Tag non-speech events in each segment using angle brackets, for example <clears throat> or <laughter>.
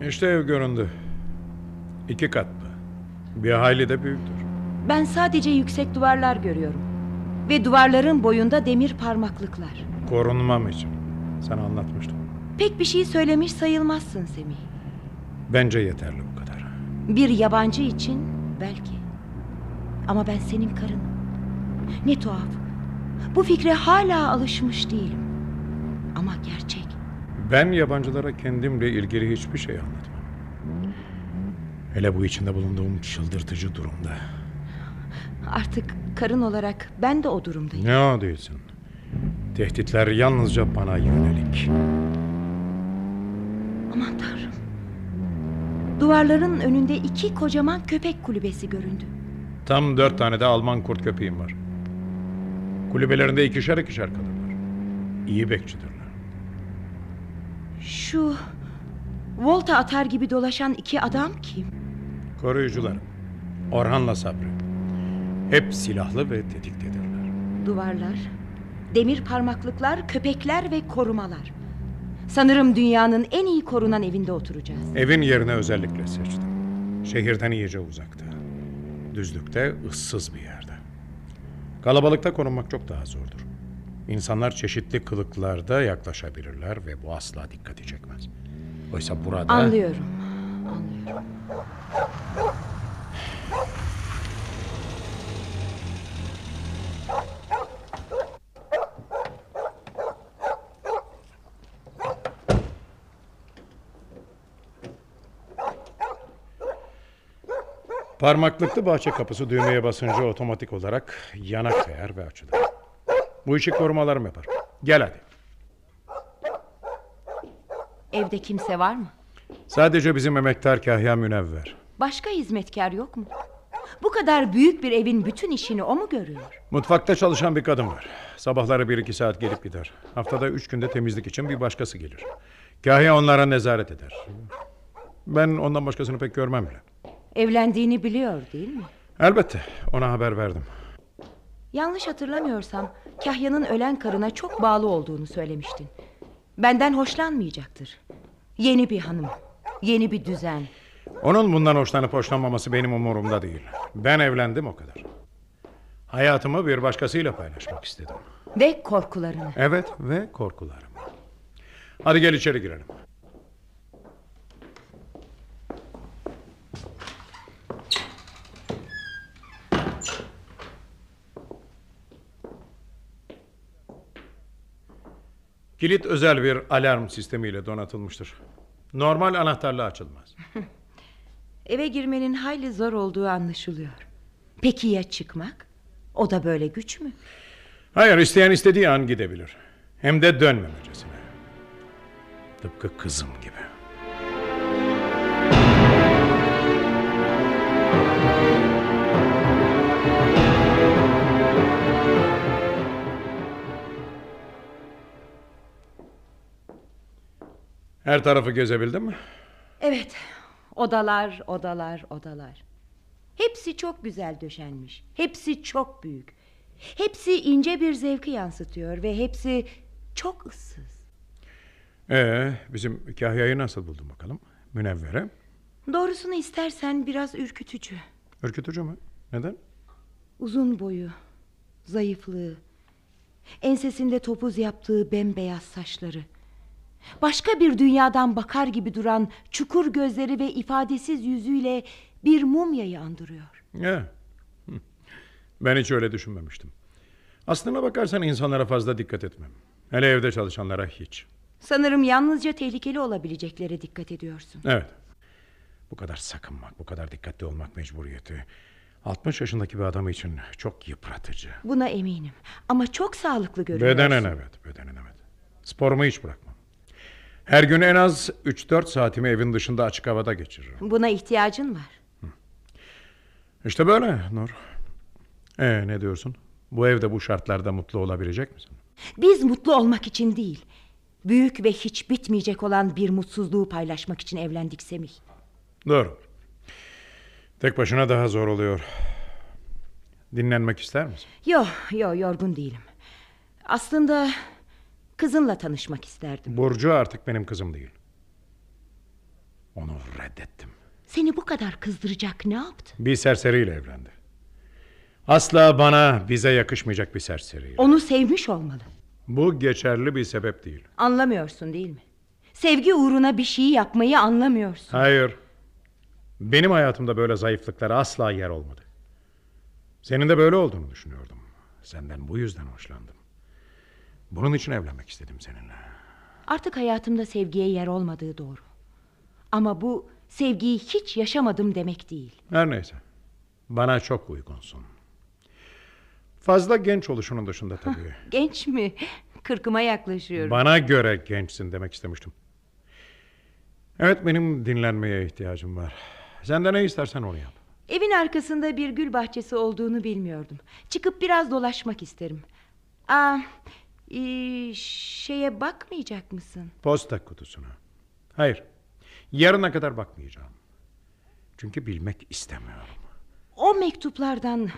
İşte ev göründü. İki katlı. Bir hayli de büyüktür. Ben sadece yüksek duvarlar görüyorum. Ve duvarların boyunda demir parmaklıklar. Korunmam için. Sana anlatmıştım. Pek bir şey söylemiş sayılmazsın Semih. Bence yeterli bu kadar. Bir yabancı için belki. Ama ben senin karınım. Ne tuhaf. Bu fikre hala alışmış değilim. Ama gerçek. Ben yabancılara kendimle ilgili hiçbir şey anlatmam. Hele bu içinde bulunduğum çıldırtıcı durumda. Artık karın olarak ben de o durumdayım. Ne o değilsin. Tehditler yalnızca bana yönelik. Aman tanrım. Duvarların önünde iki kocaman köpek kulübesi göründü. Tam dört tane de Alman kurt köpeğim var. Kulübelerinde ikişer ikişer kalırlar. İyi bekçidirler. Şu volta atar gibi dolaşan iki adam kim? Koruyucularım. Orhan'la Sabri. Hep silahlı ve tetiktedirler. Duvarlar, demir parmaklıklar, köpekler ve korumalar. Sanırım dünyanın en iyi korunan evinde oturacağız. Evin yerini özellikle seçtim. Şehirden iyice uzakta. Düzlükte, ıssız bir yerde. Kalabalıkta korunmak çok daha zordur. İnsanlar çeşitli kılıklarda yaklaşabilirler ve bu asla dikkati çekmez. Oysa burada... Anlıyorum. Anlıyorum. Parmaklıklı bahçe kapısı düğmeye basınca otomatik olarak yana kayar ve açılır. Bu işi korumalarım yapar. Gel hadi. Evde kimse var mı? Sadece bizim emektar Kahya Münevver. Başka hizmetkar yok mu? Bu kadar büyük bir evin bütün işini o mu görüyor? Mutfakta çalışan bir kadın var. Sabahları bir iki saat gelip gider. Haftada üç günde temizlik için bir başkası gelir. Kahya onlara nezaret eder. Ben ondan başkasını pek görmem bile. Evlendiğini biliyor değil mi? Elbette ona haber verdim. Yanlış hatırlamıyorsam Kahya'nın ölen karına çok bağlı olduğunu söylemiştin. Benden hoşlanmayacaktır. Yeni bir hanım, yeni bir düzen. Onun bundan hoşlanıp hoşlanmaması benim umurumda değil. Ben evlendim o kadar. Hayatımı bir başkasıyla paylaşmak istedim. Ve korkularını. Evet ve korkularım. Hadi gel içeri girelim. Kilit özel bir alarm sistemiyle donatılmıştır. Normal anahtarla açılmaz. <laughs> Eve girmenin hayli zor olduğu anlaşılıyor. Peki ya çıkmak? O da böyle güç mü? Hayır, isteyen istediği an gidebilir. Hem de dönmemecesine. Tıpkı kızım gibi. Her tarafı gezebildin mi? Evet, odalar, odalar, odalar. Hepsi çok güzel döşenmiş. Hepsi çok büyük. Hepsi ince bir zevki yansıtıyor ve hepsi çok ıssız. Ee, bizim Kahya'yı nasıl buldun bakalım? Münevvere. Doğrusunu istersen biraz ürkütücü. Ürkütücü mü? Neden? Uzun boyu, zayıflığı, ensesinde topuz yaptığı bembeyaz saçları. Başka bir dünyadan bakar gibi duran çukur gözleri ve ifadesiz yüzüyle bir mumyayı andırıyor. Ya. <laughs> Ben hiç öyle düşünmemiştim. Aslına bakarsan insanlara fazla dikkat etmem. Hele evde çalışanlara hiç. Sanırım yalnızca tehlikeli olabileceklere dikkat ediyorsun. Evet. Bu kadar sakınmak, bu kadar dikkatli olmak mecburiyeti 60 yaşındaki bir adam için çok yıpratıcı. Buna eminim. Ama çok sağlıklı görünüyorsun. Bedenen evet, bedenen evet. Sporumu hiç bırakmam. Her gün en az 3-4 saatimi evin dışında açık havada geçiririm. Buna ihtiyacın var. İşte böyle Nur. Ee, ne diyorsun? Bu evde bu şartlarda mutlu olabilecek misin? Biz mutlu olmak için değil, büyük ve hiç bitmeyecek olan bir mutsuzluğu paylaşmak için evlendik Semih. Doğru. Tek başına daha zor oluyor. Dinlenmek ister misin? Yo, yo yorgun değilim. Aslında kızınla tanışmak isterdim. Burcu artık benim kızım değil. Onu reddettim. Seni bu kadar kızdıracak ne yaptı? Bir serseriyle evlendi. Asla bana bize yakışmayacak bir serseriyle. Onu sevmiş olmalı. Bu geçerli bir sebep değil. Anlamıyorsun değil mi? Sevgi uğruna bir şeyi yapmayı anlamıyorsun. Hayır. Benim hayatımda böyle zayıflıklara asla yer olmadı. Senin de böyle olduğunu düşünüyordum. Senden bu yüzden hoşlandım. Bunun için evlenmek istedim seninle. Artık hayatımda sevgiye yer olmadığı doğru. Ama bu sevgiyi hiç yaşamadım demek değil. Her neyse. Bana çok uygunsun. Fazla genç oluşunun dışında <laughs> tabii. Genç mi? Kırkıma yaklaşıyorum. Bana göre gençsin demek istemiştim. Evet benim dinlenmeye ihtiyacım var. Sen de ne istersen onu yap. Evin arkasında bir gül bahçesi olduğunu bilmiyordum. Çıkıp biraz dolaşmak isterim. Aa, e, şeye bakmayacak mısın? Posta kutusuna. Hayır. Yarına kadar bakmayacağım. Çünkü bilmek istemiyorum. O mektuplardan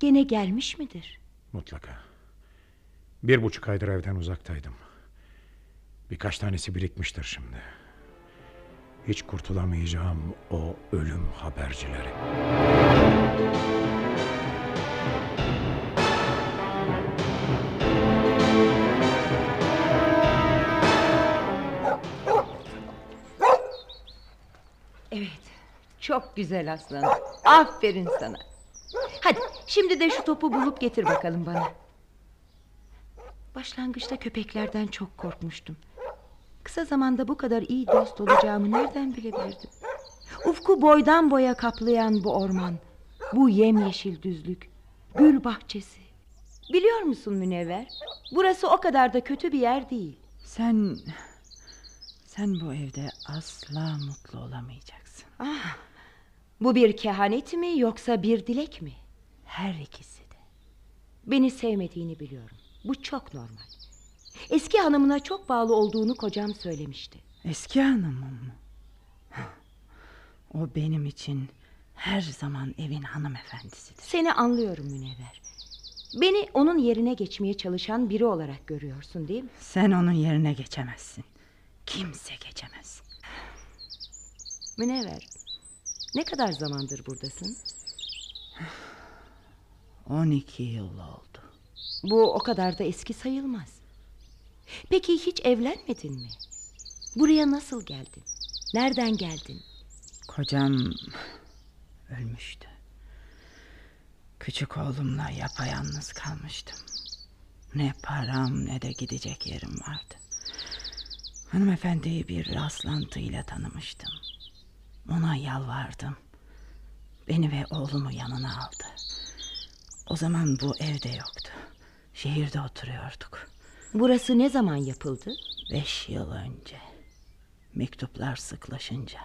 gene gelmiş midir? Mutlaka. Bir buçuk aydır evden uzaktaydım. Birkaç tanesi birikmiştir şimdi. Hiç kurtulamayacağım o ölüm habercileri. Çok güzel aslanım. Aferin sana. Hadi şimdi de şu topu bulup getir bakalım bana. Başlangıçta köpeklerden çok korkmuştum. Kısa zamanda bu kadar iyi dost olacağımı nereden bilebilirdim? Ufku boydan boya kaplayan bu orman, bu yemyeşil düzlük, gül bahçesi. Biliyor musun Münevver? Burası o kadar da kötü bir yer değil. Sen... Sen bu evde asla mutlu olamayacaksın. Ah, bu bir kehanet mi yoksa bir dilek mi? Her ikisi de. Beni sevmediğini biliyorum. Bu çok normal. Eski hanımına çok bağlı olduğunu kocam söylemişti. Eski hanımım mı? O benim için her zaman evin hanımefendisidir. Seni anlıyorum Münevver. Beni onun yerine geçmeye çalışan biri olarak görüyorsun değil mi? Sen onun yerine geçemezsin. Kimse geçemez. Münevver, ne kadar zamandır buradasın? <sighs> 12 yıl oldu. Bu o kadar da eski sayılmaz. Peki hiç evlenmedin mi? Buraya nasıl geldin? Nereden geldin? Kocam <sighs> ölmüştü. Küçük oğlumla yapayalnız kalmıştım. Ne param ne de gidecek yerim vardı. Hanımefendiyi bir rastlantıyla tanımıştım. Ona yalvardım. Beni ve oğlumu yanına aldı. O zaman bu evde yoktu. Şehirde oturuyorduk. Burası ne zaman yapıldı? Beş yıl önce. Mektuplar sıklaşınca.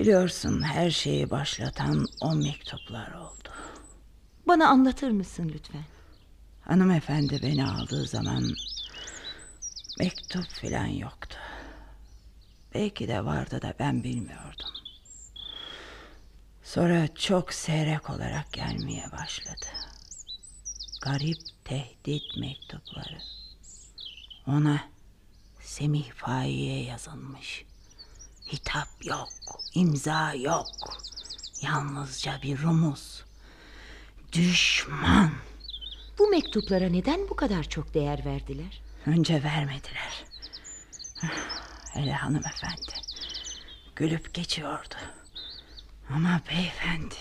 Biliyorsun her şeyi başlatan o mektuplar oldu. Bana anlatır mısın lütfen? Hanımefendi beni aldığı zaman mektup filan yoktu. Belki de vardı da ben bilmiyordum. Sonra çok seyrek olarak gelmeye başladı. Garip tehdit mektupları. Ona Semih Faik'e yazılmış. Hitap yok, imza yok. Yalnızca bir rumuz. Düşman. Bu mektuplara neden bu kadar çok değer verdiler? Önce vermediler. Hele hanımefendi. Gülüp geçiyordu. Ama beyefendi...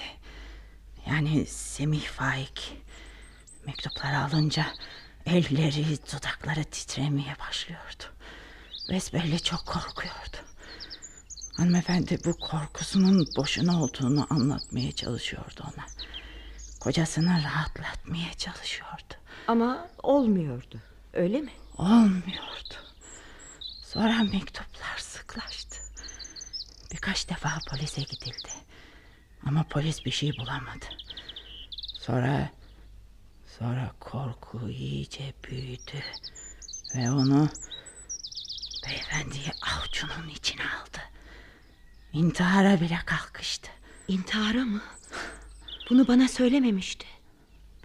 Yani Semih Faik... Mektupları alınca... Elleri, dudakları titremeye başlıyordu. Besbelli çok korkuyordu. Hanımefendi bu korkusunun boşuna olduğunu anlatmaya çalışıyordu ona. Kocasını rahatlatmaya çalışıyordu. Ama olmuyordu. Öyle mi? Olmuyordu. Sonra mektuplar sıklaştı. Birkaç defa polise gidildi. Ama polis bir şey bulamadı. Sonra sonra korku iyice büyüdü ve onu beyefendiyi avucunun içine aldı. İntihara bile kalkıştı. İntihara mı? Bunu bana söylememişti.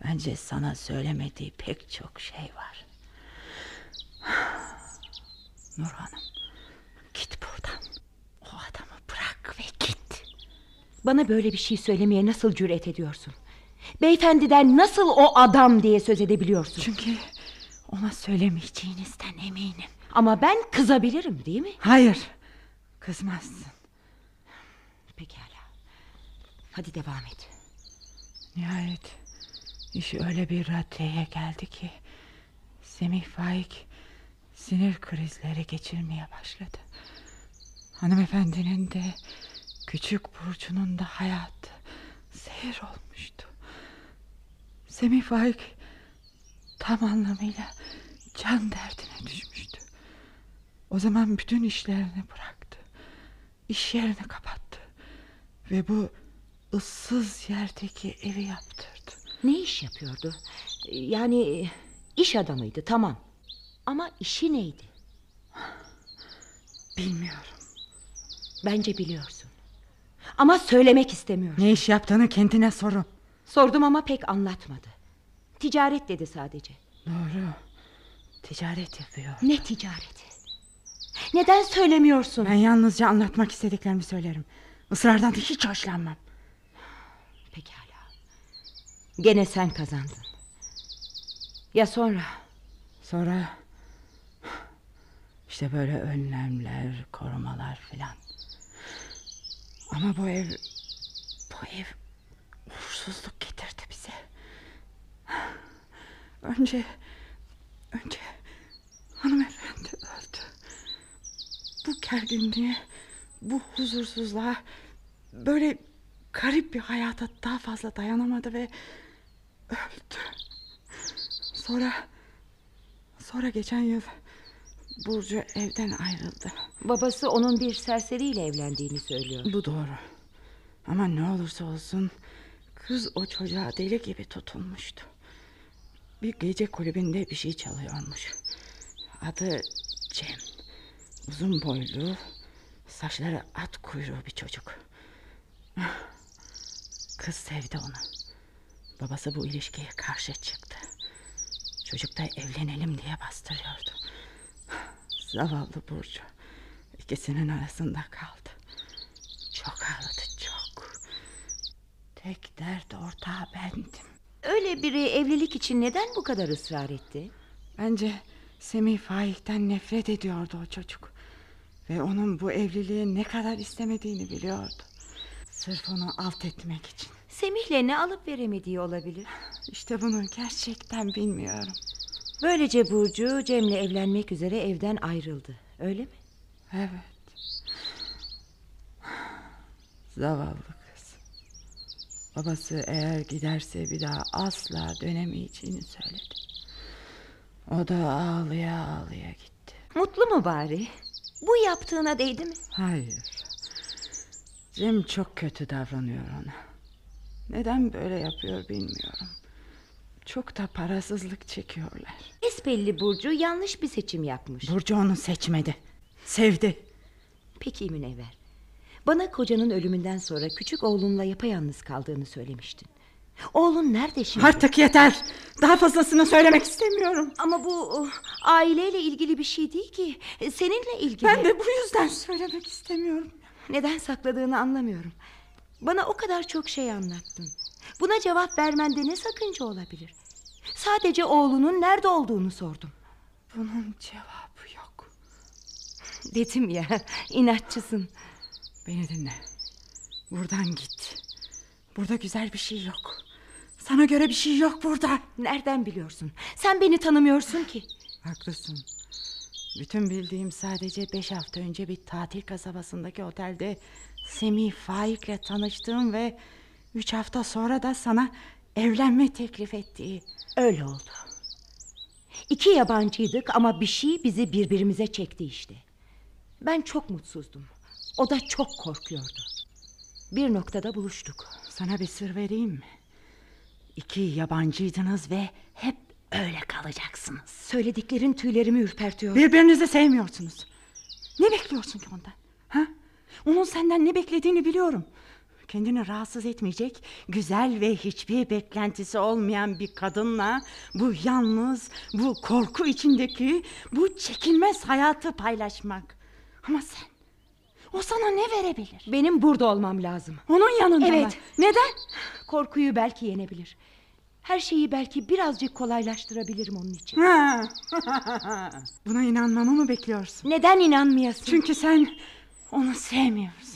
Bence sana söylemediği pek çok şey var. Nur Hanım, git buradan. Bana böyle bir şey söylemeye nasıl cüret ediyorsun? Beyefendiden nasıl o adam diye söz edebiliyorsun? Çünkü ona söylemeyeceğinizden eminim. Ama ben kızabilirim değil mi? Hayır. Kızmazsın. Pekala. Hadi devam et. Nihayet iş öyle bir raddeye geldi ki Semih Faik sinir krizleri geçirmeye başladı. Hanımefendinin de küçük Burcu'nun da hayatı seyir olmuştu. Semih Faik tam anlamıyla can derdine düşmüştü. O zaman bütün işlerini bıraktı. İş yerini kapattı. Ve bu ıssız yerdeki evi yaptırdı. Ne iş yapıyordu? Yani iş adamıydı tamam. Ama işi neydi? Bilmiyorum. Bence biliyorsun. Ama söylemek istemiyorum. Ne iş yaptığını kendine sorun. Sordum ama pek anlatmadı. Ticaret dedi sadece. Doğru. Ticaret yapıyor. Ne ticareti? Neden söylemiyorsun? Ben yalnızca anlatmak istediklerimi söylerim. Isrardan da hiç hoşlanmam. Pekala. Gene sen kazandın. Ya sonra? Sonra işte böyle önlemler, korumalar filan. Ama bu ev bu ev uğursuzluk getirdi bize. Önce önce hanımefendi öldü. Bu gerginliğe, bu huzursuzluğa böyle garip bir hayata daha fazla dayanamadı ve öldü. Sonra sonra geçen yıl Burcu evden ayrıldı. Babası onun bir serseriyle evlendiğini söylüyor. Bu doğru. Ama ne olursa olsun kız o çocuğa deli gibi tutulmuştu. Bir gece kulübünde bir şey çalıyormuş. Adı Cem. Uzun boylu, saçları at kuyruğu bir çocuk. Kız sevdi onu. Babası bu ilişkiye karşı çıktı. Çocuk da evlenelim diye bastırıyordu. Zavallı Burcu. İkisinin arasında kaldı. Çok ağladı çok. Tek dert ortağı bendim. Öyle biri evlilik için neden bu kadar ısrar etti? Bence Semih Faik'ten nefret ediyordu o çocuk. Ve onun bu evliliği ne kadar istemediğini biliyordu. Sırf onu alt etmek için. Semih'le ne alıp veremediği olabilir. İşte bunu gerçekten bilmiyorum. Böylece Burcu Cem'le evlenmek üzere evden ayrıldı. Öyle mi? Evet. Zavallı kız. Babası eğer giderse bir daha asla dönemeyeceğini söyledi. O da ağlıya ağlıya gitti. Mutlu mu bari? Bu yaptığına değdi mi? Hayır. Cem çok kötü davranıyor ona. Neden böyle yapıyor bilmiyorum. Çok da parasızlık çekiyorlar. Besbelli Burcu yanlış bir seçim yapmış. Burcu onu seçmedi. Sevdi. Peki Münevver. Bana kocanın ölümünden sonra küçük oğlunla yapayalnız kaldığını söylemiştin. Oğlun nerede şimdi? Artık yeter. Daha fazlasını söylemek istemiyorum. Ama bu aileyle ilgili bir şey değil ki. Seninle ilgili. Ben de bu yüzden söylemek istemiyorum. Neden sakladığını anlamıyorum. Bana o kadar çok şey anlattın. Buna cevap vermende ne sakınca olabilir? Sadece oğlunun nerede olduğunu sordum. Bunun cevabı yok. <laughs> Dedim ya, inatçısın. Beni dinle. Buradan git. Burada güzel bir şey yok. Sana göre bir şey yok burada. Nereden biliyorsun? Sen beni tanımıyorsun ki. Haklısın. Bütün bildiğim sadece beş hafta önce bir tatil kasabasındaki otelde Semih Faik'le tanıştığım ve üç hafta sonra da sana evlenme teklif ettiği. Öyle oldu. İki yabancıydık ama bir şey bizi birbirimize çekti işte. Ben çok mutsuzdum. O da çok korkuyordu. Bir noktada buluştuk. Sana bir sır vereyim mi? İki yabancıydınız ve hep öyle kalacaksınız. Söylediklerin tüylerimi ürpertiyor. Birbirinizi sevmiyorsunuz. Ne bekliyorsun ki ondan? Ha? Onun senden ne beklediğini biliyorum. Kendini rahatsız etmeyecek, güzel ve hiçbir beklentisi olmayan bir kadınla bu yalnız, bu korku içindeki, bu çekilmez hayatı paylaşmak. Ama sen O sana ne verebilir? Benim burada olmam lazım. Onun yanında? Evet. Neden? Korkuyu belki yenebilir. Her şeyi belki birazcık kolaylaştırabilirim onun için. Ha. <laughs> Buna inanmamı mı bekliyorsun? Neden inanmayasın? Çünkü sen onu sevmiyorsun.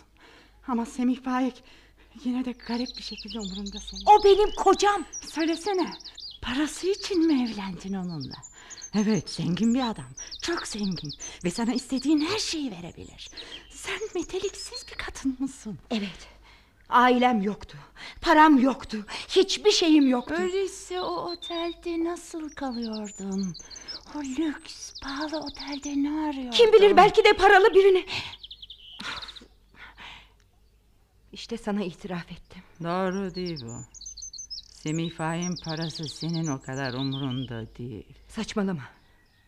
Ama Semih Faik yine de garip bir şekilde umurunda senin. o benim kocam. Söylesene. Parası için mi evlendin onunla? Evet zengin bir adam. Çok zengin. Ve sana istediğin her şeyi verebilir. Sen meteliksiz bir kadın mısın? Evet. Ailem yoktu. Param yoktu. Hiçbir şeyim yoktu. Öyleyse o otelde nasıl kalıyordun? O lüks, pahalı otelde ne arıyordun? Kim bilir belki de paralı birini. İşte sana itiraf ettim. Doğru değil bu. Semih parası senin o kadar umurunda değil. Saçmalama.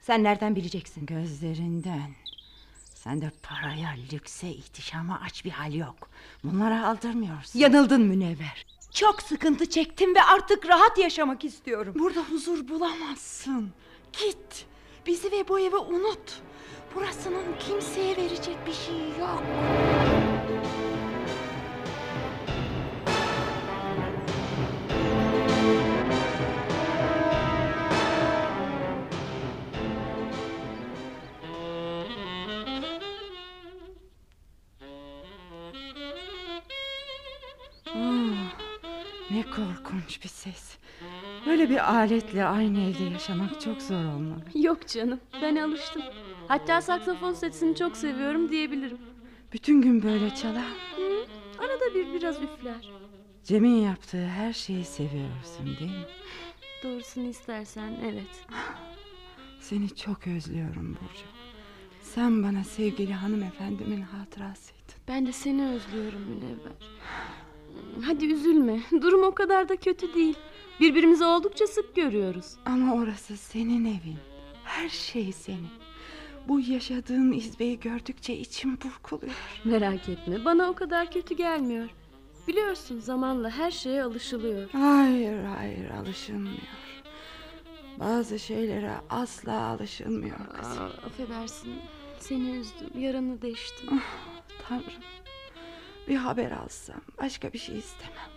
Sen nereden bileceksin? Gözlerinden. Sende paraya, lükse, ihtişama aç bir hal yok. Bunlara aldırmıyorsun. Yanıldın Münevver. Çok sıkıntı çektim ve artık rahat yaşamak istiyorum. Burada huzur bulamazsın. Git. Bizi ve bu evi unut. Burasının kimseye verecek bir şey yok. Korkunç bir ses. Böyle bir aletle aynı evde yaşamak çok zor olmalı. Yok canım ben alıştım. Hatta saksafon sesini çok seviyorum diyebilirim. Bütün gün böyle çalar. Hı, arada bir biraz üfler. Cem'in yaptığı her şeyi seviyorsun değil mi? Doğrusunu istersen evet. Seni çok özlüyorum Burcu. Sen bana sevgili hanımefendimin hatırasıydın. Ben de seni özlüyorum Münevver. Hadi üzülme. Durum o kadar da kötü değil. Birbirimizi oldukça sık görüyoruz. Ama orası senin evin. Her şey senin. Bu yaşadığın izbeyi gördükçe içim burkuluyor. Merak etme bana o kadar kötü gelmiyor. Biliyorsun zamanla her şeye alışılıyor. Hayır hayır alışılmıyor. Bazı şeylere asla alışılmıyor kızım. Aa, affedersin. Seni üzdüm. Yaranı deştim. Tanrım. Bir haber alsam başka bir şey istemem.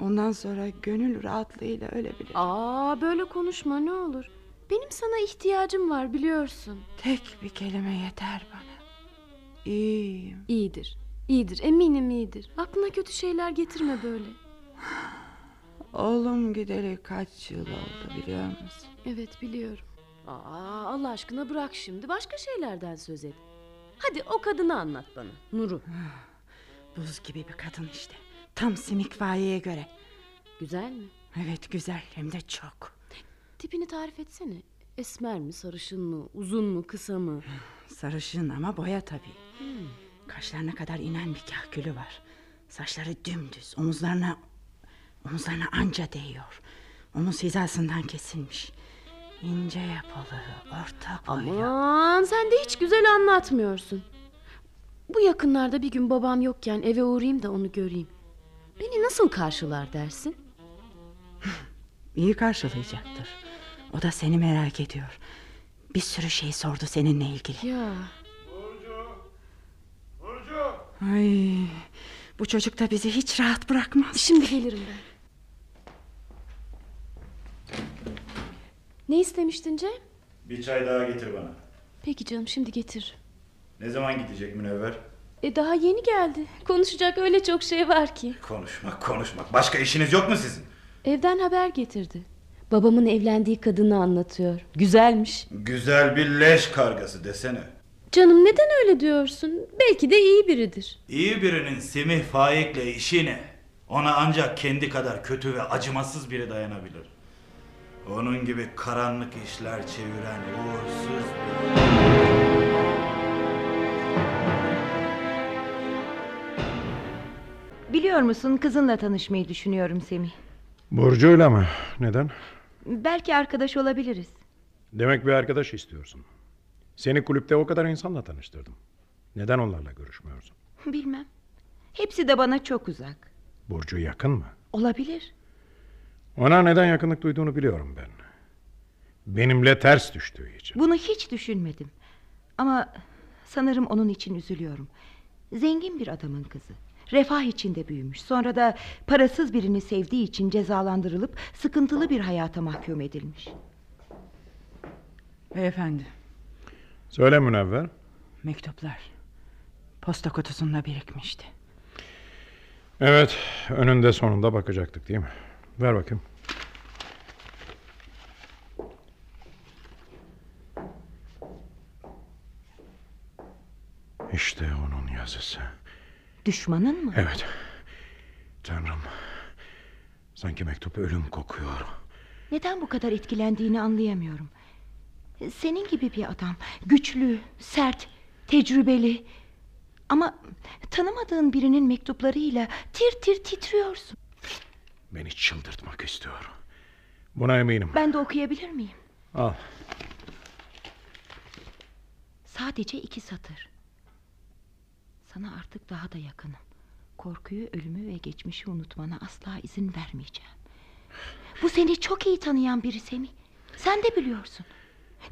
Ondan sonra gönül rahatlığıyla ölebilirim. Aa böyle konuşma ne olur. Benim sana ihtiyacım var biliyorsun. Tek bir kelime yeter bana. İyiyim. İyidir. İyidir. Eminim iyidir. Aklına kötü şeyler getirme böyle. Oğlum gideli kaç yıl oldu biliyor musun? Evet biliyorum. Aa Allah aşkına bırak şimdi. Başka şeylerden söz et. Hadi o kadını anlat bana. Nur'u. <sighs> Buz gibi bir kadın işte. Tam simik fayiye göre. Güzel mi? Evet güzel hem de çok. Tipini tarif etsene. Esmer mi, sarışın mı, uzun mu, kısa mı? <sighs> Sarışın ama boya tabii. Kaşlarına kadar inen bir kahkülü var. Saçları dümdüz, omuzlarına omuzlarına anca değiyor. Omuz hizasından kesilmiş. İnce yapılı, orta boylu. Aman sen de hiç güzel anlatmıyorsun. Bu yakınlarda bir gün babam yokken eve uğrayayım da onu göreyim. Beni nasıl karşılar dersin? <laughs> İyi karşılayacaktır. O da seni merak ediyor. Bir sürü şey sordu seninle ilgili. Ya Ay, bu çocuk da bizi hiç rahat bırakmaz. şimdi gelirim ben. Ne istemiştin Cem? Bir çay daha getir bana. Peki canım şimdi getir. Ne zaman gidecek Münevver? E daha yeni geldi. Konuşacak öyle çok şey var ki. Konuşmak konuşmak. Başka işiniz yok mu sizin? Evden haber getirdi. Babamın evlendiği kadını anlatıyor. Güzelmiş. Güzel bir leş kargası desene. Canım neden öyle diyorsun? Belki de iyi biridir. İyi birinin Semih Faik'le işi ne? Ona ancak kendi kadar kötü ve acımasız biri dayanabilir. Onun gibi karanlık işler çeviren uğursuz bir... Biliyor musun kızınla tanışmayı düşünüyorum Semih. Burcu'yla mı? Neden? Belki arkadaş olabiliriz. Demek bir arkadaş istiyorsun. Seni kulüpte o kadar insanla tanıştırdım. Neden onlarla görüşmüyorsun? Bilmem. Hepsi de bana çok uzak. Burcu yakın mı? Olabilir. Ona neden yakınlık duyduğunu biliyorum ben. Benimle ters düştüğü için. Bunu hiç düşünmedim. Ama sanırım onun için üzülüyorum. Zengin bir adamın kızı. Refah içinde büyümüş. Sonra da parasız birini sevdiği için cezalandırılıp sıkıntılı bir hayata mahkum edilmiş. Beyefendi Söyle Münevver. mektuplar posta kutusunda birikmişti. Evet, önünde sonunda bakacaktık değil mi? Ver bakayım. İşte onun yazısı. Düşmanın mı? Evet. Tanrım. Sanki mektup ölüm kokuyor. Neden bu kadar etkilendiğini anlayamıyorum. Senin gibi bir adam. Güçlü, sert, tecrübeli. Ama tanımadığın birinin mektuplarıyla tir tir titriyorsun. Beni çıldırtmak istiyor. Buna eminim. Ben de okuyabilir miyim? Al. Sadece iki satır. Sana artık daha da yakınım. Korkuyu, ölümü ve geçmişi unutmana asla izin vermeyeceğim. Bu seni çok iyi tanıyan biri Semih. Sen de biliyorsun.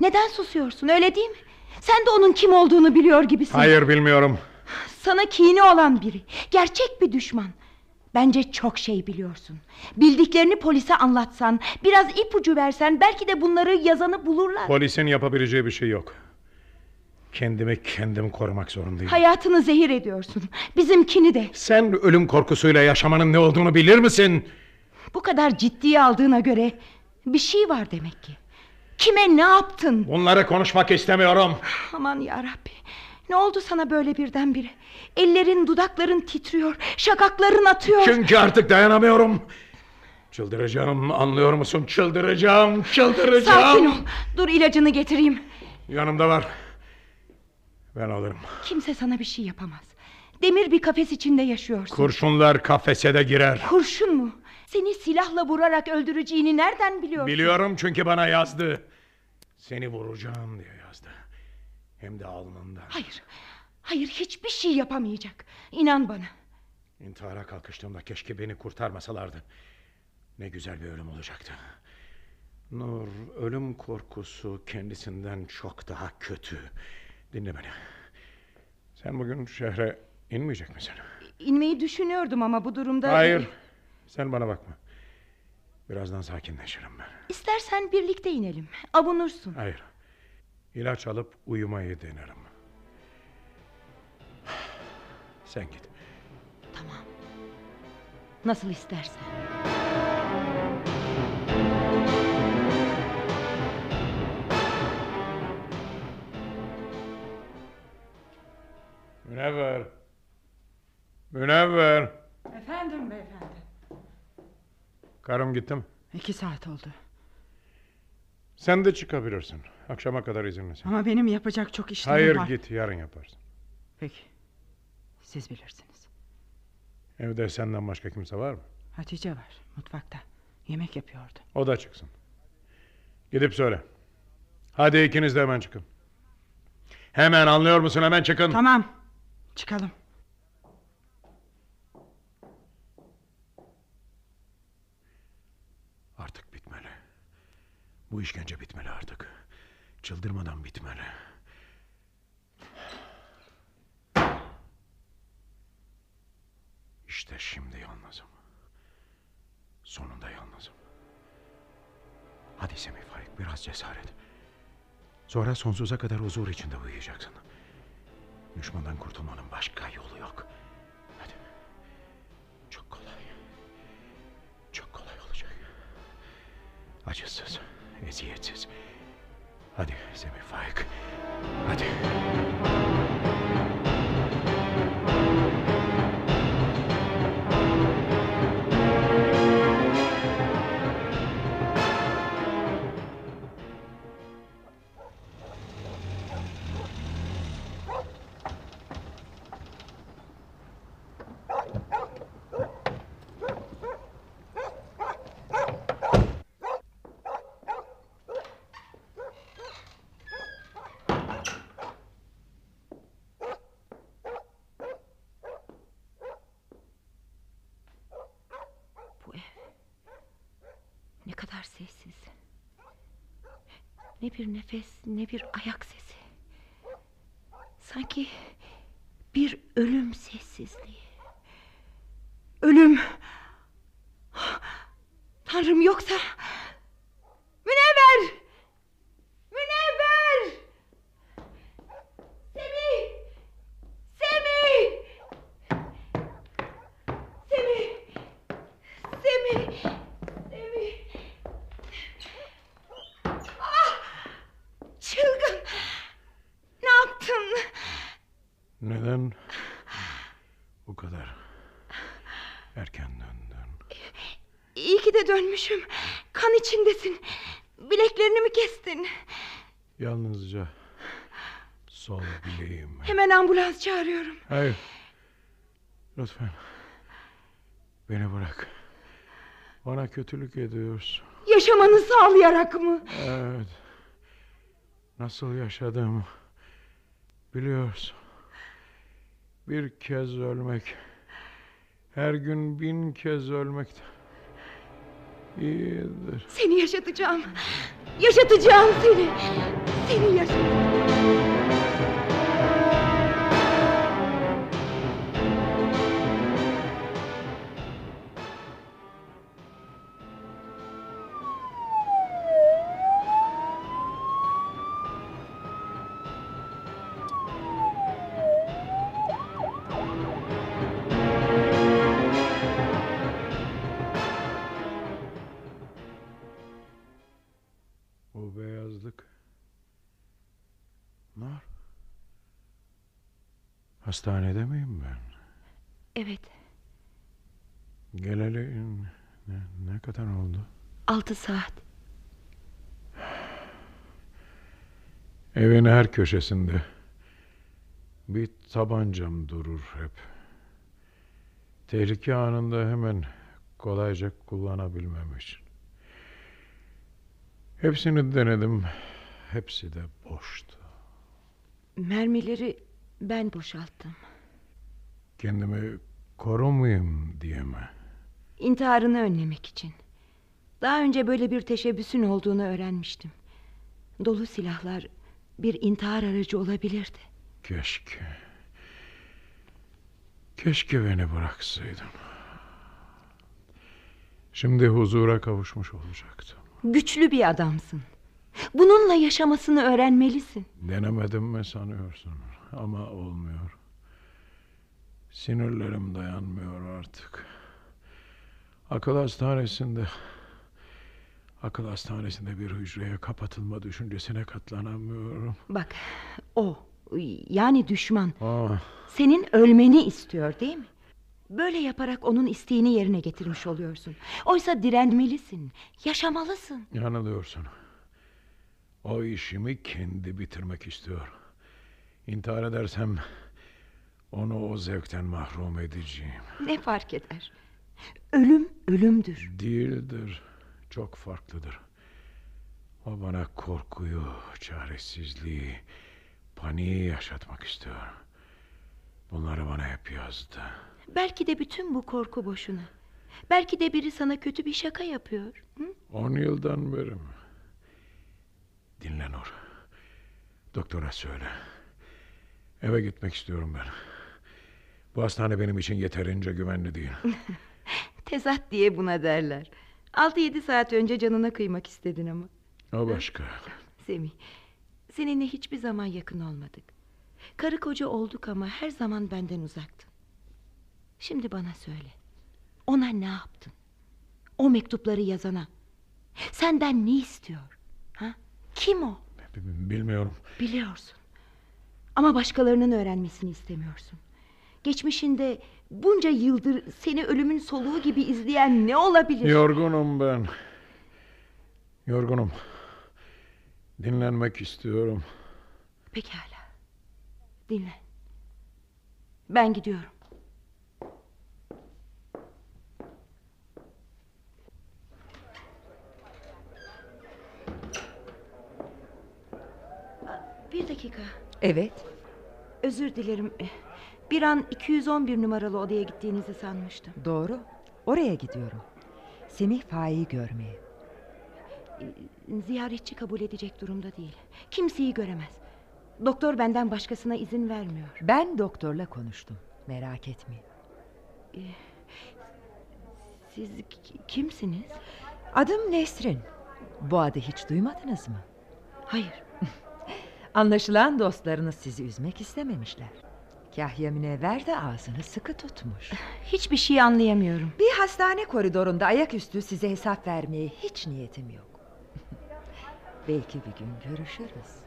Neden susuyorsun öyle değil mi? Sen de onun kim olduğunu biliyor gibisin. Hayır bilmiyorum. Sana kini olan biri. Gerçek bir düşman. Bence çok şey biliyorsun. Bildiklerini polise anlatsan, biraz ipucu versen belki de bunları yazanı bulurlar. Polisin yapabileceği bir şey yok. Kendimi kendim korumak zorundayım. Hayatını zehir ediyorsun. Bizimkini de. Sen ölüm korkusuyla yaşamanın ne olduğunu bilir misin? Bu kadar ciddiye aldığına göre bir şey var demek ki. Kime ne yaptın? Bunları konuşmak istemiyorum. Aman yarabbi. Ne oldu sana böyle birdenbire? Ellerin dudakların titriyor. Şakakların atıyor. Çünkü artık dayanamıyorum. Çıldıracağım anlıyor musun? Çıldıracağım, çıldıracağım. Sakin ol. Dur ilacını getireyim. Yanımda var. Ben alırım. Kimse sana bir şey yapamaz. Demir bir kafes içinde yaşıyorsun. Kurşunlar kafese de girer. Kurşun mu? Seni silahla vurarak öldüreceğini nereden biliyorsun? Biliyorum çünkü bana yazdı. Seni vuracağım diye yazdı. Hem de alnında. Hayır. Hayır hiçbir şey yapamayacak. İnan bana. İntihara kalkıştığımda keşke beni kurtarmasalardı. Ne güzel bir ölüm olacaktı. Nur, ölüm korkusu kendisinden çok daha kötü. Dinle beni. Sen bugün şehre inmeyecek misin? İnmeyi düşünüyordum ama bu durumda... Hayır. Sen bana bakma. Birazdan sakinleşirim ben. İstersen birlikte inelim. Avunursun. Hayır. İlaç alıp uyumayı denerim. Sen git. Tamam. Nasıl istersen. Münevver. Münevver. Efendim beyefendi. Karım gittim. İki saat oldu. Sen de çıkabilirsin. Akşama kadar izinlisin. Ama benim yapacak çok işlerim Hayır var. git yarın yaparsın. Peki. Siz bilirsiniz. Evde senden başka kimse var mı? Hatice var mutfakta. Yemek yapıyordu. O da çıksın. Gidip söyle. Hadi ikiniz de hemen çıkın. Hemen anlıyor musun? Hemen çıkın. Tamam. Çıkalım. Artık bitmeli. Bu işkence bitmeli artık. Çıldırmadan bitmeli. İşte şimdi yalnızım. Sonunda yalnızım. Hadi Semih Faik biraz cesaret. Sonra sonsuza kadar huzur içinde uyuyacaksın. Düşmandan kurtulmanın başka yolu yok. Hadi. Çok kolay. Çok kolay olacak. Acısız, eziyetsiz. Hadi Semih Faik. Hadi. Bu Ne bir nefes ne bir ayak sesi. Sanki Bir ölüm sessizliği. Ölüm. Tanrım yoksa... Münevver! Münevver! Semih! Semih! Semih! Semih! Semih! Ah! Çılgın! Ne yaptın? Neden bu kadar erken döndün? İyi dönmüşüm. Kan içindesin. Bileklerini mi kestin? Yalnızca sol bileğim. Hemen ambulans çağırıyorum. Hayır. Lütfen. Beni bırak. Bana kötülük ediyorsun. Yaşamanı sağlayarak mı? Evet. Nasıl yaşadığımı biliyorsun. Bir kez ölmek, her gün bin kez ölmekten iyidir. Seni yaşatacağım. Yaşatacağım seni. Seni yaşatacağım. Hastanede miyim ben? Evet. Geleli ne, ne kadar oldu? Altı saat. Evin her köşesinde bir tabancam durur hep. Tehlike anında hemen kolayca kullanabilmem için. Hepsini denedim. Hepsi de boştu. Mermileri ben boşalttım. Kendimi korumayayım diye mi? İntiharını önlemek için. Daha önce böyle bir teşebbüsün olduğunu öğrenmiştim. Dolu silahlar bir intihar aracı olabilirdi. Keşke. Keşke beni bıraksaydın. Şimdi huzura kavuşmuş olacaktım. Güçlü bir adamsın. Bununla yaşamasını öğrenmelisin. Denemedim mi sanıyorsun? Ama olmuyor. Sinirlerim dayanmıyor artık. Akıl hastanesinde... Akıl hastanesinde bir hücreye kapatılma düşüncesine katlanamıyorum. Bak o yani düşman Ah, senin ölmeni istiyor değil mi? Böyle yaparak onun isteğini yerine getirmiş oluyorsun. Oysa direnmelisin, yaşamalısın. yanılıyorsun. O işimi kendi bitirmek istiyor. İntihar edersem onu o zevkten mahrum edeceğim. Ne fark eder? Ölüm ölümdür. Değildir. Çok farklıdır. O bana korkuyu, çaresizliği, paniği yaşatmak istiyor. Bunları bana hep yazdı. Belki de bütün bu korku boşuna. Belki de biri sana kötü bir şaka yapıyor. Hı? On yıldan beri mi? Dinle Nur. Doktora söyle. Eve gitmek istiyorum ben. Bu hastane benim için yeterince güvenli değil. <laughs> Tezat diye buna derler. Altı yedi saat önce canına kıymak istedin ama. O başka. <laughs> Semih, seninle hiçbir zaman yakın olmadık. Karı koca olduk ama her zaman benden uzaktın. Şimdi bana söyle. Ona ne yaptın? O mektupları yazana. Senden ne istiyor? Ha? Kim o? Bilmiyorum. Biliyorsun. Ama başkalarının öğrenmesini istemiyorsun. Geçmişinde bunca yıldır seni ölümün soluğu gibi izleyen ne olabilir? Yorgunum ben. Yorgunum. Dinlenmek istiyorum. Pekala. Dinle. Ben gidiyorum. Bir dakika. Evet, Özür dilerim. Bir an 211 numaralı odaya gittiğinizi sanmıştım. doğru. Oraya gidiyorum. Semih Faik'i görmeye. Ziyaretçi kabul edecek durumda değil. Kimseyi göremez. Doktor benden başkasına izin vermiyor. Ben doktorla konuştum. Merak etmeyin. Siz ki- kimsiniz? Adım Nesrin. Bu adı hiç duymadınız mı? Hayır. <laughs> Anlaşılan dostlarınız sizi üzmek istememişler. Kahya Münevver de ağzını sıkı tutmuş. <sighs> Hiçbir şey anlayamıyorum. Bir hastane koridorunda ayaküstü size hesap vermeye hiç niyetim yok. <laughs> Belki bir gün görüşürüz.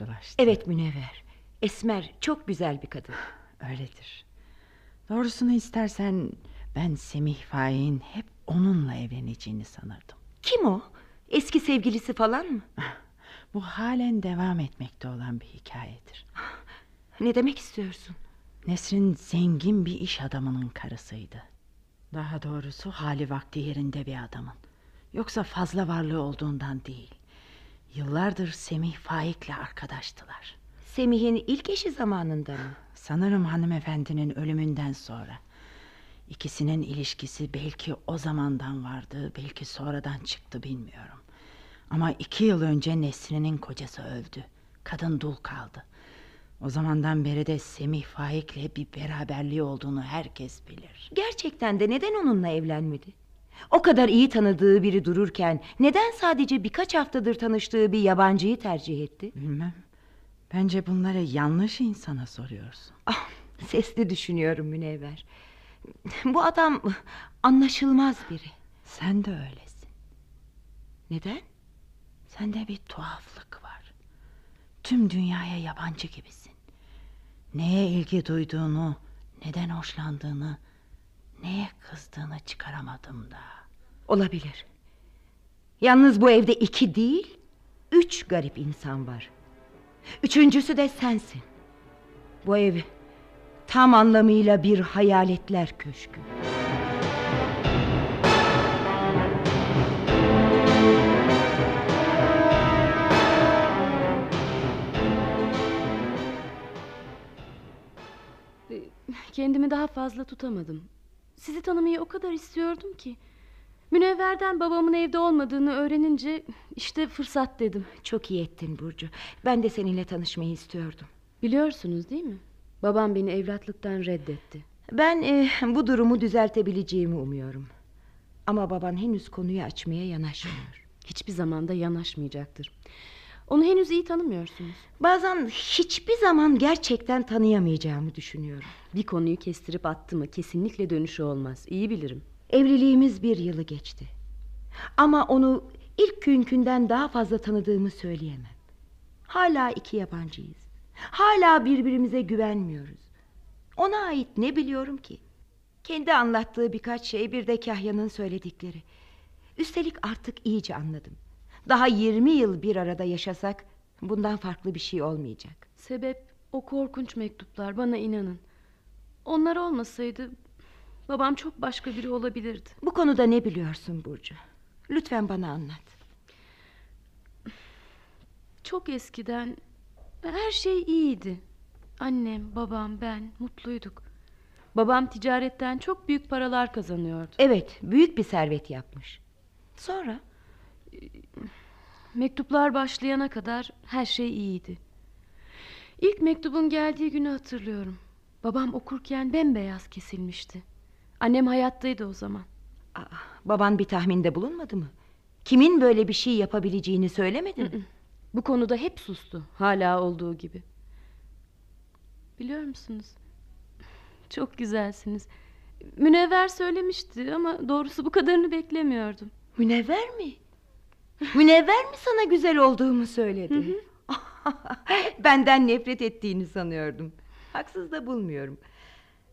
Nesrin'le karşılaştın. Evet Münevver. Esmer çok güzel bir kadın. <laughs> Öyledir. Doğrusunu istersen ben Semih Faik'in hep onunla evleneceğini sanırdım. Kim o? Eski sevgilisi falan mı? Bu halen devam etmekte olan bir hikayedir. <laughs> Ne demek istiyorsun? Nesrin zengin bir iş adamının karısıydı. Daha doğrusu hali vakti yerinde bir adamın. Yoksa fazla varlığı olduğundan değil. Yıllardır Semih Faik'le arkadaştılar. Semih'in ilk eşi zamanında mı? Sanırım hanımefendinin ölümünden sonra. İkisinin ilişkisi belki o zamandan vardı, belki sonradan çıktı bilmiyorum. Ama iki yıl önce Nesrin'in kocası öldü. Kadın dul kaldı. O zamandan beri de Semih Faik'le bir beraberliği olduğunu herkes bilir. Gerçekten de neden onunla evlenmedi? O kadar iyi tanıdığı biri dururken neden sadece birkaç haftadır tanıştığı bir yabancıyı tercih etti? Bilmem. Bence bunları yanlış insana soruyorsun. Ah, sesli düşünüyorum Münevver. Bu adam anlaşılmaz biri. Sen de öylesin. Neden? Sende bir tuhaflık var. Tüm dünyaya yabancı gibisin. Neye ilgi duyduğunu, neden hoşlandığını, neye kızdığını çıkaramadım da. Olabilir. Yalnız bu evde iki değil, üç garip insan var. Üçüncüsü de sensin. Bu ev tam anlamıyla bir hayaletler köşkü. Kendimi daha fazla tutamadım. Sizi tanımayı o kadar istiyordum ki. Münevver'den babamın evde olmadığını öğrenince işte fırsat dedim. Çok iyi ettin Burcu. Ben de seninle tanışmayı istiyordum. Biliyorsunuz değil mi? Babam beni evlatlıktan reddetti. Ben e, bu durumu düzeltebileceğimi umuyorum. Ama baban henüz konuyu açmaya yanaşmıyor. Hiçbir zamanda yanaşmayacaktır. Onu henüz iyi tanımıyorsunuz. Bazen hiçbir zaman gerçekten tanıyamayacağımı düşünüyorum. Bir konuyu kestirip attı mı kesinlikle dönüşü olmaz. İyi bilirim. Evliliğimiz bir yılı geçti. Ama onu ilk günkünden daha fazla tanıdığımı söyleyemem. Hala iki yabancıyız. Hala birbirimize güvenmiyoruz. Ona ait ne biliyorum ki? Kendi anlattığı birkaç şey bir de Kahya'nın söyledikleri. Üstelik artık iyice anladım. Daha 20 yıl bir arada yaşasak bundan farklı bir şey olmayacak. Sebep o korkunç mektuplar bana inanın. Onlar olmasaydı babam çok başka biri olabilirdi. Bu konuda ne biliyorsun Burcu? Lütfen bana anlat. Çok eskiden her şey iyiydi. Annem, babam, ben mutluyduk. Babam ticaretten çok büyük paralar kazanıyordu. Evet, büyük bir servet yapmış. Sonra Mektuplar başlayana kadar her şey iyiydi. İlk mektubun geldiği günü hatırlıyorum. Babam okurken bembeyaz kesilmişti. Annem hayattaydı o zaman. Aa, baban bir tahminde bulunmadı mı? Kimin böyle bir şey yapabileceğini söylemedi mi? Bu konuda hep sustu. Hala olduğu gibi. Biliyor musunuz? Çok güzelsiniz. Münevver söylemişti ama doğrusu bu kadarını beklemiyordum. Münevver mi? Münevver mi sana güzel olduğumu söyledi? <laughs> Benden nefret ettiğini sanıyordum. Haksız da bulmuyorum.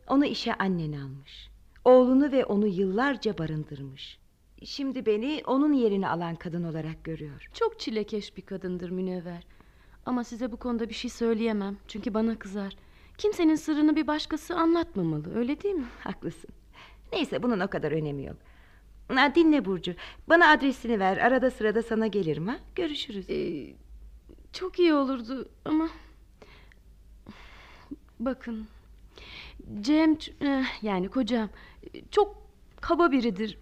Onu işe annen almış. Oğlunu ve onu yıllarca barındırmış. Şimdi beni onun yerini alan kadın olarak görüyor. Çok çilekeş bir kadındır Münevver. Ama size bu konuda bir şey söyleyemem. Çünkü bana kızar. Kimsenin sırrını bir başkası anlatmamalı. Öyle değil mi? Haklısın. Neyse bunun o kadar önemi yok. Ha, dinle Burcu. Bana adresini ver. Arada sırada sana gelirim ha. Görüşürüz. Ee, Çok iyi olurdu ama... Bakın... Cem eh, yani kocam çok kaba biridir.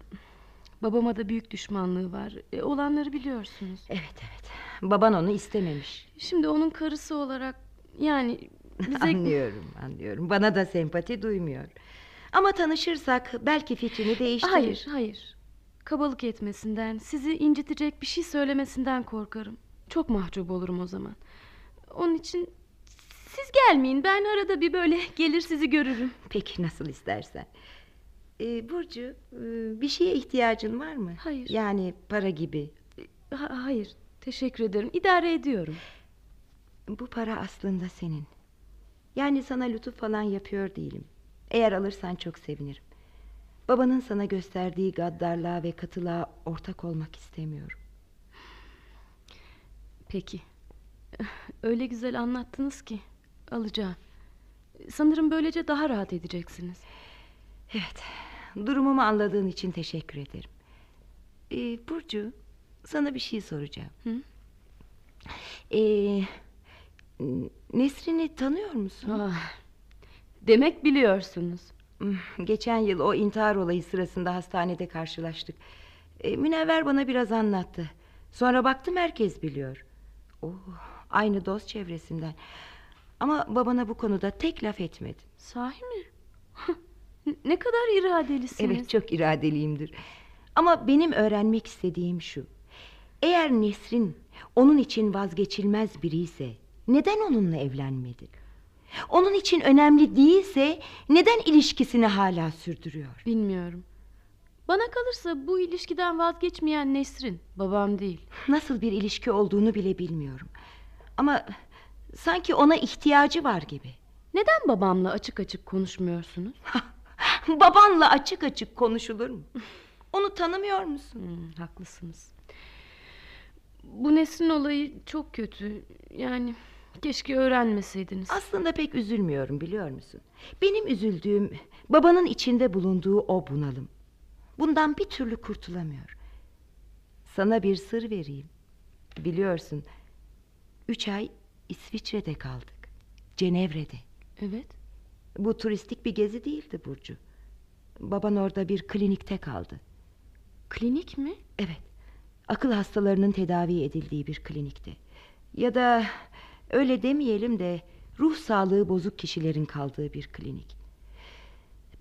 Babama da büyük düşmanlığı var. E, olanları biliyorsunuz. Evet evet. Baban onu istememiş. Şimdi onun karısı olarak yani bize Anlıyorum anlıyorum. Bana da sempati duymuyor. Ama tanışırsak belki fikrini değiştirir. Hayır, hayır. Kabalık etmesinden, sizi incitecek bir şey söylemesinden korkarım. Çok mahcup olurum o zaman. Onun için siz gelmeyin. Ben arada bir böyle gelir sizi görürüm. <laughs> Peki nasıl istersen. Ee, Burcu e, bir şeye ihtiyacın var mı? Hayır. Yani para gibi. Ha- hayır, teşekkür ederim. İdare ediyorum. Bu para aslında senin. Yani sana lütuf falan yapıyor değilim. Eğer alırsan çok sevinirim. Babanın sana gösterdiği gaddarlığa ve katılığa ortak olmak istemiyorum. Peki. Öyle güzel anlattınız ki alacağım. Sanırım böylece daha rahat edeceksiniz. Evet, durumumu anladığın için teşekkür ederim. Ee, Burcu, sana bir şey soracağım. Hı? Ee, Nesrin'i tanıyor musun? Ah, demek biliyorsunuz. Hmm, Geçen yıl o intihar olayı sırasında hastanede karşılaştık. Ee, Münevver bana biraz anlattı. Sonra baktım herkes biliyor. Oh, aynı dost çevresinden. Ama babana bu konuda tek laf etmedi. Sahi mi? ne kadar iradelisiniz. Evet çok iradeliyimdir. Ama benim öğrenmek istediğim şu. Eğer Nesrin onun için vazgeçilmez biri ise neden onunla evlenmedi? Onun için önemli değilse neden ilişkisini hala sürdürüyor? Bilmiyorum. Bana kalırsa bu ilişkiden vazgeçmeyen Nesrin, babam değil. Nasıl bir ilişki olduğunu bile bilmiyorum. Ama sanki ona ihtiyacı var gibi. Neden babamla açık açık konuşmuyorsunuz? <laughs> Babanla açık açık konuşulur mu? <laughs> Onu tanımıyor musun? Hmm, haklısınız. Bu Nesrin olayı çok kötü. Yani keşke öğrenmeseydiniz. Aslında pek üzülmüyorum biliyor musun? Benim üzüldüğüm babanın içinde bulunduğu o bunalım. Bundan bir türlü kurtulamıyor. Sana bir sır vereyim. Biliyorsun üç ay İsviçre'de kaldık. Cenevre'de. Evet. Bu turistik bir gezi değildi Burcu. Baban orada bir klinikte kaldı. Klinik mi? Evet. Akıl hastalarının tedavi edildiği bir klinikte. Ya da öyle demeyelim de ruh sağlığı bozuk kişilerin kaldığı bir klinik.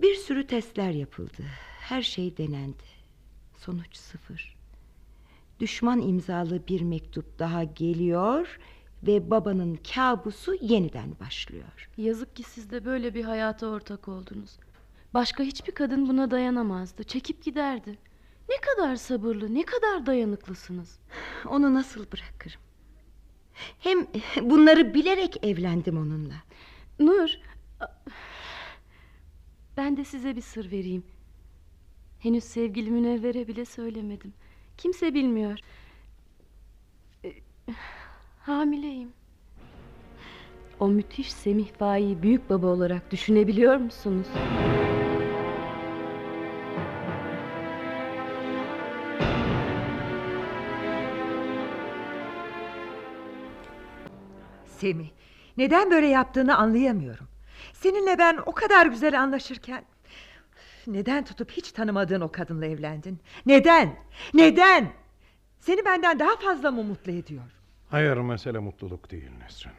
Bir sürü testler yapıldı. Her şey denendi. Sonuç sıfır. Düşman imzalı bir mektup daha geliyor ve babanın kabusu yeniden başlıyor. Yazık ki siz de böyle bir hayata ortak oldunuz. Başka hiçbir kadın buna dayanamazdı. Çekip giderdi. Ne kadar sabırlı, ne kadar dayanıklısınız. Onu nasıl bırakırım? Hem <laughs> bunları bilerek evlendim onunla. Nur, ben de size bir sır vereyim. Henüz sevgili Münevver'e bile söylemedim. Kimse bilmiyor. Ee, Hamileyim. O müthiş Semih Faik'i büyük baba olarak düşünebiliyor musunuz? Semih, neden böyle yaptığını anlayamıyorum. Seninle ben o kadar güzel anlaşırken... Neden tutup hiç tanımadığın o kadınla evlendin? Neden? Neden? Seni benden daha fazla mı mutlu ediyor? Hayır mesele mutluluk değil Nesrin.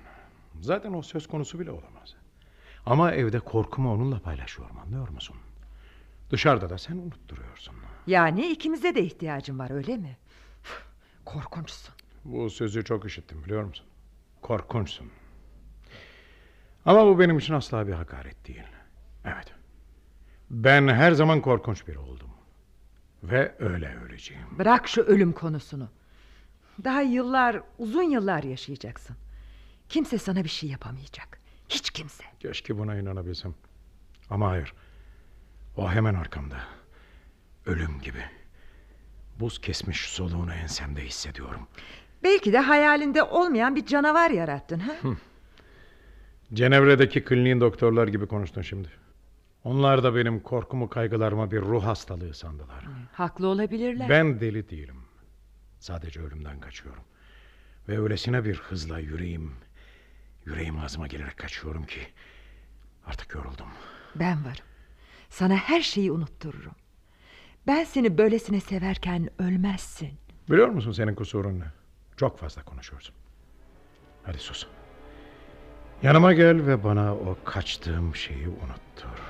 Zaten o söz konusu bile olamaz. Ama evde korkumu onunla paylaşıyorum anlıyor musun? Dışarıda da sen unutturuyorsun. Yani ikimize de ihtiyacın var öyle mi? Korkunçsun. Bu sözü çok işittim biliyor musun? Korkunçsun. Ama bu benim için asla bir hakaret değil. Evet. Ben her zaman korkunç biri oldum. Ve öyle öleceğim. Bırak şu ölüm konusunu. Daha yıllar, uzun yıllar yaşayacaksın. Kimse sana bir şey yapamayacak. Hiç kimse. Keşke buna inanabilsem. Ama hayır. O hemen arkamda. Ölüm gibi. Buz kesmiş soluğunu ensemde hissediyorum. Belki de hayalinde olmayan bir canavar yarattın ha? Cenevre'deki kliniğin doktorlar gibi konuştun şimdi. Onlar da benim korkumu kaygılarıma bir ruh hastalığı sandılar. Haklı olabilirler. Ben deli değilim. Sadece ölümden kaçıyorum. Ve öylesine bir hızla yüreğim, yüreğim ağzıma gelerek kaçıyorum ki artık yoruldum. Ben varım. Sana her şeyi unuttururum. Ben seni böylesine severken ölmezsin. Biliyor musun senin kusurun ne? Çok fazla konuşuyorsun. Hadi sus. Yanıma gel ve bana o kaçtığım şeyi unuttur.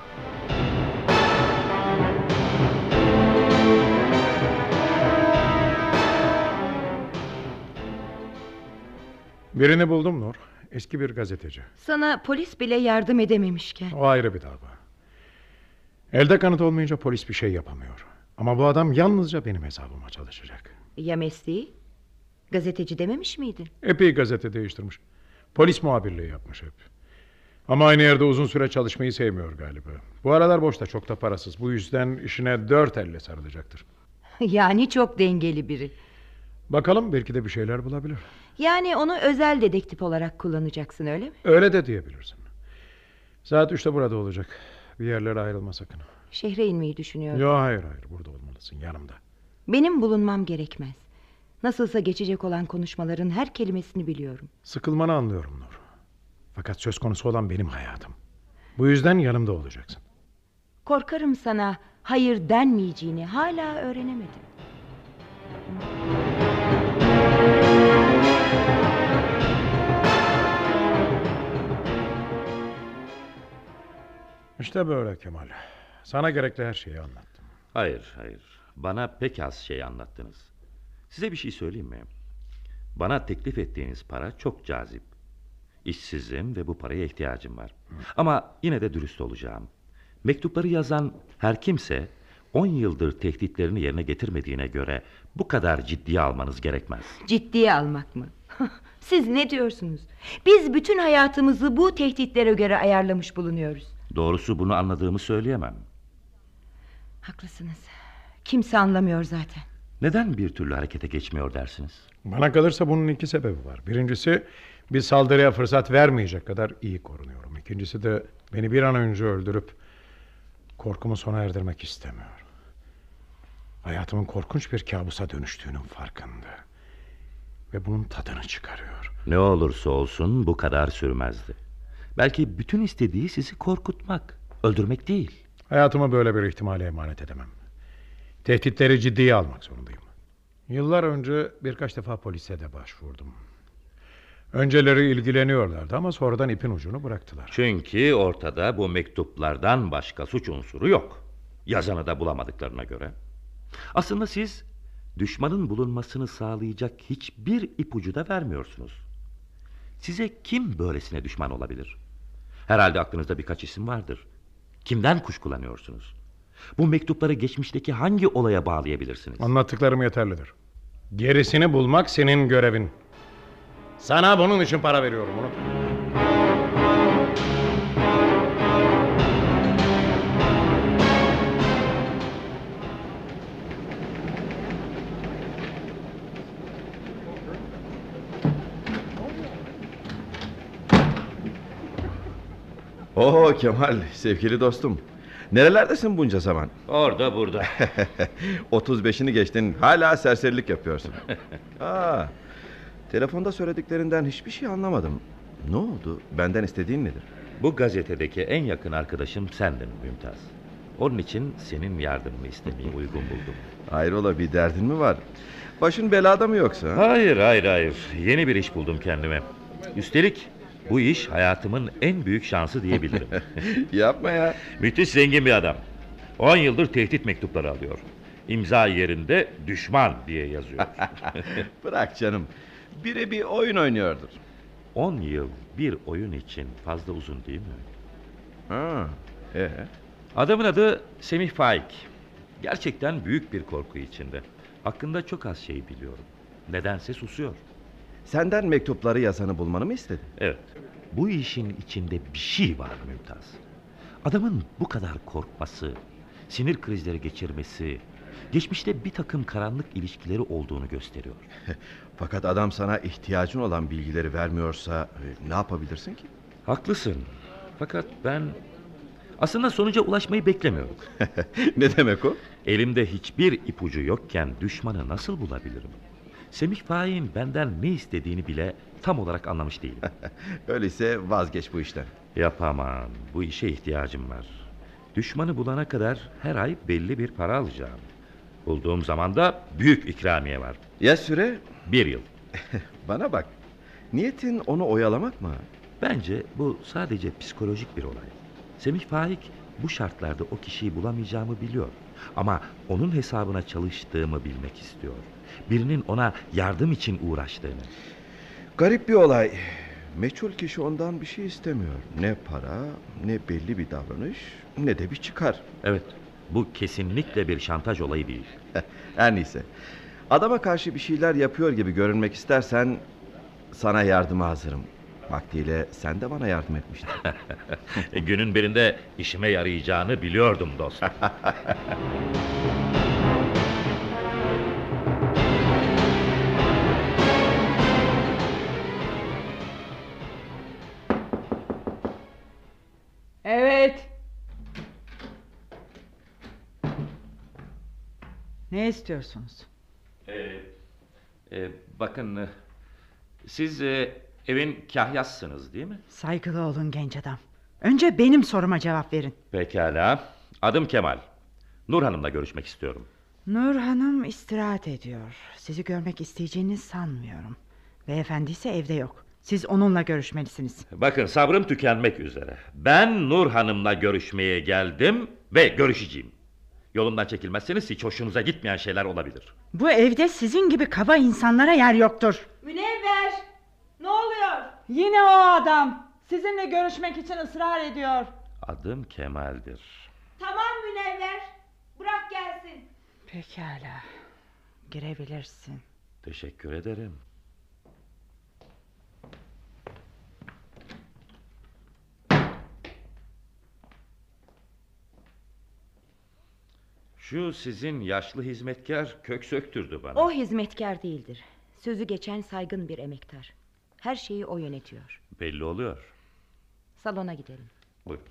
Birini buldum Nur. Eski bir gazeteci. Sana polis bile yardım edememişken. O ayrı bir dava. Elde kanıt olmayınca polis bir şey yapamıyor. Ama bu adam yalnızca benim hesabıma çalışacak. Ya mesleği? Gazeteci dememiş miydin? Epey gazete değiştirmiş. Polis muhabirliği yapmış hep. Ama aynı yerde uzun süre çalışmayı sevmiyor galiba. Bu aralar boşta çok da parasız. Bu yüzden işine dört elle sarılacaktır. <laughs> yani çok dengeli biri. Bakalım belki de bir şeyler bulabilir. Yani onu özel dedektif olarak kullanacaksın öyle mi? Öyle de diyebilirsin. Saat üçte burada olacak. Bir yerlere ayrılma sakın. Şehre inmeyi düşünüyorum. Yok hayır hayır burada olmalısın yanımda. Benim bulunmam gerekmez. Nasılsa geçecek olan konuşmaların her kelimesini biliyorum. Sıkılmanı anlıyorum Nur. Fakat söz konusu olan benim hayatım. Bu yüzden yanımda olacaksın. Korkarım sana hayır denmeyeceğini hala öğrenemedim. İşte böyle Kemal. Sana gerekli her şeyi anlattım. Hayır, hayır. Bana pek az şey anlattınız. Size bir şey söyleyeyim mi? Bana teklif ettiğiniz para çok cazip. İşsizim ve bu paraya ihtiyacım var. Ama yine de dürüst olacağım. Mektupları yazan her kimse 10 yıldır tehditlerini yerine getirmediğine göre bu kadar ciddiye almanız gerekmez. Ciddiye almak mı? <laughs> Siz ne diyorsunuz? Biz bütün hayatımızı bu tehditlere göre ayarlamış bulunuyoruz. Doğrusu bunu anladığımı söyleyemem. Haklısınız. Kimse anlamıyor zaten. Neden bir türlü harekete geçmiyor dersiniz? Bana kalırsa bunun iki sebebi var. Birincisi bir saldırıya fırsat vermeyecek kadar iyi korunuyorum. İkincisi de beni bir an önce öldürüp korkumu sona erdirmek istemiyor. Hayatımın korkunç bir kabusa dönüştüğünün farkında. Ve bunun tadını çıkarıyor. Ne olursa olsun bu kadar sürmezdi. Belki bütün istediği sizi korkutmak, öldürmek değil. Hayatımı böyle bir ihtimale emanet edemem. Tehditleri ciddiye almak zorundayım. Yıllar önce birkaç defa polise de başvurdum. Önceleri ilgileniyorlardı ama sonradan ipin ucunu bıraktılar. Çünkü ortada bu mektuplardan başka suç unsuru yok. Yazanı da bulamadıklarına göre. Aslında siz düşmanın bulunmasını sağlayacak hiçbir ipucu da vermiyorsunuz. Size kim böylesine düşman olabilir? Herhalde aklınızda birkaç isim vardır. Kimden kuşkulanıyorsunuz? Bu mektupları geçmişteki hangi olaya bağlayabilirsiniz? Anlattıklarım yeterlidir. Gerisini bulmak senin görevin. Sana bunun için para veriyorum unutma. Oo Kemal, sevgili dostum. Nerelerdesin bunca zaman? Orada burada. <laughs> 35'ini geçtin, hala serserilik yapıyorsun. <laughs> Aa, telefonda söylediklerinden hiçbir şey anlamadım. Ne oldu? Benden istediğin nedir? Bu gazetedeki en yakın arkadaşım sendin Mümtaz. Onun için senin yardımını istemeyi uygun buldum. Hayrola bir derdin mi var? Başın belada mı yoksa? Hayır, hayır, hayır. Yeni bir iş buldum kendime. Üstelik bu iş hayatımın en büyük şansı diyebilirim. <laughs> Yapma ya. Müthiş zengin bir adam. 10 yıldır tehdit mektupları alıyor. İmza yerinde düşman diye yazıyor. <laughs> Bırak canım. Biri bir oyun oynuyordur. 10 yıl bir oyun için fazla uzun değil mi? Ha, ee? Adamın adı Semih Faik. Gerçekten büyük bir korku içinde. Hakkında çok az şey biliyorum. Nedense susuyor. Senden mektupları yazanı bulmanı mı istedi? Evet. Bu işin içinde bir şey var Mümtaz. Adamın bu kadar korkması, sinir krizleri geçirmesi, geçmişte bir takım karanlık ilişkileri olduğunu gösteriyor. <laughs> Fakat adam sana ihtiyacın olan bilgileri vermiyorsa e, ne yapabilirsin ki? Haklısın. Fakat ben aslında sonuca ulaşmayı beklemiyorum. <laughs> ne demek o? Elimde hiçbir ipucu yokken düşmanı nasıl bulabilirim? Semih Faik'in benden ne istediğini bile tam olarak anlamış değilim. <laughs> Öyleyse vazgeç bu işten. Yapamam. Bu işe ihtiyacım var. Düşmanı bulana kadar her ay belli bir para alacağım. Bulduğum zaman da büyük ikramiye var. Ya süre? Bir yıl. <laughs> Bana bak. Niyetin onu oyalamak mı? Bence bu sadece psikolojik bir olay. Semih Faik bu şartlarda o kişiyi bulamayacağımı biliyor. Ama onun hesabına çalıştığımı bilmek istiyor. Birinin ona yardım için uğraştığını. Garip bir olay. Meçhul kişi ondan bir şey istemiyor. Ne para, ne belli bir davranış, ne de bir çıkar. Evet, bu kesinlikle bir şantaj olayı değil. <laughs> Her neyse. Adama karşı bir şeyler yapıyor gibi görünmek istersen sana yardıma hazırım. Vaktiyle sen de bana yardım etmiştin. <laughs> E, Günün birinde işime yarayacağını biliyordum dost. <laughs> Ne istiyorsunuz? E, bakın, e, siz e, evin kahyasısınız değil mi? Saygılı olun genç adam. Önce benim soruma cevap verin. Pekala. Adım Kemal. Nur Hanım'la görüşmek istiyorum. Nur Hanım istirahat ediyor. Sizi görmek isteyeceğini sanmıyorum. Beyefendi ise evde yok. Siz onunla görüşmelisiniz. Bakın sabrım tükenmek üzere. Ben Nur Hanım'la görüşmeye geldim ve görüşeceğim. Yolumdan çekilmezseniz hiç hoşunuza gitmeyen şeyler olabilir. Bu evde sizin gibi kaba insanlara yer yoktur. Münevver! Ne oluyor? Yine o adam. Sizinle görüşmek için ısrar ediyor. Adım Kemal'dir. Tamam Münevver. Bırak gelsin. Pekala. Girebilirsin. Teşekkür ederim. Şu sizin yaşlı hizmetkar kök söktürdü bana. O hizmetkar değildir. Sözü geçen saygın bir emektar. Her şeyi o yönetiyor. Belli oluyor. Salona gidelim. Buyurun.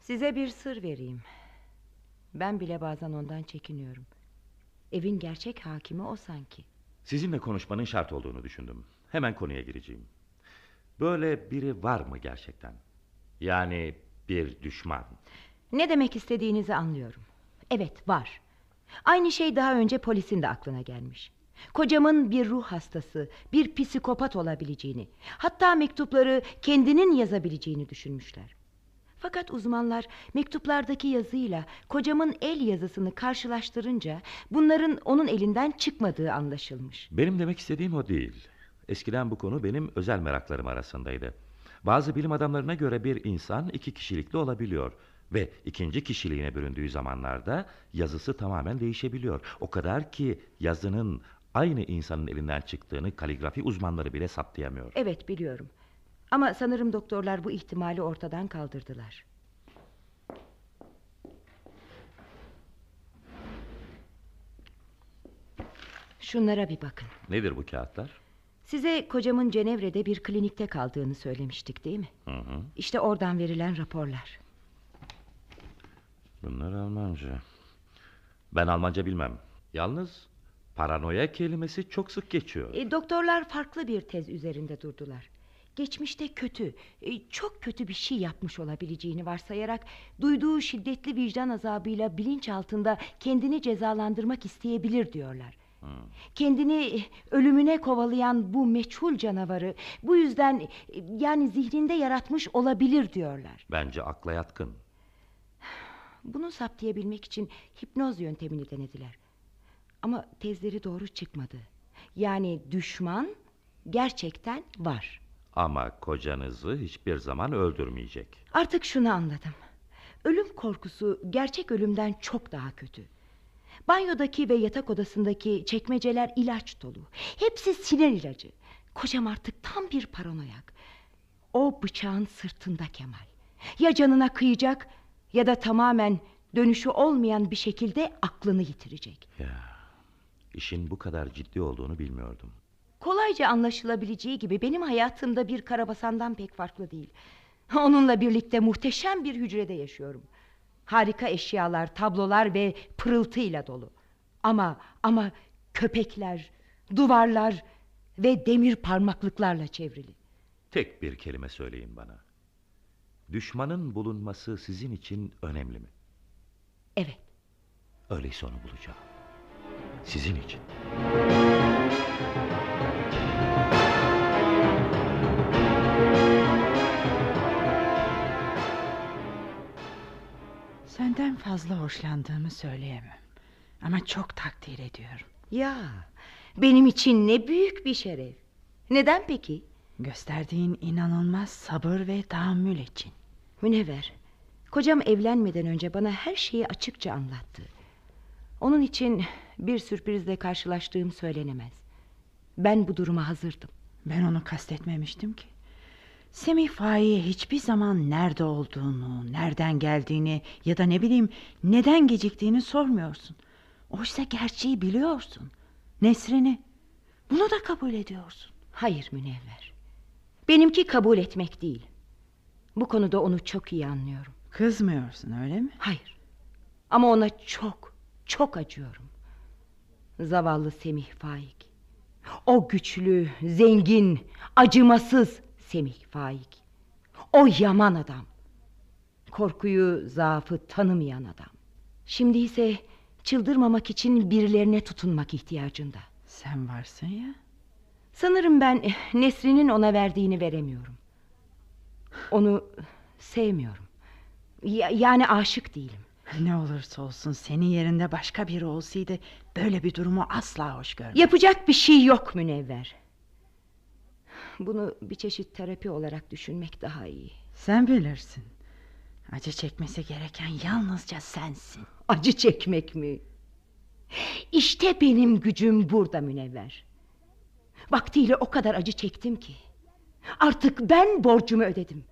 Size bir sır vereyim. Ben bile bazen ondan çekiniyorum. Evin gerçek hakimi o sanki. Sizinle konuşmanın şart olduğunu düşündüm. Hemen konuya gireceğim. Böyle biri var mı gerçekten? Yani bir düşman. Ne demek istediğinizi anlıyorum. Evet var. Aynı şey daha önce polisin de aklına gelmiş. Kocamın bir ruh hastası, bir psikopat olabileceğini, hatta mektupları kendinin yazabileceğini düşünmüşler. Fakat uzmanlar mektuplardaki yazıyla kocamın el yazısını karşılaştırınca bunların onun elinden çıkmadığı anlaşılmış. Benim demek istediğim o değil. Eskiden bu konu benim özel meraklarım arasındaydı. Bazı bilim adamlarına göre bir insan iki kişilikli olabiliyor ve ikinci kişiliğine büründüğü zamanlarda yazısı tamamen değişebiliyor. O kadar ki yazının aynı insanın elinden çıktığını kaligrafi uzmanları bile saptayamıyor. Evet biliyorum. Ama sanırım doktorlar bu ihtimali ortadan kaldırdılar. Şunlara bir bakın. Nedir bu kağıtlar? Size kocamın Cenevre'de bir klinikte kaldığını söylemiştik değil mi? Hı hı. İşte oradan verilen raporlar. Bunlar Almanca. Ben Almanca bilmem. Yalnız paranoya kelimesi çok sık geçiyor. E, doktorlar farklı bir tez üzerinde durdular. Geçmişte kötü, e, çok kötü bir şey yapmış olabileceğini varsayarak duyduğu şiddetli vicdan azabıyla bilinç altında kendini cezalandırmak isteyebilir diyorlar. Kendini e, ölümüne kovalayan bu meçhul canavarı bu yüzden e, yani zihninde yaratmış olabilir diyorlar. Bence akla yatkın. Bunu saptayabilmek için hipnoz yöntemini denediler. Ama tezleri doğru çıkmadı. Yani düşman gerçekten var. Ama kocanızı hiçbir zaman öldürmeyecek. Artık şunu anladım. Ölüm korkusu gerçek ölümden çok daha kötü. Banyodaki ve yatak odasındaki çekmeceler ilaç dolu. Hepsi sinir ilacı. Kocam artık tam bir paranoyak. O bıçağın sırtında Kemal. Ya canına kıyacak ya da tamamen dönüşü olmayan bir şekilde aklını yitirecek. İşin bu kadar ciddi olduğunu bilmiyordum. Kolayca anlaşılabileceği gibi benim hayatımda bir karabasandan pek farklı değil. Onunla birlikte muhteşem bir hücrede yaşıyorum. Harika eşyalar, tablolar ve pırıltıyla dolu. Ama ama köpekler, duvarlar ve demir parmaklıklarla çevrili. Tek bir kelime söyleyin bana. Düşmanın bulunması sizin için önemli mi? Evet. Öyleyse onu bulacağım. Sizin için. Senden fazla hoşlandığımı söyleyemem. Ama çok takdir ediyorum. Ya benim için ne büyük bir şeref. Neden peki? Gösterdiğin inanılmaz sabır ve tahammül için. Münevver, kocam evlenmeden önce bana her şeyi açıkça anlattı. Onun için bir sürprizle karşılaştığım söylenemez. Ben bu duruma hazırdım. Ben onu kastetmemiştim ki. Semih Faik'e hiçbir zaman nerede olduğunu, nereden geldiğini ya da ne bileyim neden geciktiğini sormuyorsun. Oysa gerçeği biliyorsun. Nesrini. Bunu da kabul ediyorsun. Hayır Münevver. Benimki kabul etmek değil. Bu konuda onu çok iyi anlıyorum. Kızmıyorsun öyle mi? Hayır. Ama ona çok, çok acıyorum. Zavallı Semih Faik. O güçlü, zengin, acımasız Semih Faik. O yaman adam. Korkuyu, zaafı tanımayan adam. Şimdi ise çıldırmamak için birilerine tutunmak ihtiyacında. Sen varsın ya. Sanırım ben eh, Nesrin'in ona verdiğini veremiyorum. Onu sevmiyorum. Ya- yani aşık değilim. Ne olursa olsun senin yerinde başka biri olsaydı böyle bir durumu asla hoş görmem. Yapacak bir şey yok Münevver. Bunu bir çeşit terapi olarak düşünmek daha iyi. Sen bilirsin. Acı çekmesi gereken yalnızca sensin. Acı çekmek mi? İşte benim gücüm burada Münevver. Vaktiyle o kadar acı çektim ki. Artık ben borcumu ödedim.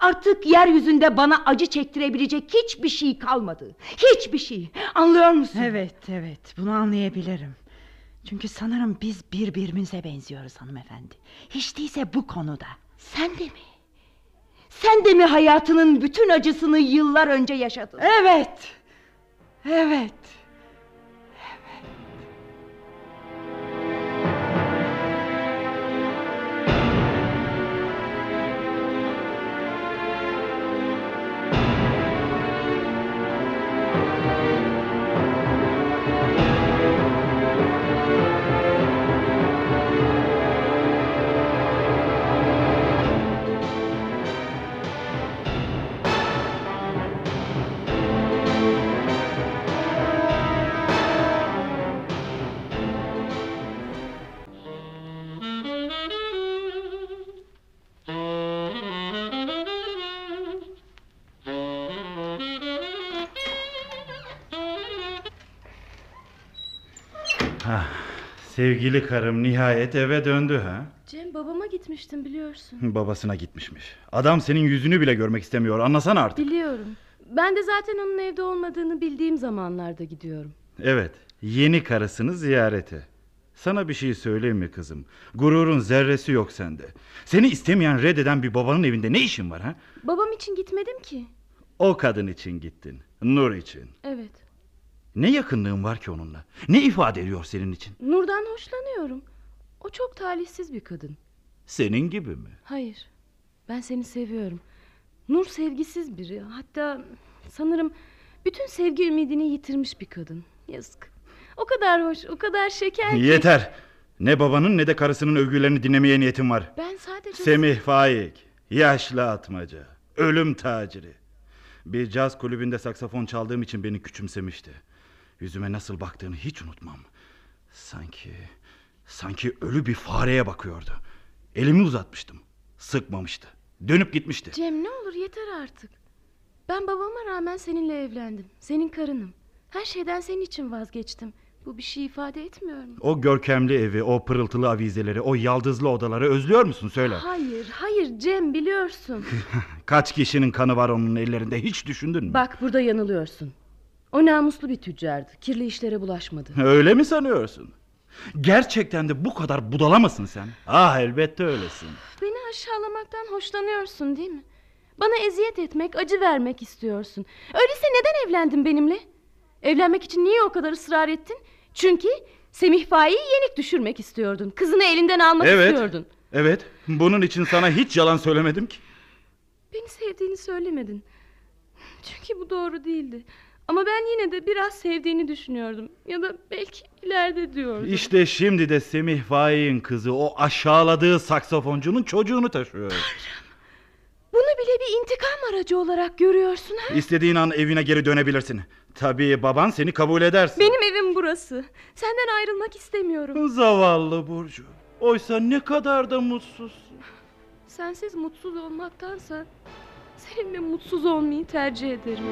Artık yeryüzünde bana acı çektirebilecek hiçbir şey kalmadı. Hiçbir şey. Anlıyor musun? Evet evet bunu anlayabilirim. Çünkü sanırım biz birbirimize benziyoruz hanımefendi. Hiç değilse bu konuda. Sen de mi? Sen de mi hayatının bütün acısını yıllar önce yaşadın? Evet. Evet. Sevgili karım nihayet eve döndü ha. Cem babama gitmiştim biliyorsun. Babasına gitmişmiş. Adam senin yüzünü bile görmek istemiyor. Anlasana artık. Biliyorum. Ben de zaten onun evde olmadığını bildiğim zamanlarda gidiyorum. Evet, yeni karısını ziyarete. Sana bir şey söyleyeyim mi kızım? Gururun zerresi yok sende. Seni istemeyen, reddeden bir babanın evinde ne işin var ha? Babam için gitmedim ki. O kadın için gittin. Nur için. Evet. Ne yakınlığın var ki onunla? Ne ifade ediyor senin için? Nur'dan hoşlanıyorum. O çok talihsiz bir kadın. Senin gibi mi? Hayır. Ben seni seviyorum. Nur sevgisiz biri. Hatta sanırım bütün sevgi ümidini yitirmiş bir kadın. Yazık. O kadar hoş, o kadar şeker ki. Yeter. Ne babanın ne de karısının övgülerini dinlemeye niyetim var. Ben sadece... Semih Faik, yaşlı atmaca, ölüm taciri. Bir caz kulübünde saksafon çaldığım için beni küçümsemişti. Yüzüme nasıl baktığını hiç unutmam. Sanki, sanki ölü bir fareye bakıyordu. Elimi uzatmıştım. Sıkmamıştı. Dönüp gitmişti. Cem ne olur yeter artık. Ben babama rağmen seninle evlendim. Senin karınım. Her şeyden senin için vazgeçtim. Bu bir şey ifade etmiyor mu? O görkemli evi, o pırıltılı avizeleri, o yaldızlı odaları özlüyor musun söyle. Hayır, hayır Cem biliyorsun. <laughs> Kaç kişinin kanı var onun ellerinde hiç düşündün mü? Bak burada yanılıyorsun. O namuslu bir tüccardı. Kirli işlere bulaşmadı. <laughs> Öyle mi sanıyorsun? Gerçekten de bu kadar budala mısın sen? Ah elbette öylesin. Beni aşağılamaktan hoşlanıyorsun değil mi? Bana eziyet etmek, acı vermek istiyorsun. Öyleyse neden evlendin benimle? Evlenmek için niye o kadar ısrar ettin? Çünkü Semih Faik'i yenik düşürmek istiyordun. Kızını elinden almak Evet. istiyordun. Evet. Bunun için sana hiç yalan söylemedim ki. Beni sevdiğini söylemedin. Çünkü bu doğru değildi. Ama ben yine de biraz sevdiğini düşünüyordum. Ya da belki ileride diyordum. İşte şimdi de Semih Faik'in kızı o aşağıladığı saksafoncunun çocuğunu taşıyor. Bunu bile bir intikam aracı olarak görüyorsun ha? İstediğin an evine geri dönebilirsin. Tabii baban seni kabul edersin. Benim evim burası. Senden ayrılmak istemiyorum. Zavallı Burcu. Oysa ne kadar da mutsuzsun. Sensiz mutsuz olmaktansa seninle mutsuz olmayı tercih ederim.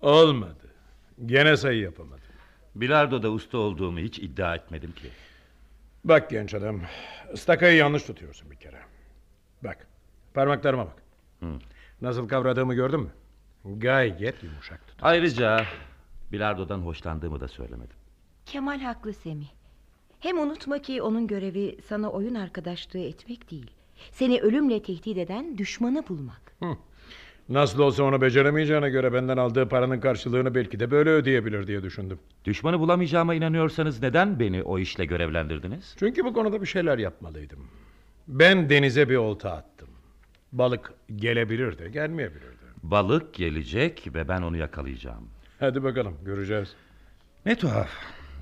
Olmadı. Gene sayı yapamadım. Bilardo'da usta olduğumu hiç iddia etmedim ki. Bak genç adam. ıstakayı yanlış tutuyorsun bir kere. Bak. Parmaklarıma bak. Nasıl kavradığımı gördün mü? Gayet yumuşak tut. Ayrıca Bilardo'dan hoşlandığımı da söylemedim. Kemal haklı Semih. Hem unutma ki onun görevi sana oyun arkadaşlığı etmek değil. Seni ölümle tehdit eden düşmanı bulmak. Nasıl olsa onu beceremeyeceğine göre benden aldığı paranın karşılığını belki de böyle ödeyebilir diye düşündüm. Düşmanı bulamayacağıma inanıyorsanız neden beni o işle görevlendirdiniz? Çünkü bu konuda bir şeyler yapmalıydım. Ben denize bir olta attım. Balık gelebilirdi, gelmeyebilirdi. Balık gelecek ve ben onu yakalayacağım. Hadi bakalım, göreceğiz. Ne tuhaf.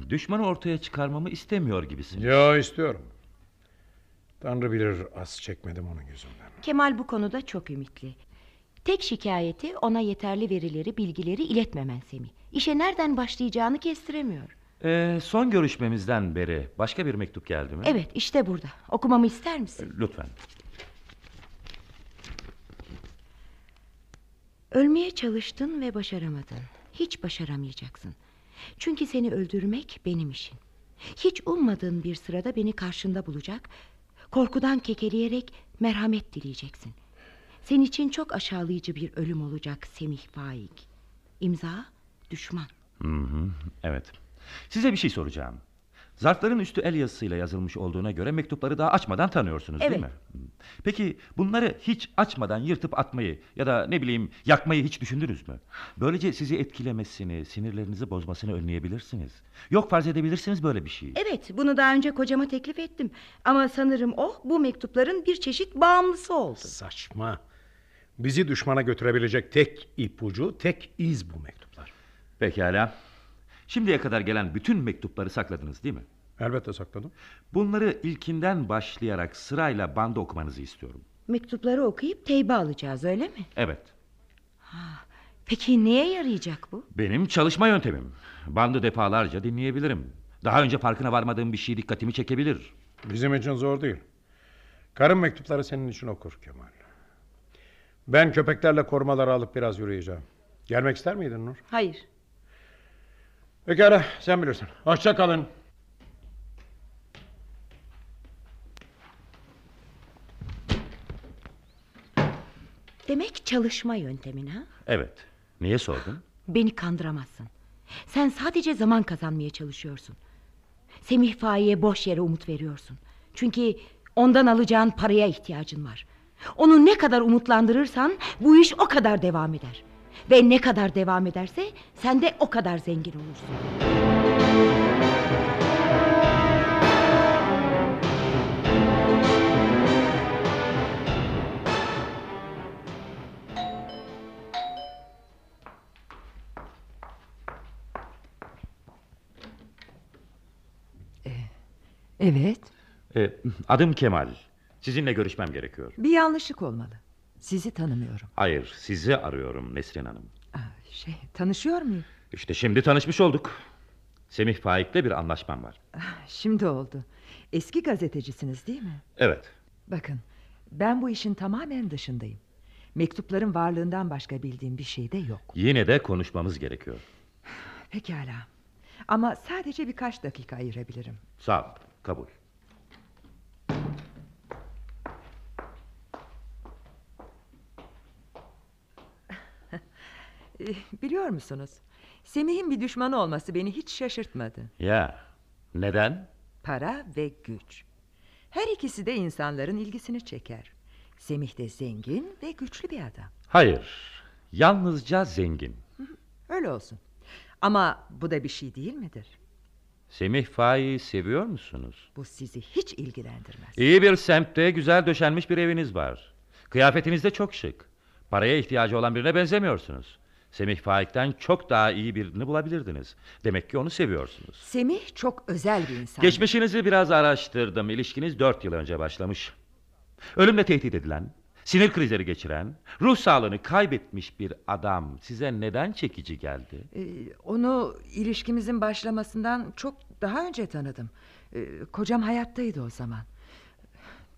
Düşmanı ortaya çıkarmamı istemiyor gibisin. Ya istiyorum. Tanrı bilir az çekmedim onun yüzünden. Kemal bu konuda çok ümitli. Tek şikayeti ona yeterli verileri, bilgileri iletmemen Semih. İşe nereden başlayacağını kestiremiyor. Ee, son görüşmemizden beri başka bir mektup geldi mi? Evet, işte burada. Okumamı ister misin? Lütfen. Ölmeye çalıştın ve başaramadın. Hiç başaramayacaksın. Çünkü seni öldürmek benim işim. Hiç ummadığın bir sırada beni karşında bulacak. Korkudan kekeleyerek merhamet dileyeceksin. Senin için çok aşağılayıcı bir ölüm olacak Semih Faik. İmza düşman. Hı hı, evet. Size bir şey soracağım. Zarfların üstü el yazısıyla yazılmış olduğuna göre mektupları daha açmadan tanıyorsunuz değil Evet. mi? Hı. Peki bunları hiç açmadan yırtıp atmayı ya da ne bileyim yakmayı hiç düşündünüz mü? Böylece sizi etkilemesini, sinirlerinizi bozmasını önleyebilirsiniz. Yok farz edebilirsiniz böyle bir şeyi. Evet bunu daha önce kocama teklif ettim. Ama sanırım o bu mektupların bir çeşit bağımlısı oldu. Saçma. Bizi düşmana götürebilecek tek ipucu, tek iz bu mektuplar. Pekala. Şimdiye kadar gelen bütün mektupları sakladınız değil mi? Elbette sakladım. Bunları ilkinden başlayarak sırayla banda okumanızı istiyorum. Mektupları okuyup teybe alacağız öyle mi? Evet. Peki neye yarayacak bu? Benim çalışma yöntemim. Bandı defalarca dinleyebilirim. Daha önce farkına varmadığım bir şey dikkatimi çekebilir. Bizim için zor değil. Karın mektupları senin için okur Kemal. Ben köpeklerle korumaları alıp biraz yürüyeceğim. Gelmek ister miydin Nur? Hayır. Pekala sen bilirsin. Hoşça kalın. Demek çalışma yöntemin ha? Evet. Niye sordun? Beni kandıramazsın. Sen sadece zaman kazanmaya çalışıyorsun. Semih Faik'e boş yere umut veriyorsun. Çünkü ondan alacağın paraya ihtiyacın var. Onu ne kadar umutlandırırsan bu iş o kadar devam eder. Ve ne kadar devam ederse sen de o kadar zengin olursun. Evet. Ee, adım Kemal. Sizinle görüşmem gerekiyor. Bir yanlışlık olmalı. Sizi tanımıyorum. Hayır, sizi arıyorum Nesrin Hanım. Aa, Şey, tanışıyor muyum? İşte şimdi tanışmış olduk. Semih Faik'le bir anlaşmam var. Ah, Şimdi oldu. Eski gazetecisiniz değil mi? Evet. Bakın, ben bu işin tamamen dışındayım. Mektupların varlığından başka bildiğim bir şey de yok. Yine de konuşmamız gerekiyor. Pekala. Ama sadece birkaç dakika ayırabilirim. Sağ ol, kabul. Biliyor musunuz? Semih'in bir düşmanı olması beni hiç şaşırtmadı. Ya neden? Para ve güç. Her ikisi de insanların ilgisini çeker. Semih de zengin ve güçlü bir adam. Hayır. Yalnızca zengin. Öyle olsun. Ama bu da bir şey değil midir? Semih Faik'i seviyor musunuz? Bu sizi hiç ilgilendirmez. İyi bir semtte güzel döşenmiş bir eviniz var. Kıyafetiniz de çok şık. Paraya ihtiyacı olan birine benzemiyorsunuz. Semih Faik'ten çok daha iyi birini bulabilirdiniz. Demek ki onu seviyorsunuz. Semih çok özel bir insan. Geçmişinizi biraz araştırdım. İlişkiniz dört yıl önce başlamış. Ölümle tehdit edilen, sinir krizleri geçiren, ruh sağlığını kaybetmiş bir adam size neden çekici geldi? Ee, onu ilişkimizin başlamasından çok daha önce tanıdım. Ee, kocam hayattaydı o zaman.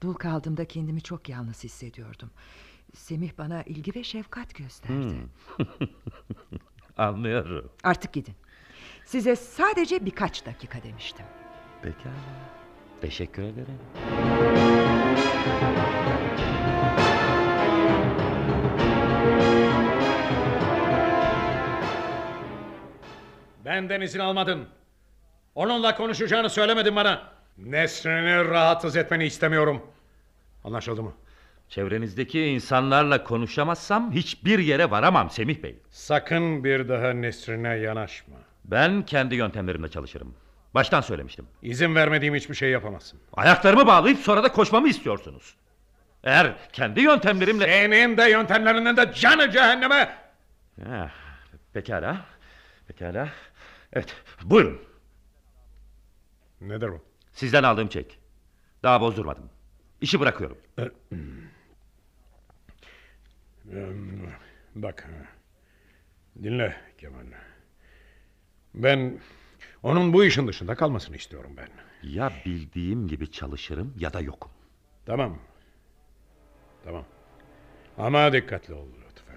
Dul kaldığımda kendimi çok yalnız hissediyordum. Semih bana ilgi ve şefkat gösterdi. <laughs> Anlıyorum. Artık gidin. Size sadece birkaç dakika demiştim. Pekala. Teşekkür ederim. Benden izin almadın. Onunla konuşacağını söylemedin bana. Nesrin'i rahatsız etmeni istemiyorum. Anlaşıldı mı? Çevrenizdeki insanlarla konuşamazsam hiçbir yere varamam Semih Bey. Sakın bir daha Nesrin'e yanaşma. Ben kendi yöntemlerimle çalışırım. Baştan söylemiştim. İzin vermediğim hiçbir şey yapamazsın. Ayaklarımı bağlayıp sonra da koşmamı istiyorsunuz. Eğer kendi yöntemlerimle... Senin de yöntemlerinden de canı cehenneme. Ha, pekala. Pekala. Evet, buyurun. Nedir bu? Sizden aldığım çek. Daha bozdurmadım. İşi bırakıyorum. <clears throat> Bak. Dinle Kemal. Ben onun bu işin dışında kalmasını istiyorum ben. Ya bildiğim gibi çalışırım ya da yokum. Tamam. Tamam. Ama dikkatli ol lütfen.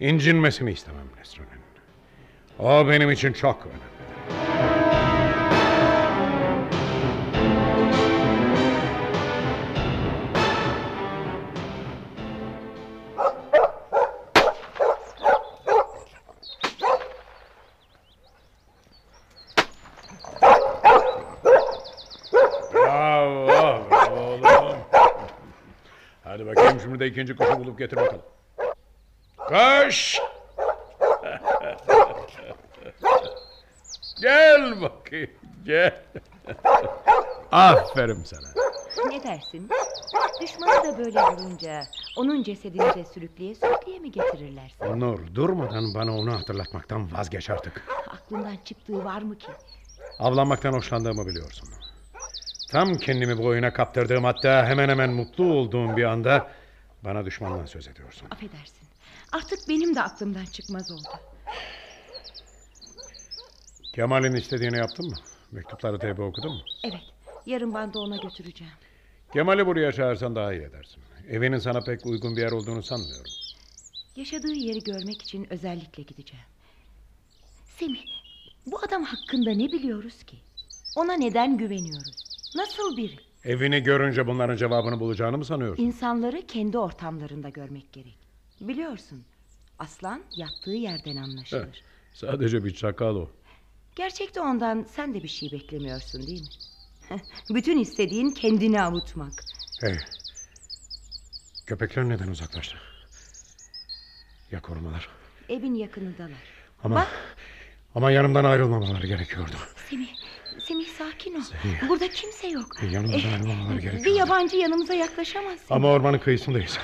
İncinmesini istemem Nesrin'in. O benim için çok önemli. İkinci kuşu bulup getir bakalım. Koş! <laughs> gel bakayım, gel. Aferin sana. Ne dersin? Düşmanı da böyle vurunca onun cesedini de sürükleye sürükleye mi getirirler sana? Nur durmadan bana onu hatırlatmaktan vazgeç artık. Aklından çıktığı var mı ki? Avlanmaktan hoşlandığımı biliyorsun. Tam kendimi bu oyuna kaptırdığım hatta hemen hemen mutlu olduğum bir anda bana düşmandan söz ediyorsun. Affedersin. Artık benim de aklımdan çıkmaz oldu. Kemal'in istediğini yaptın mı? Mektupları teybe okudun mu? Evet, yarın bandı ona götüreceğim. Kemal'i buraya çağırsan daha iyi edersin. Evinin sana pek uygun bir yer olduğunu sanmıyorum. Yaşadığı yeri görmek için özellikle gideceğim. Semih, bu adam hakkında ne biliyoruz ki? Ona neden güveniyoruz? Nasıl biri? Evini görünce bunların cevabını bulacağını mı sanıyorsun? İnsanları kendi ortamlarında görmek gerek. Biliyorsun, aslan yattığı yerden Heh, anlaşılır. sadece bir çakal o. Gerçekte ondan sen de bir şey beklemiyorsun değil mi? <laughs> Bütün istediğin kendini avutmak. Hey. Köpekler neden uzaklaştı? Ya korumalar? Evin yakınındalar. Ama Bak. ama yanımdan ayrılmamaları gerekiyordu. Semih, Semih sakin ol. Burada kimse yok. Yanımdan Eh, ayrılmamaları Bir gerekiyordu. yabancı yanımıza yaklaşamaz. Semih. Ama ormanın kıyısındayız.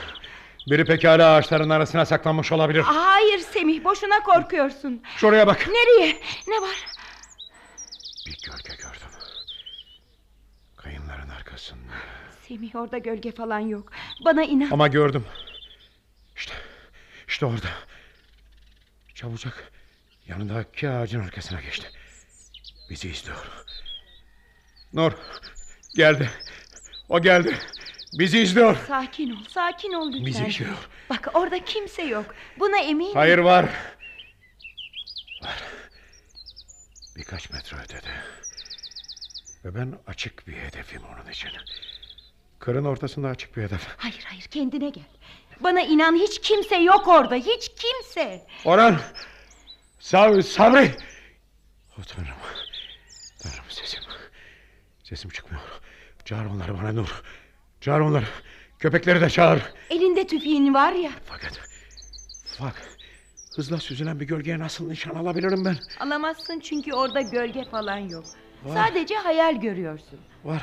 Biri pekala ağaçların arasına saklanmış olabilir. Hayır Semih, boşuna korkuyorsun. Şuraya bak. Nereye? Ne var? Bir gölge gördüm. Kayınların arkasında. Semih orada gölge falan yok. Bana inan. Ama gördüm. İşte, işte orada. Çabucak yanındaki ağacın arkasına geçti. Bizi izliyor. Nur, geldi. O geldi. Bizi izliyor. Sakin ol, sakin ol lütfen. Bizi izliyor. Bak orada kimse yok. Buna eminim. Hayır var. Var. Birkaç metre ötede. Ve ben açık bir hedefim onun için. Kırın ortasında açık bir hedef. Hayır hayır kendine gel. Bana inan hiç kimse yok orada. Hiç kimse. Orhan! Sabri! Sabri! Oh, tanrım. Tanrım sesim. Sesim çıkmıyor. Çağır onları bana Nur. Çağır onları. Köpekleri de çağır. Elinde tüfeğin var ya. Fakat... Bak. Hızla süzülen bir gölgeye nasıl nişan alabilirim ben? Alamazsın çünkü orada gölge falan yok. Sadece hayal görüyorsun. Var.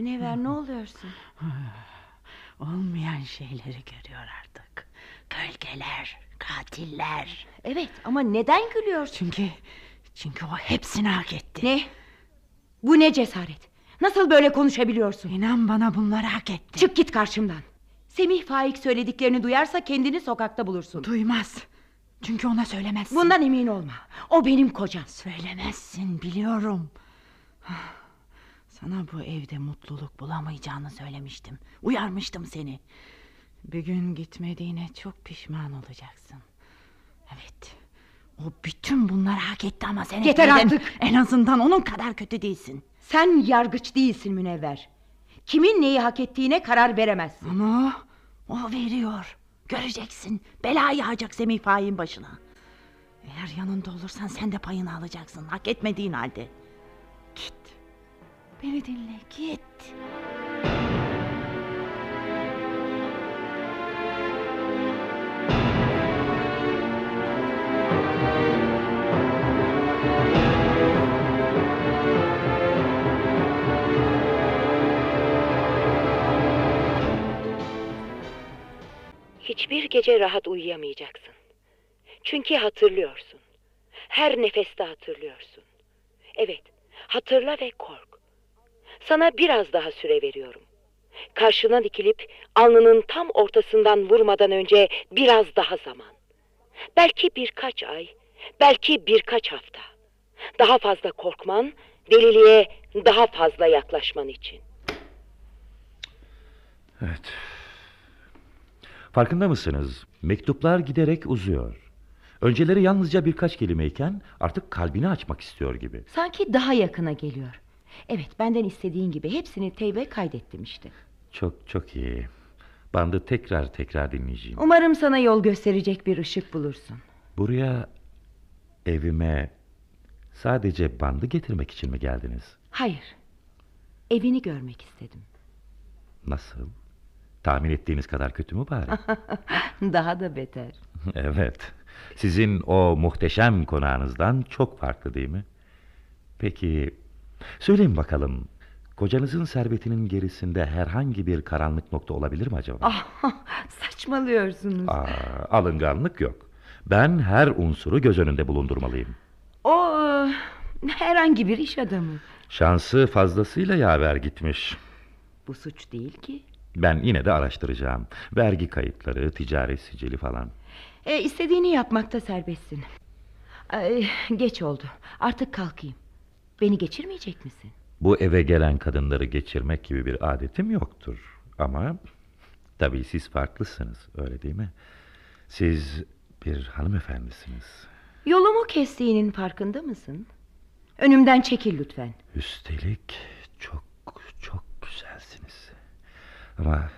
Münevver ne oluyorsun? <sighs> Olmayan şeyleri görüyor artık. Gölgeler, katiller. Evet ama neden gülüyorsun? Çünkü çünkü o hepsini hak etti. Ne? Bu ne cesaret? Nasıl böyle konuşabiliyorsun? İnan bana bunları hak etti. Çık git karşımdan. Semih Faik söylediklerini duyarsa kendini sokakta bulursun. Duymaz. Çünkü ona söylemezsin. Bundan emin olma. O benim kocam. Söylemezsin biliyorum. Sana bu evde mutluluk bulamayacağını söylemiştim. Uyarmıştım seni. Bir gün gitmediğine çok pişman olacaksın. Evet. O bütün bunları hak etti ama sen Yeter etmedin. artık. En azından onun kadar kötü değilsin. Sen yargıç değilsin Münevver. Kimin neyi hak ettiğine karar veremezsin. Ama o, veriyor. Göreceksin. Bela yağacak Semih Faik'in başına. Eğer yanında olursan sen de payını alacaksın. Hak etmediğin halde. Beni dinle git. Hiçbir gece rahat uyuyamayacaksın. Çünkü hatırlıyorsun. Her nefeste hatırlıyorsun. Evet, hatırla ve kork. Sana biraz daha süre veriyorum. Karşına dikilip alnının tam ortasından vurmadan önce biraz daha zaman. Belki birkaç ay, belki birkaç hafta. Daha fazla korkman, deliliğe daha fazla yaklaşman için. Evet. Farkında mısınız? Mektuplar giderek uzuyor. Önceleri yalnızca birkaç kelimeyken artık kalbini açmak istiyor gibi. Sanki daha yakına geliyor. Evet benden istediğin gibi hepsini teybe kaydettim işte. Çok çok iyi. Bandı tekrar tekrar dinleyeceğim. Umarım sana yol gösterecek bir ışık bulursun. Buraya evime sadece bandı getirmek için mi geldiniz? Hayır. Evini görmek istedim. Nasıl? Tahmin ettiğiniz kadar kötü mü bari? <laughs> Daha da beter. <laughs> evet. Sizin o muhteşem konağınızdan çok farklı değil mi? Peki, söyleyin bakalım. Kocanızın servetinin gerisinde herhangi bir karanlık nokta olabilir mi acaba? Ah, saçmalıyorsunuz. Aa, alınganlık yok. Ben her unsuru göz önünde bulundurmalıyım. O e, herhangi bir iş adamı. Şansı fazlasıyla yaver gitmiş. Bu suç değil ki. Ben yine de araştıracağım. Vergi kayıtları, ticaret sicili falan. E, istediğini yapmakta serbestsin. Ay, geç oldu. Artık kalkayım. Beni geçirmeyecek misin? Bu eve gelen kadınları geçirmek gibi bir adetim yoktur. Ama tabii siz farklısınız, öyle değil mi? Siz bir hanımefendisiniz. Yolumu kestiğinin farkında mısın? Önümden çekil lütfen. Üstelik çok çok güzelsiniz. Ama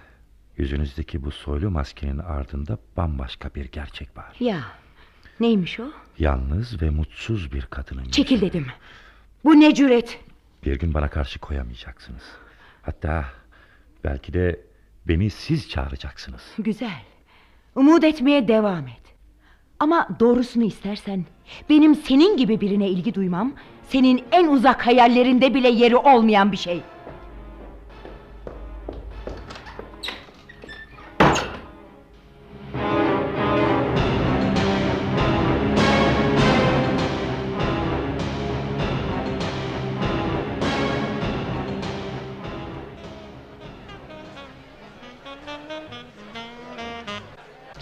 yüzünüzdeki bu soylu maskenin ardında bambaşka bir gerçek var. Ya neymiş o? Yalnız ve mutsuz bir kadının yüzü. Çekil dedim. Bu ne cüret? Bir gün bana karşı koyamayacaksınız. Hatta belki de beni siz çağıracaksınız. Güzel. Umut etmeye devam et. Ama doğrusunu istersen benim senin gibi birine ilgi duymam senin en uzak hayallerinde bile yeri olmayan bir şey.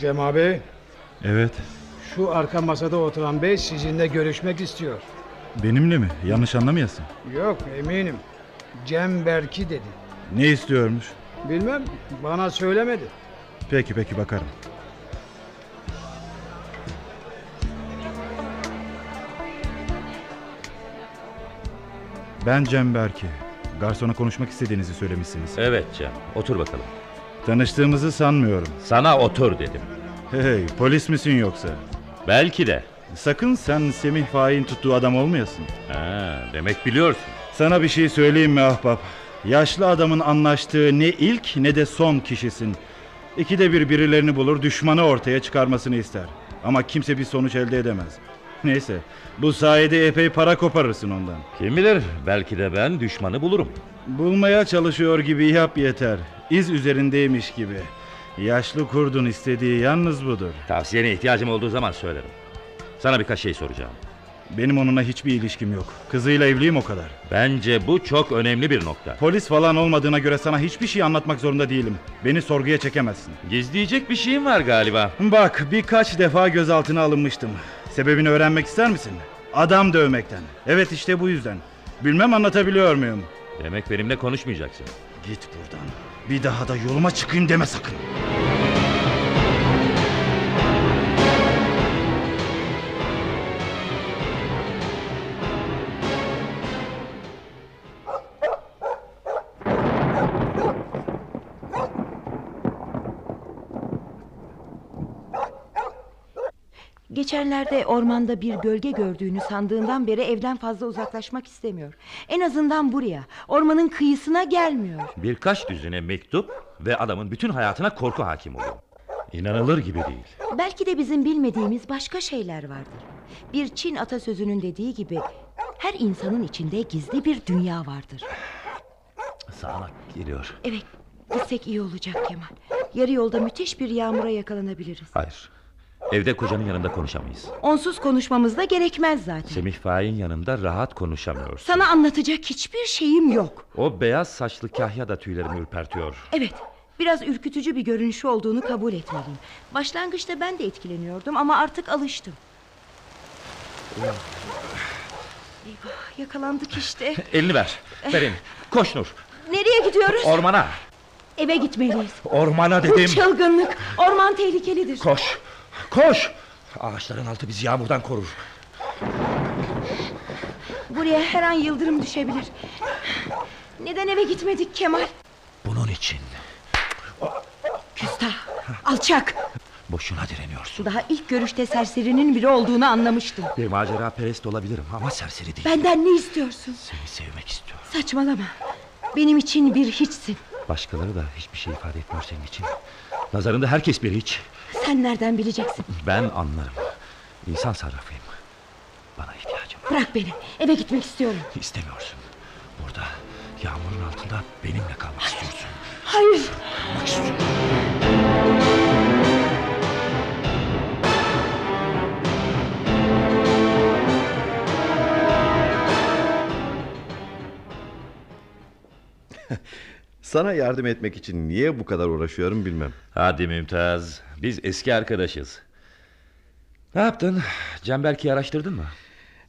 Cem abi, Evet. şu arka masada oturan bey sizinle görüşmek istiyor. Benimle mi? Yanlış anlamayasın. Yok eminim. Cem Berki dedi. Ne istiyormuş? Bilmem, bana söylemedi. Peki peki bakarım. Ben Cem Berke. Garsona konuşmak istediğinizi söylemişsiniz. Evet Cem otur bakalım. Tanıştığımızı sanmıyorum. Sana otur dedim. Hey polis misin yoksa? Belki de. Sakın sen Semih Faik'in tuttuğu adam olmayasın. Ha, demek biliyorsun. Sana bir şey söyleyeyim mi ahbap? Yaşlı adamın anlaştığı ne ilk ne de son kişisin. İkide bir birilerini bulur düşmanı ortaya çıkarmasını ister. Ama kimse bir sonuç elde edemez. Neyse bu sayede epey para koparırsın ondan. Kim bilir belki de ben düşmanı bulurum. Bulmaya çalışıyor gibi yap yeter. İz üzerindeymiş gibi. Yaşlı kurdun istediği yalnız budur. Tavsiyene ihtiyacım olduğu zaman söylerim. Sana birkaç şey soracağım. Benim onunla hiçbir ilişkim yok. Kızıyla evliyim o kadar. Bence bu çok önemli bir nokta. Polis falan olmadığına göre sana hiçbir şey anlatmak zorunda değilim. Beni sorguya çekemezsin. Gizleyecek bir şeyim var galiba. Bak birkaç defa gözaltına alınmıştım. Sebebini öğrenmek ister misin? Adam dövmekten. Evet işte bu yüzden. Bilmem anlatabiliyor muyum? Demek benimle konuşmayacaksın. Git buradan. Bir daha da yoluma çıkayım deme sakın. Geçenlerde ormanda bir gölge gördüğünü sandığından beri evden fazla uzaklaşmak istemiyor. En azından buraya, ormanın kıyısına gelmiyor. Birkaç düzine mektup ve adamın bütün hayatına korku hakim oluyor. İnanılır gibi değil. Belki de bizim bilmediğimiz başka şeyler vardır. Bir Çin atasözünün dediği gibi her insanın içinde gizli bir dünya vardır. Sağanak geliyor. Evet, gitsek iyi olacak Kemal. Yarı yolda müthiş bir yağmura yakalanabiliriz. Hayır. Evde kocanın yanında konuşamayız. Onsuz konuşmamız da gerekmez zaten. Semih Faik'in yanında rahat konuşamıyorsun. Sana anlatacak hiçbir şeyim yok. O beyaz saçlı kahya da tüylerimi ürpertiyor. Evet, biraz ürkütücü bir görünüşü olduğunu kabul etmeliyim. Başlangıçta ben de etkileniyordum ama artık alıştım. Eyvah, yakalandık işte. <laughs> Elini ver. Ver elini. Koş Nur. Nereye gidiyoruz? Ormana. Eve gitmeliyiz. Ormana Bu dedim. çılgınlık. Orman tehlikelidir. Koş. Koş. Ağaçların altı bizi yağmurdan korur. Buraya her an yıldırım düşebilir. Neden eve gitmedik Kemal? Bunun için. Küstah, alçak. Boşuna direniyorsun. Daha ilk görüşte serserinin biri olduğunu anlamıştım. Bir macera perest olabilirim ama serseri değil. Benden ne istiyorsun? Seni sevmek istiyorum. Saçmalama. Benim için bir hiçsin. Başkaları da hiçbir şey ifade etmiyor senin için. Nazarında herkes bir hiç. Sen nereden bileceksin? Ben anlarım. İnsan sarrafıyım. Bana ihtiyacım var. Bırak beni. Eve gitmek istiyorum. İstemiyorsun. Burada yağmurun altında benimle kalmak istiyorsun. Hayır. Kalmak istiyorum. <laughs> Sana yardım etmek için niye bu kadar uğraşıyorum bilmem. Hadi Mümtaz. Biz eski arkadaşız. Ne yaptın? Cemberk'i araştırdın mı?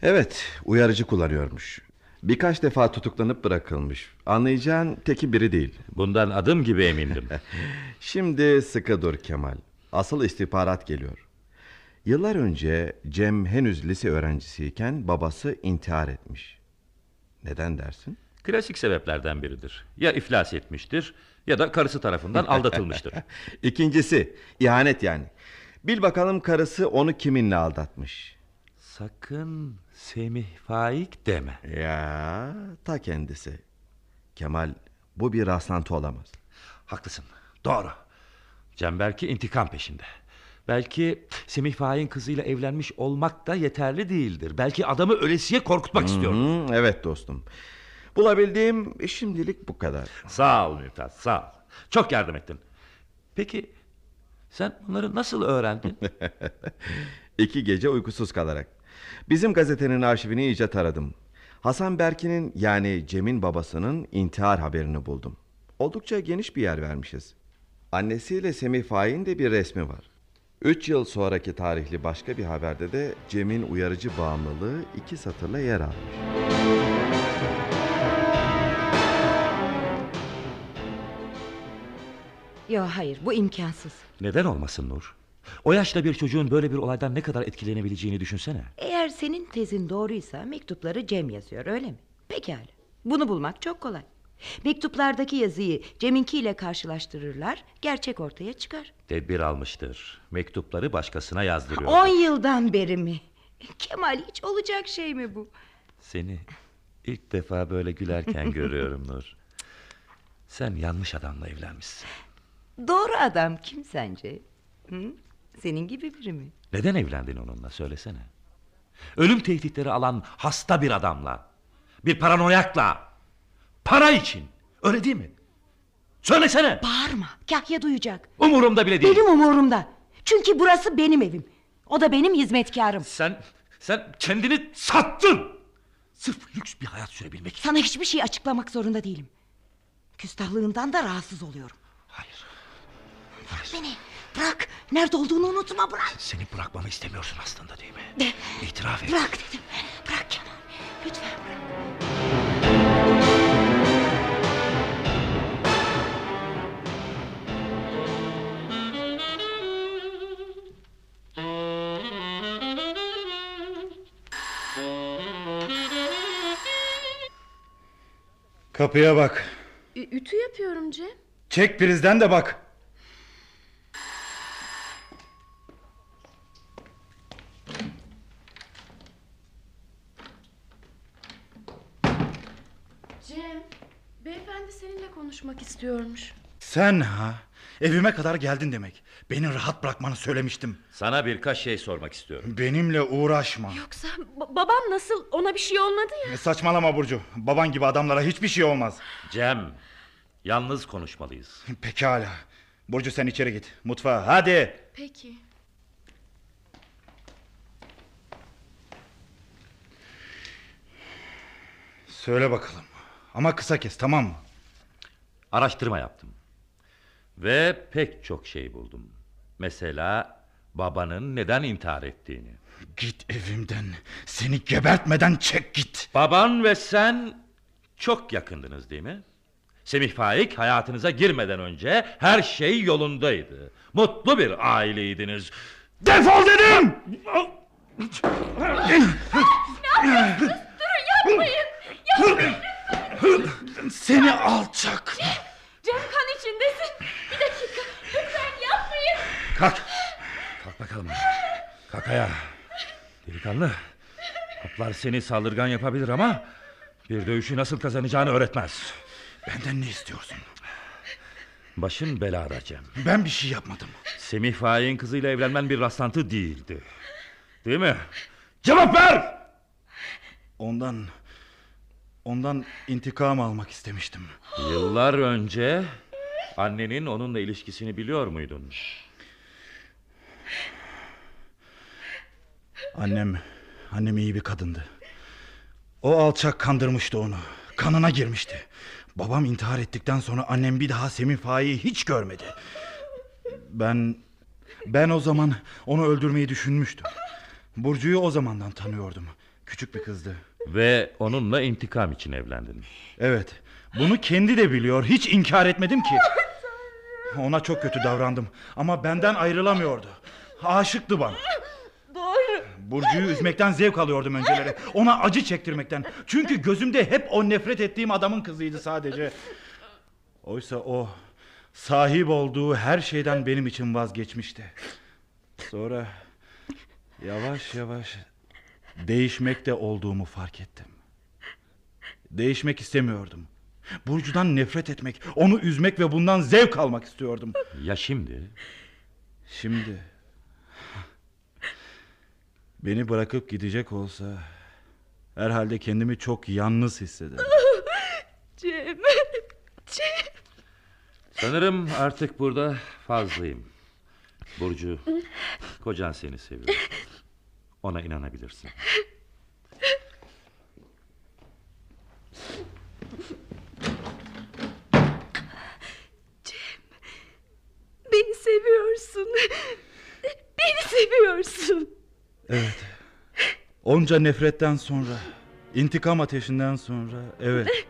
Evet uyarıcı kullanıyormuş. Birkaç defa tutuklanıp bırakılmış. Anlayacağın teki biri değil. Bundan adım gibi emindim. <laughs> Şimdi sıkı dur Kemal. Asıl istihbarat geliyor. Yıllar önce Cem henüz lise öğrencisiyken babası intihar etmiş. Neden dersin? Klasik sebeplerden biridir. Ya iflas etmiştir ya da karısı tarafından <laughs> aldatılmıştır. İkincisi ihanet yani. Bil bakalım karısı onu kiminle aldatmış. Sakın Semih Faik deme. Ya ta kendisi. Kemal bu bir rastlantı olamaz. Haklısın. Doğru. Cemberki intikam peşinde. Belki Semih Faik'in kızıyla evlenmiş olmak da yeterli değildir. Belki adamı ölesiye korkutmak istiyor. Evet dostum. Bulabildiğim şimdilik bu kadar. Sağ ol Mümtaz sağ ol. Çok yardım ettin. Peki sen bunları nasıl öğrendin? <laughs> İki gece uykusuz kalarak. Bizim gazetenin arşivini iyice taradım. Hasan Berkin'in yani Cem'in babasının intihar haberini buldum. Oldukça geniş bir yer vermişiz. Annesiyle Semih Faik'in de bir resmi var. Üç yıl sonraki tarihli başka bir haberde de Cem'in uyarıcı bağımlılığı iki satırla yer almış. Yok hayır bu imkansız. Neden olmasın Nur? O yaşta bir çocuğun böyle bir olaydan ne kadar etkilenebileceğini düşünsene. Eğer senin tezin doğruysa mektupları Cem yazıyor öyle mi? Pekala. Bunu bulmak çok kolay. Mektuplardaki yazıyı Cem'inkiyle karşılaştırırlar. Gerçek ortaya çıkar. Tedbir almıştır. Mektupları başkasına yazdırıyor. On yıldan beri mi? Kemal hiç olacak şey mi bu? Seni ilk defa böyle gülerken görüyorum Nur. <laughs> Sen yanlış adamla evlenmişsin. Doğru adam kim sence? Hı? Senin gibi biri mi? Neden evlendin onunla söylesene. Ölüm tehditleri alan hasta bir adamla. Bir paranoyakla. Para için. Öyle değil mi? Söylesene. Bağırma. Kahya duyacak. Umurumda bile değil. Benim umurumda. Çünkü burası benim evim. O da benim hizmetkarım. Sen sen kendini sattın. Sırf lüks bir hayat sürebilmek için. Sana hiçbir şey açıklamak zorunda değilim. Küstahlığından da rahatsız oluyorum. Bırak beni. Bırak. Nerede olduğunu unutma bırak. Seni bırakmamı istemiyorsun aslında değil mi? De. İtiraf et. Bırak dedim. Bırak Kemal. Lütfen bırak. Kapıya bak. Ü- ütü yapıyorum Cem. Çek prizden de bak. Cem, beyefendi seninle konuşmak istiyormuş. Sen ha? Evime kadar geldin demek. Beni rahat bırakmanı söylemiştim. Sana birkaç şey sormak istiyorum. Benimle uğraşma. Yoksa ba- babam nasıl? Ona bir şey olmadı ya. E, Saçmalama Burcu. Baban gibi adamlara hiçbir şey olmaz. Cem, yalnız konuşmalıyız. Pekala. Burcu sen içeri git. Mutfağa hadi. Peki. Söyle bakalım. Ama kısa kes tamam mı? Araştırma yaptım. Ve pek çok şey buldum. Mesela babanın neden intihar ettiğini. Git evimden. Seni gebertmeden çek git. Baban ve sen çok yakındınız değil mi? Semih Faik hayatınıza girmeden önce her şey yolundaydı. Mutlu bir aileydiniz. Defol dedim! Seni alçak. Cem kan içindesin. Bir dakika. Lütfen yapmayın. Kalk. Kalk bakalım. Kalk ayağa. Delikanlı. Haplar seni saldırgan yapabilir ama... ...bir dövüşü nasıl kazanacağını öğretmez. Benden ne istiyorsun? Başın belada Cem. Ben bir şey yapmadım. Semih Faik'in kızıyla evlenmen bir rastlantı değildi. Değil mi? Cevap ver! Ondan... Ondan intikam almak istemiştim. Yıllar önce annenin onunla ilişkisini biliyor muydun? Annem... Annem iyi bir kadındı. O alçak kandırmıştı onu. Kanına girmişti. Babam intihar ettikten sonra annem bir daha Semih Faik'i hiç görmedi. Ben... Ben o zaman onu öldürmeyi düşünmüştüm. Burcu'yu o zamandan tanıyordum. Küçük bir kızdı. Ve onunla intikam için evlendin. Evet. Bunu kendi de biliyor. Hiç inkar etmedim ki. Ona çok kötü davrandım. Ama benden ayrılamıyordu. Aşıktı bana. Doğru. Burcu'yu üzmekten zevk alıyordum önceleri. Ona acı çektirmekten. Çünkü gözümde hep o nefret ettiğim adamın kızıydı sadece. Oysa o sahip olduğu her şeyden benim için vazgeçmişti. Sonra yavaş yavaş değişmekte olduğumu fark ettim. Değişmek istemiyordum. Burcu'dan nefret etmek, onu üzmek ve bundan zevk almak istiyordum. Ya şimdi? Şimdi beni bırakıp gidecek olsa herhalde kendimi çok yalnız hissederim. Cem. Cem. Sanırım artık burada fazlayım. Burcu, kocan seni seviyor. Ona inanabilirsin. Beni seviyorsun. Beni seviyorsun. Evet. Onca nefretten sonra, intikam ateşinden sonra evet.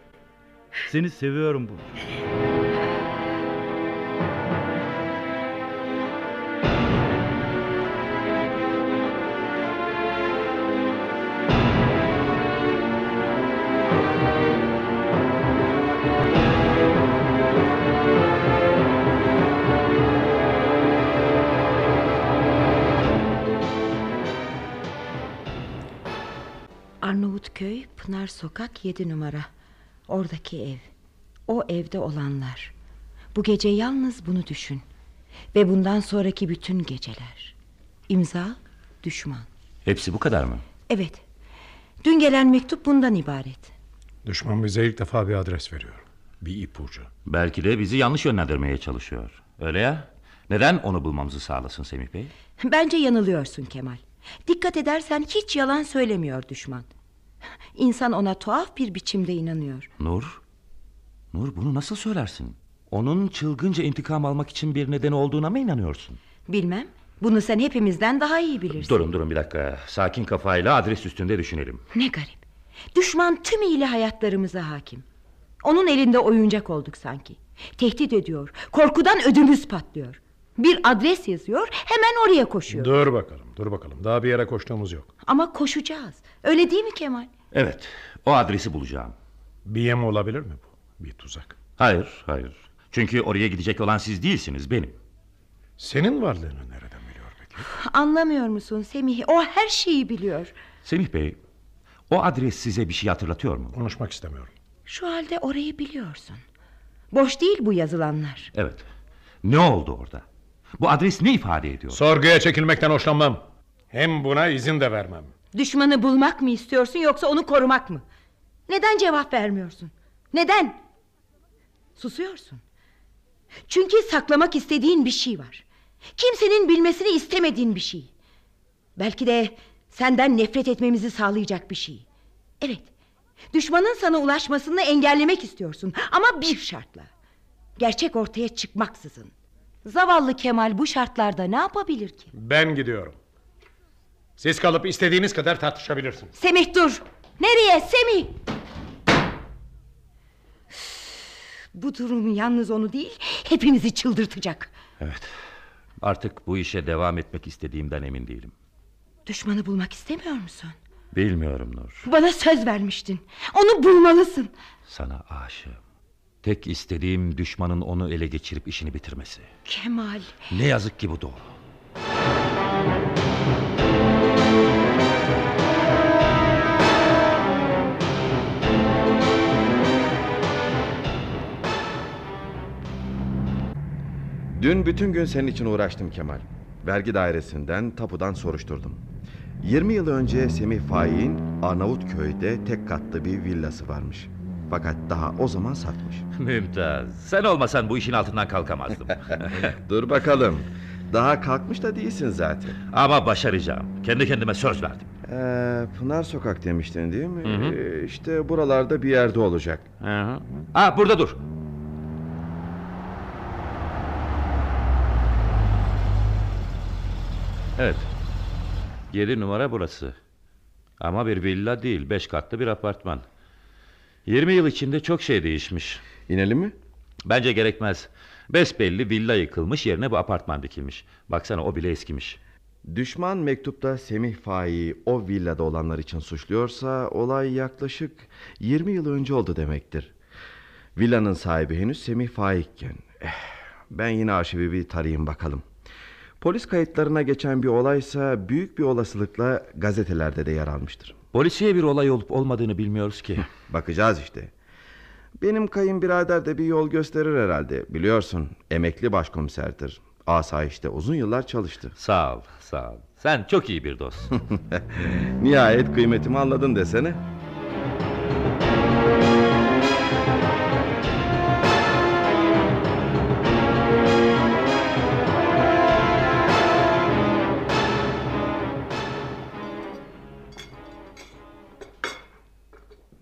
Seni seviyorum Burcu. Köy Pınar Sokak 7 numara. Oradaki ev. O evde olanlar. Bu gece yalnız bunu düşün. Ve bundan sonraki bütün geceler. İmza düşman. Hepsi bu kadar mı? Evet. Dün gelen mektup bundan ibaret. Düşman bize ilk defa bir adres veriyor. Bir ipucu. Belki de bizi yanlış yönlendirmeye çalışıyor. Öyle ya. Neden onu bulmamızı sağlasın Semih Bey? Bence yanılıyorsun Kemal. Dikkat edersen hiç yalan söylemiyor düşman. İnsan ona tuhaf bir biçimde inanıyor. Nur? Nur bunu nasıl söylersin? Onun çılgınca intikam almak için bir nedeni olduğuna mı inanıyorsun? Bilmem. Bunu sen hepimizden daha iyi bilirsin. Durun durun bir dakika. Sakin kafayla adres üstünde düşünelim. Ne garip. Düşman tümüyle hayatlarımıza hakim. Onun elinde oyuncak olduk sanki. Tehdit ediyor. Korkudan ödümüz patlıyor. Bir adres yazıyor, hemen oraya koşuyor. Dur bakalım, dur bakalım. Daha bir yere koştuğumuz yok. Ama koşacağız. Öyle değil mi Kemal? Evet, o adresi bulacağım. Bir yem olabilir mi bu? Bir tuzak. Hayır, hayır. Çünkü oraya gidecek olan siz değilsiniz, benim. Senin varlığını nereden biliyor peki? Anlamıyor musun Semih? O her şeyi biliyor. Semih Bey, o adres size bir şey hatırlatıyor mu? Konuşmak istemiyorum. Şu halde orayı biliyorsun. Boş değil bu yazılanlar. Evet. Ne oldu orada? Bu adres ne ifade ediyor? Sorguya çekilmekten hoşlanmam. Hem buna izin de vermem. Düşmanı bulmak mı istiyorsun yoksa onu korumak mı? Neden cevap vermiyorsun? Neden? Susuyorsun. Çünkü saklamak istediğin bir şey var. Kimsenin bilmesini istemediğin bir şey. Belki de senden nefret etmemizi sağlayacak bir şey. Evet. Düşmanın sana ulaşmasını engellemek istiyorsun ama bir şartla. Gerçek ortaya çıkmaksızın. Zavallı Kemal bu şartlarda ne yapabilir ki? Ben gidiyorum. Siz kalıp istediğiniz kadar tartışabilirsiniz. Semih dur. Nereye Semih? Bu durum yalnız onu değil hepimizi çıldırtacak. Evet. Artık bu işe devam etmek istediğimden emin değilim. Düşmanı bulmak istemiyor musun? Bilmiyorum Nur. Bana söz vermiştin. Onu bulmalısın. Sana aşığım. Tek istediğim düşmanın onu ele geçirip işini bitirmesi. Kemal. Ne yazık ki bu doğru. Dün bütün gün senin için uğraştım Kemal. Vergi dairesinden, tapudan soruşturdum. 20 yıl önce Semih Faik'in Arnavutköy'de tek katlı bir villası varmış. Fakat daha o zaman satmış. <laughs> Mümtaz. Sen olmasan bu işin altından kalkamazdım. <laughs> Dur bakalım. Daha kalkmış da değilsin zaten. Ama başaracağım. Kendi kendime söz verdim. Ee, Pınar Sokak demiştin değil mi? Hı hı. Ee, işte buralarda bir yerde olacak. Hı hı. Ha burada dur. Evet. Yedi numara burası. Ama bir villa değil, beş katlı bir apartman. 20 yıl içinde çok şey değişmiş. İnelim mi? Bence gerekmez. Besbelli villa yıkılmış yerine bu apartman dikilmiş. Baksana o bile eskimiş. Düşman mektupta Semih Faik'i o villada olanlar için suçluyorsa olay yaklaşık 20 yıl önce oldu demektir. Villanın sahibi henüz Semih Faik'ken. Eh, ben yine arşivi bir tarayayım bakalım. Polis kayıtlarına geçen bir olaysa büyük bir olasılıkla gazetelerde de yer almıştır. Polisiye bir olay olup olmadığını bilmiyoruz ki. <laughs> Bakacağız işte. Benim kayınbirader de bir yol gösterir herhalde. Biliyorsun emekli başkomiserdir. Asayişte uzun yıllar çalıştı. Sağ ol, sağ ol. Sen çok iyi bir dost. <laughs> Nihayet kıymetimi anladın desene.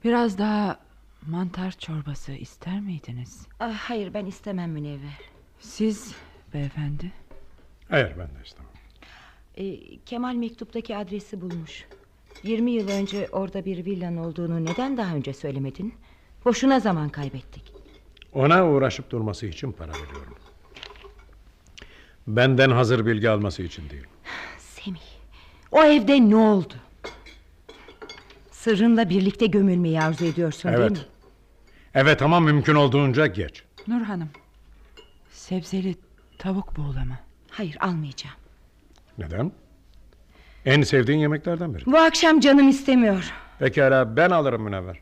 Biraz daha mantar çorbası ister miydiniz? Ah, hayır ben istemem Münevver. Siz beyefendi? Hayır ben de istemem. Ee, Kemal mektuptaki adresi bulmuş. 20 yıl önce orada bir villanın olduğunu neden daha önce söylemedin? Boşuna zaman kaybettik. Ona uğraşıp durması için para veriyorum. Benden hazır bilgi alması için değil. <sighs> Semih, o evde ne oldu? Sırrınla birlikte gömülmeyi arzu ediyorsun değil Evet. mi? Evet ama mümkün olduğunca geç. Nur Hanım. Sebzeli tavuk buğulama. Hayır almayacağım. Neden? En sevdiğin yemeklerden biri. Bu akşam canım istemiyor. Pekala ben alırım Münevver.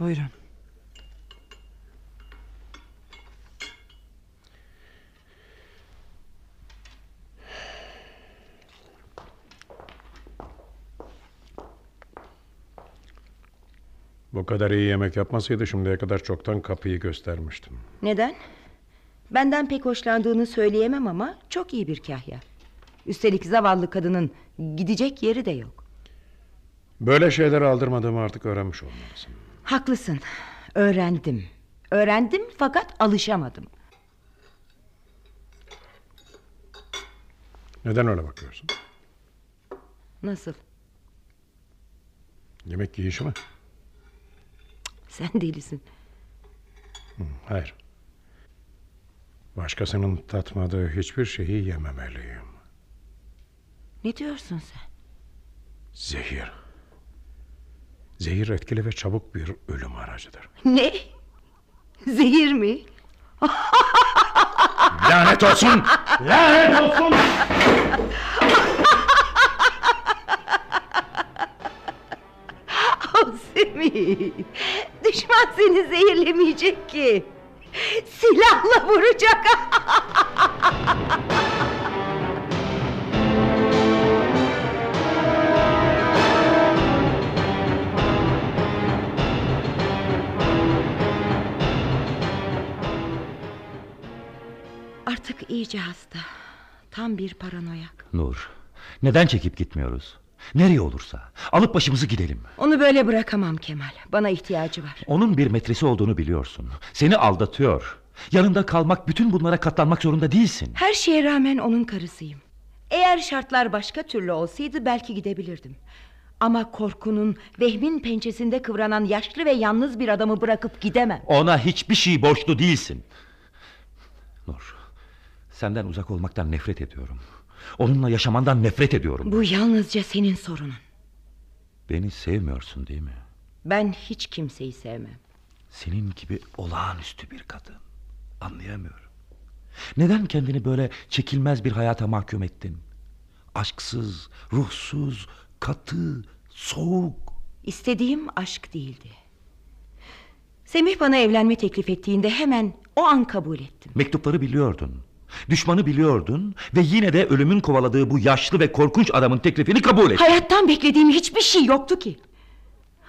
Buyurun. Bu kadar iyi yemek yapmasaydı şimdiye kadar çoktan kapıyı göstermiştim. Neden? Benden pek hoşlandığını söyleyemem ama çok iyi bir kahya. Üstelik zavallı kadının gidecek yeri de yok. Böyle şeyleri aldırmadığımı artık öğrenmiş olmalısın. Haklısın. Öğrendim. Öğrendim fakat alışamadım. Neden öyle bakıyorsun? Nasıl? Yemek yiyişi mi? Sen delisin. Hı, Hayır. Başkasının tatmadığı hiçbir şeyi yememeliyim. Ne diyorsun sen? Zehir. Zehir etkili ve çabuk bir ölüm aracıdır. Ne? Zehir mi? Lanet olsun! Lanet olsun! Semih. Düşman seni zehirlemeyecek ki. Silahla vuracak. Artık iyice hasta. Tam bir paranoyak. Nur, neden çekip gitmiyoruz? Nereye olursa. Alıp başımızı gidelim. Onu böyle bırakamam Kemal. Bana ihtiyacı var. Onun bir metresi olduğunu biliyorsun. Seni aldatıyor. Yanında kalmak, bütün bunlara katlanmak zorunda değilsin. Her şeye rağmen onun karısıyım. Eğer şartlar başka türlü olsaydı belki gidebilirdim. Ama korkunun, vehmin pençesinde kıvranan yaşlı ve yalnız bir adamı bırakıp gidemem. Ona hiçbir şey borçlu değilsin. Nur, senden uzak olmaktan nefret ediyorum. Onunla yaşamandan nefret ediyorum. Bu yalnızca senin sorunun. Beni sevmiyorsun değil mi? Ben hiç kimseyi sevmem. Senin gibi olağanüstü bir kadın. Anlayamıyorum. Neden kendini böyle çekilmez bir hayata mahkum ettin? Aşksız, ruhsuz, katı, soğuk. İstediğim aşk değildi. Semih bana evlenme teklif ettiğinde hemen o an kabul ettim. Mektupları biliyordun. Düşmanı biliyordun ve yine de ölümün kovaladığı bu yaşlı ve korkunç adamın teklifini kabul ettin. Hayattan beklediğim hiçbir şey yoktu ki.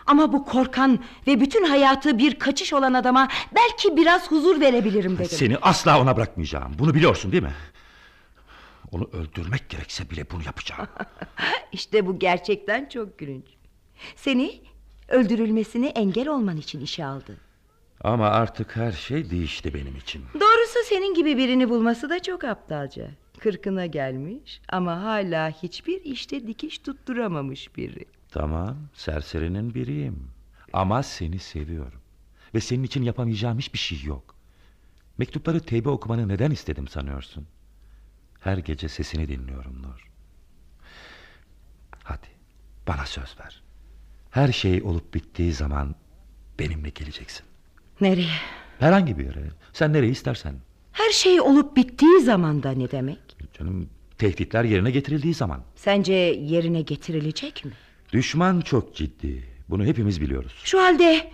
Ama bu korkan ve bütün hayatı bir kaçış olan adama belki biraz huzur verebilirim dedim. Seni asla ona bırakmayacağım. Bunu biliyorsun değil mi? Onu öldürmek gerekse bile bunu yapacağım. <laughs> İşte bu gerçekten çok gülünç. Seni öldürülmesine engel olman için işe aldı. Ama artık her şey değişti benim için. Doğrusu senin gibi birini bulması da çok aptalca. Kırkına gelmiş ama hala hiçbir işte dikiş tutturamamış biri. Tamam, serserinin biriyim. Ama seni seviyorum. Ve senin için yapamayacağım hiçbir şey yok. Mektupları teybe okumanı neden istedim sanıyorsun? Her gece sesini dinliyorum Nur. Hadi, bana söz ver. Her şey olup bittiği zaman benimle geleceksin. Nereye? Herhangi bir yere. Sen nereye istersen. Her şey olup bittiği zaman da ne demek? Canım tehditler yerine getirildiği zaman. Sence yerine getirilecek mi? Düşman çok ciddi. Bunu hepimiz biliyoruz. Şu halde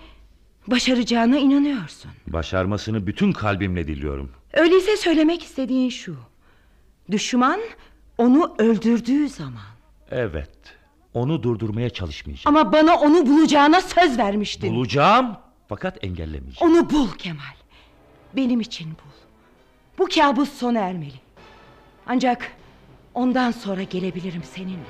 başaracağına inanıyorsun. Başarmasını bütün kalbimle diliyorum. Öyleyse söylemek istediğin şu. Düşman onu öldürdüğü zaman. Evet. Onu durdurmaya çalışmayacağım. Ama bana onu bulacağına söz vermiştin. Bulacağım fakat engellemeyeceğim. Onu bul Kemal. Benim için bul. Bu kabus sona ermeli. Ancak ondan sonra gelebilirim seninle.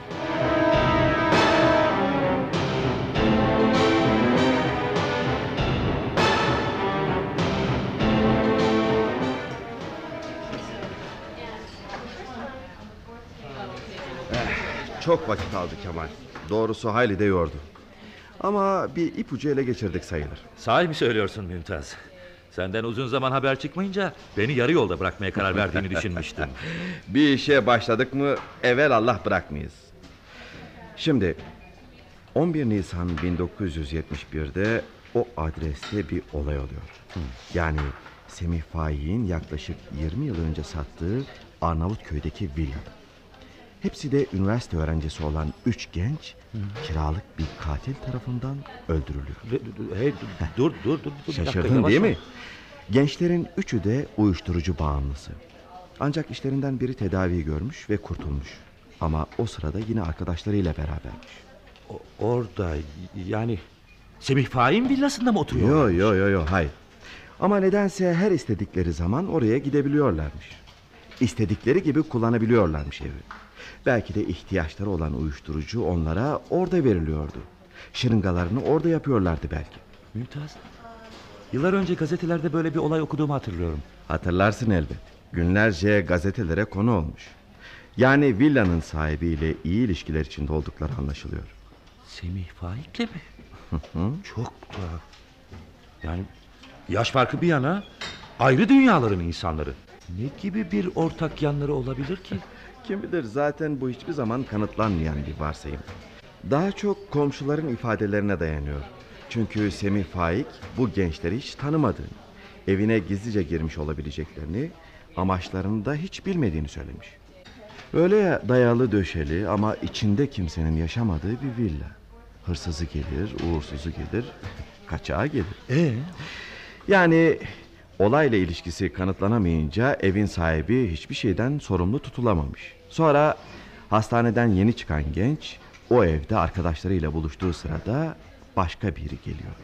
Çok vakit aldı Kemal. Doğrusu hayli de yordu. Ama bir ipucu ele geçirdik sayılır. Sahi mi söylüyorsun Mümtaz? Senden uzun zaman haber çıkmayınca beni yarı yolda bırakmaya karar verdiğini düşünmüştüm. <laughs> Bir işe başladık mı evvel Allah bırakmayız. Şimdi 11 Nisan 1971'de o adreste bir olay oluyor. Yani Semih Faik'in yaklaşık 20 yıl önce sattığı Arnavutköy'deki villa. Hepsi de üniversite öğrencisi olan üç genç kiralık bir katil tarafından öldürülüyor. Hey, dur dur dur. dur dakika, Şaşırdın yavaş değil mi? Gençlerin üçü de uyuşturucu bağımlısı. Ancak işlerinden biri tedavi görmüş ve kurtulmuş. Ama o sırada yine arkadaşlarıyla berabermiş. O- Orada yani Semih Faik'in villasında mı oturuyor? Yo yo yo yo hayır. Ama nedense her istedikleri zaman oraya gidebiliyorlarmış. İstedikleri gibi kullanabiliyorlarmış evi. Belki de ihtiyaçları olan uyuşturucu onlara orada veriliyordu. Şırıngalarını orada yapıyorlardı belki. Mümtaz. Yıllar önce gazetelerde böyle bir olay okuduğumu hatırlıyorum. Hatırlarsın elbet. Günlerce gazetelere konu olmuş. Yani villanın sahibiyle iyi ilişkiler içinde oldukları anlaşılıyor. Semih Faik'le mi? Çok tuhaf. Yani yaş farkı bir yana ayrı dünyaların insanları. Ne gibi bir ortak yanları olabilir ki? Kim bilir zaten bu hiçbir zaman kanıtlanmayan bir varsayım. Daha çok komşuların ifadelerine dayanıyor. Çünkü Semih Faik bu gençleri hiç tanımadığını, evine gizlice girmiş olabileceklerini, amaçlarını da hiç bilmediğini söylemiş. Öyle ya dayalı döşeli ama içinde kimsenin yaşamadığı bir villa. Hırsızı gelir, uğursuzu gelir, kaçağı gelir. Ee? Yani olayla ilişkisi kanıtlanamayınca evin sahibi hiçbir şeyden sorumlu tutulamamış. Sonra hastaneden yeni çıkan genç o evde arkadaşlarıyla buluştuğu sırada başka biri geliyor.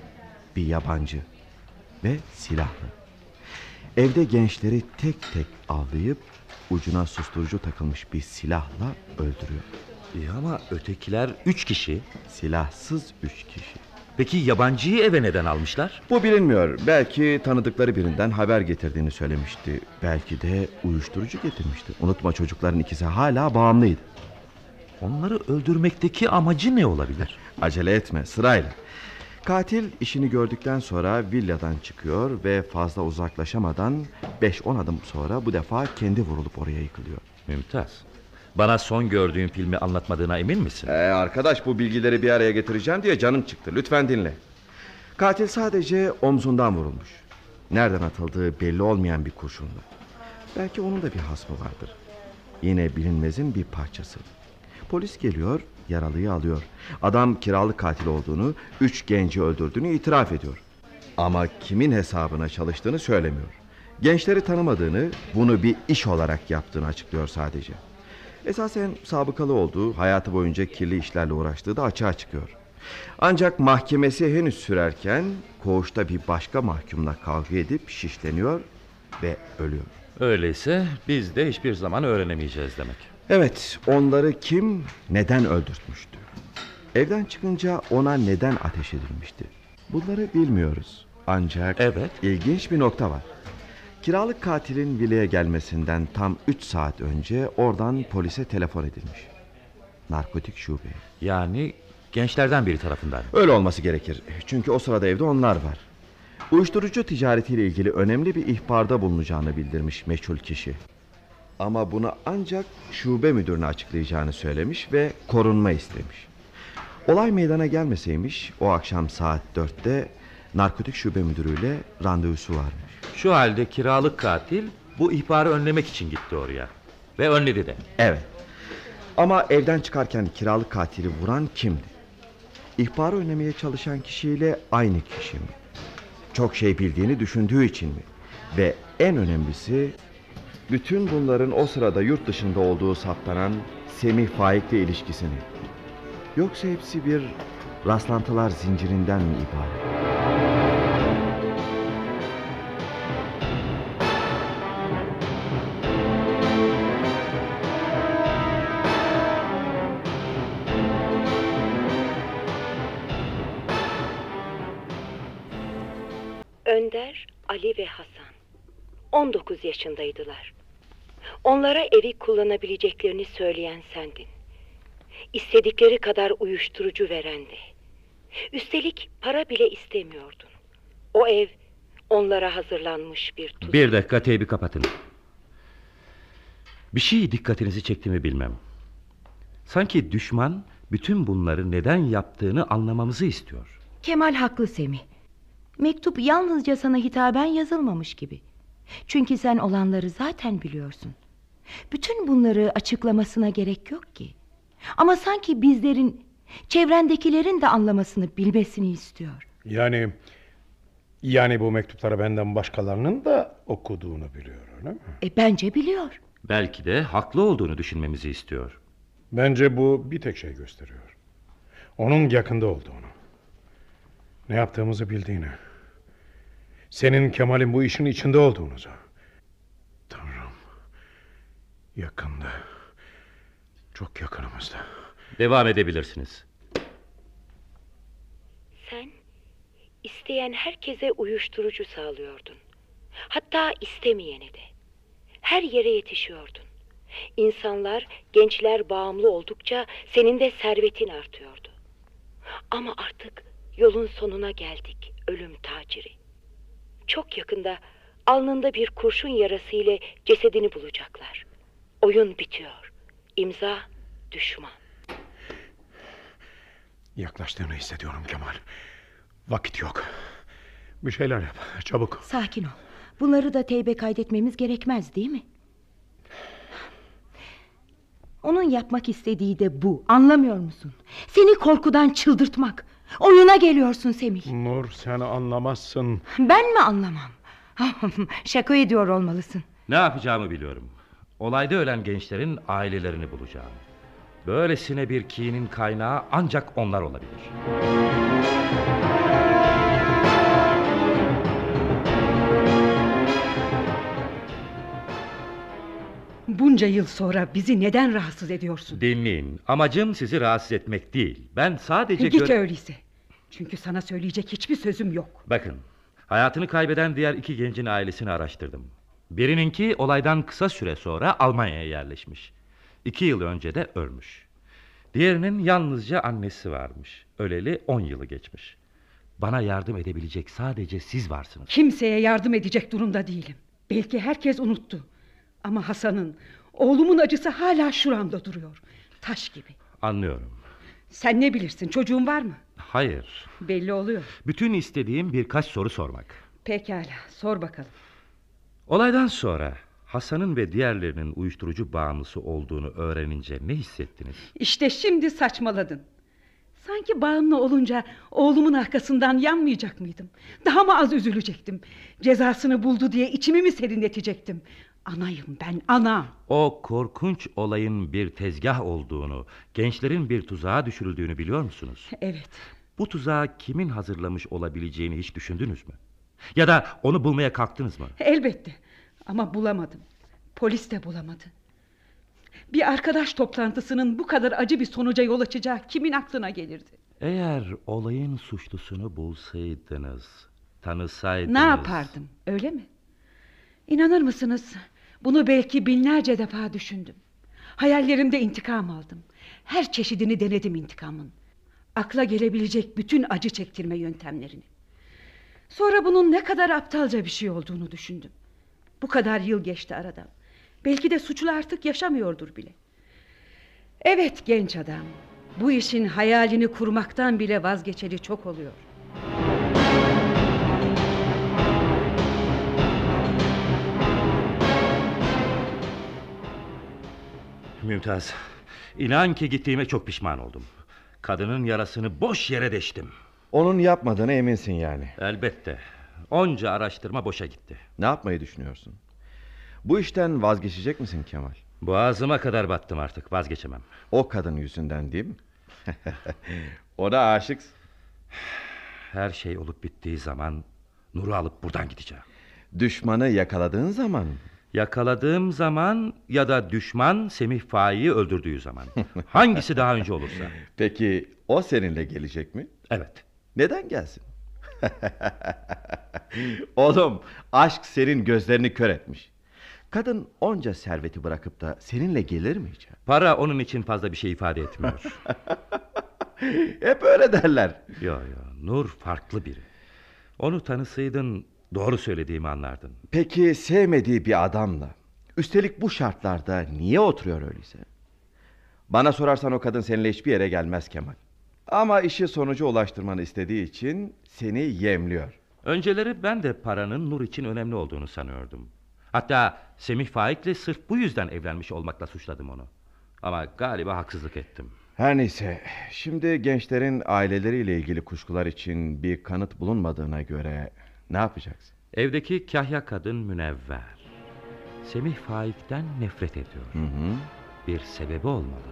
Bir yabancı ve silahlı. Evde gençleri tek tek avlayıp ucuna susturucu takılmış bir silahla öldürüyor. İyi ama ötekiler üç kişi. Silahsız üç kişi. Peki yabancıyı eve neden almışlar? Bu bilinmiyor. Belki tanıdıkları birinden haber getirdiğini söylemişti. Belki de uyuşturucu getirmişti. Unutma çocukların ikisi hala bağımlıydı. Onları öldürmekteki amacı ne olabilir? Acele etme sırayla. Katil işini gördükten sonra villadan çıkıyor ve fazla uzaklaşamadan 5-10 adım sonra bu defa kendi vurulup oraya yıkılıyor. Mümtaz. Bana son gördüğün filmi anlatmadığına emin misin? Ee, arkadaş bu bilgileri bir araya getireceğim diye canım çıktı. Lütfen dinle. Katil sadece omzundan vurulmuş. Nereden atıldığı belli olmayan bir kurşunla. Belki onun da bir hasmı vardır. Yine bilinmezin bir parçası. Polis geliyor, yaralıyı alıyor. Adam kiralık katil olduğunu, üç genci öldürdüğünü itiraf ediyor. Ama kimin hesabına çalıştığını söylemiyor. Gençleri tanımadığını, bunu bir iş olarak yaptığını açıklıyor sadece. Esasen sabıkalı olduğu, hayatı boyunca kirli işlerle uğraştığı da açığa çıkıyor. Ancak mahkemesi henüz sürerken koğuşta bir başka mahkumla kavga edip şişleniyor ve ölüyor. Öyleyse biz de hiçbir zaman öğrenemeyeceğiz demek. Evet, onları kim neden öldürtmüştü? Evden çıkınca ona neden ateş edilmişti? Bunları bilmiyoruz. Ancak Evet. ilginç bir nokta var. Kiralık katilin villaya gelmesinden tam 3 saat önce oradan polise telefon edilmiş. Narkotik şube. Yani gençlerden biri tarafından. Öyle olması gerekir. Çünkü o sırada evde onlar var. Uyuşturucu ticaretiyle ilgili önemli bir ihbarda bulunacağını bildirmiş meçhul kişi. Ama bunu ancak şube müdürüne açıklayacağını söylemiş ve korunma istemiş. Olay meydana gelmeseymiş o akşam saat dörtte narkotik şube müdürüyle randevusu varmış. Şu halde kiralık katil bu ihbarı önlemek için gitti oraya. Ve önledi de. Evet. Ama evden çıkarken kiralık katili vuran kimdi? İhbarı önlemeye çalışan kişiyle aynı kişi mi? Çok şey bildiğini düşündüğü için mi? Ve en önemlisi bütün bunların o sırada yurt dışında olduğu saptanan Semih Faik'le ilişkisini. Yoksa hepsi bir rastlantılar zincirinden mi ibaret? Ali ve Hasan. 19 yaşındaydılar. Onlara evi kullanabileceklerini söyleyen sendin. İstedikleri kadar uyuşturucu verendi. Üstelik para bile istemiyordun. O ev onlara hazırlanmış bir tuzak. Bir dakika teybi kapatın. Bir şey dikkatinizi çekti mi bilmem. Sanki düşman bütün bunları neden yaptığını anlamamızı istiyor. Kemal haklı Semih. Mektup yalnızca sana hitaben yazılmamış gibi. Çünkü sen olanları zaten biliyorsun. Bütün bunları açıklamasına gerek yok ki. Ama sanki bizlerin, çevrendekilerin de anlamasını, bilmesini istiyor. Yani yani bu mektupları benden başkalarının da okuduğunu biliyor öyle mi? E bence biliyor. Belki de haklı olduğunu düşünmemizi istiyor. Bence bu bir tek şey gösteriyor. Onun yakında olduğunu. Ne yaptığımızı bildiğini. Senin Kemal'in bu işin içinde olduğunuzu. Tanrım. Yakında. Çok yakınımızda. Devam edebilirsiniz. Sen isteyen herkese uyuşturucu sağlıyordun. Hatta istemeyene de. Her yere yetişiyordun. İnsanlar, gençler bağımlı oldukça senin de servetin artıyordu. Ama artık yolun sonuna geldik ölüm taciri. Çok yakında alnında bir kurşun yarası ile cesedini bulacaklar. Oyun bitiyor. İmza düşman. Yaklaştığını hissediyorum Kemal. Vakit yok. Bir şeyler yap. Çabuk. Sakin ol. Bunları da teybe kaydetmemiz gerekmez değil mi? Onun yapmak istediği de bu. Anlamıyor musun? Seni korkudan çıldırtmak. Oyuna geliyorsun Semih. Nur sen anlamazsın. Ben mi anlamam? <laughs> Şaka ediyor olmalısın. Ne yapacağımı biliyorum. Olayda ölen gençlerin ailelerini bulacağım. Böylesine bir kinin kaynağı ancak onlar olabilir. Bunca yıl sonra bizi neden rahatsız ediyorsun? Dinleyin. Amacım sizi rahatsız etmek değil. Ben sadece... Git öyleyse. Çünkü sana söyleyecek hiçbir sözüm yok. Bakın. Hayatını kaybeden diğer iki gencin ailesini araştırdım. Birininki olaydan kısa süre sonra Almanya'ya yerleşmiş. İki yıl önce de ölmüş. Diğerinin yalnızca annesi varmış. Öleli on yılı geçmiş. Bana yardım edebilecek sadece siz varsınız. Kimseye yardım edecek durumda değilim. Belki herkes unuttu. Ama Hasan'ın, oğlumun acısı hala şuramda duruyor. Taş gibi. Anlıyorum. Sen ne bilirsin çocuğun var mı? Hayır. Belli oluyor. Bütün istediğim birkaç soru sormak. Pekala sor bakalım. Olaydan sonra Hasan'ın ve diğerlerinin uyuşturucu bağımlısı olduğunu öğrenince ne hissettiniz? İşte şimdi saçmaladın. Sanki bağımlı olunca oğlumun arkasından yanmayacak mıydım? Daha mı az üzülecektim? Cezasını buldu diye içimi mi serinletecektim? Anayım ben ana. O korkunç olayın bir tezgah olduğunu, gençlerin bir tuzağa düşürüldüğünü biliyor musunuz? Evet. Bu tuzağı kimin hazırlamış olabileceğini hiç düşündünüz mü? Ya da onu bulmaya kalktınız mı? Elbette. Ama bulamadım. Polis de bulamadı. Bir arkadaş toplantısının bu kadar acı bir sonuca yol açacağı kimin aklına gelirdi? Eğer olayın suçlusunu bulsaydınız, tanısaydınız... Ne yapardım öyle mi? İnanır mısınız? Bunu belki binlerce defa düşündüm. Hayallerimde intikam aldım. Her çeşidini denedim intikamın. Akla gelebilecek bütün acı çektirme yöntemlerini. Sonra bunun ne kadar aptalca bir şey olduğunu düşündüm. Bu kadar yıl geçti aradan. Belki de suçlu artık yaşamıyordur bile. Evet genç adam. Bu işin hayalini kurmaktan bile vazgeçeli çok oluyor. Mümtaz, inan ki gittiğime çok pişman oldum. Kadının yarasını boş yere deştim. Onun yapmadığına eminsin yani. Elbette. Onca araştırma boşa gitti. Ne yapmayı düşünüyorsun? Bu işten vazgeçecek misin Kemal? Boğazıma kadar battım artık vazgeçemem. O kadın yüzünden değil mi? <laughs> Ona aşıksın. Her şey olup bittiği zaman Nur'u alıp buradan gideceğim. Düşmanı yakaladığın zaman Yakaladığım zaman ya da düşman Semih Faik'i öldürdüğü zaman. <laughs> Hangisi daha önce olursa. Peki o seninle gelecek mi? Evet. Neden gelsin? <laughs> Oğlum aşk senin gözlerini kör etmiş. Kadın onca serveti bırakıp da seninle gelir mi hiç? Para onun için fazla bir şey ifade etmiyor. <laughs> Hep öyle derler. Yo yo Nur farklı biri. Onu tanısaydın doğru söylediğimi anlardın. Peki sevmediği bir adamla üstelik bu şartlarda niye oturuyor öyleyse? Bana sorarsan o kadın seninle hiçbir yere gelmez Kemal. Ama işi sonuca ulaştırmanı istediği için seni yemliyor. Önceleri ben de paranın Nur için önemli olduğunu sanıyordum. Hatta Semih Faik'le sırf bu yüzden evlenmiş olmakla suçladım onu. Ama galiba haksızlık ettim. Her neyse, şimdi gençlerin aileleriyle ilgili kuşkular için bir kanıt bulunmadığına göre ne yapacaksın? Evdeki kahya kadın münevver. Semih Faik'ten nefret ediyor. Hı hı. Bir sebebi olmalı.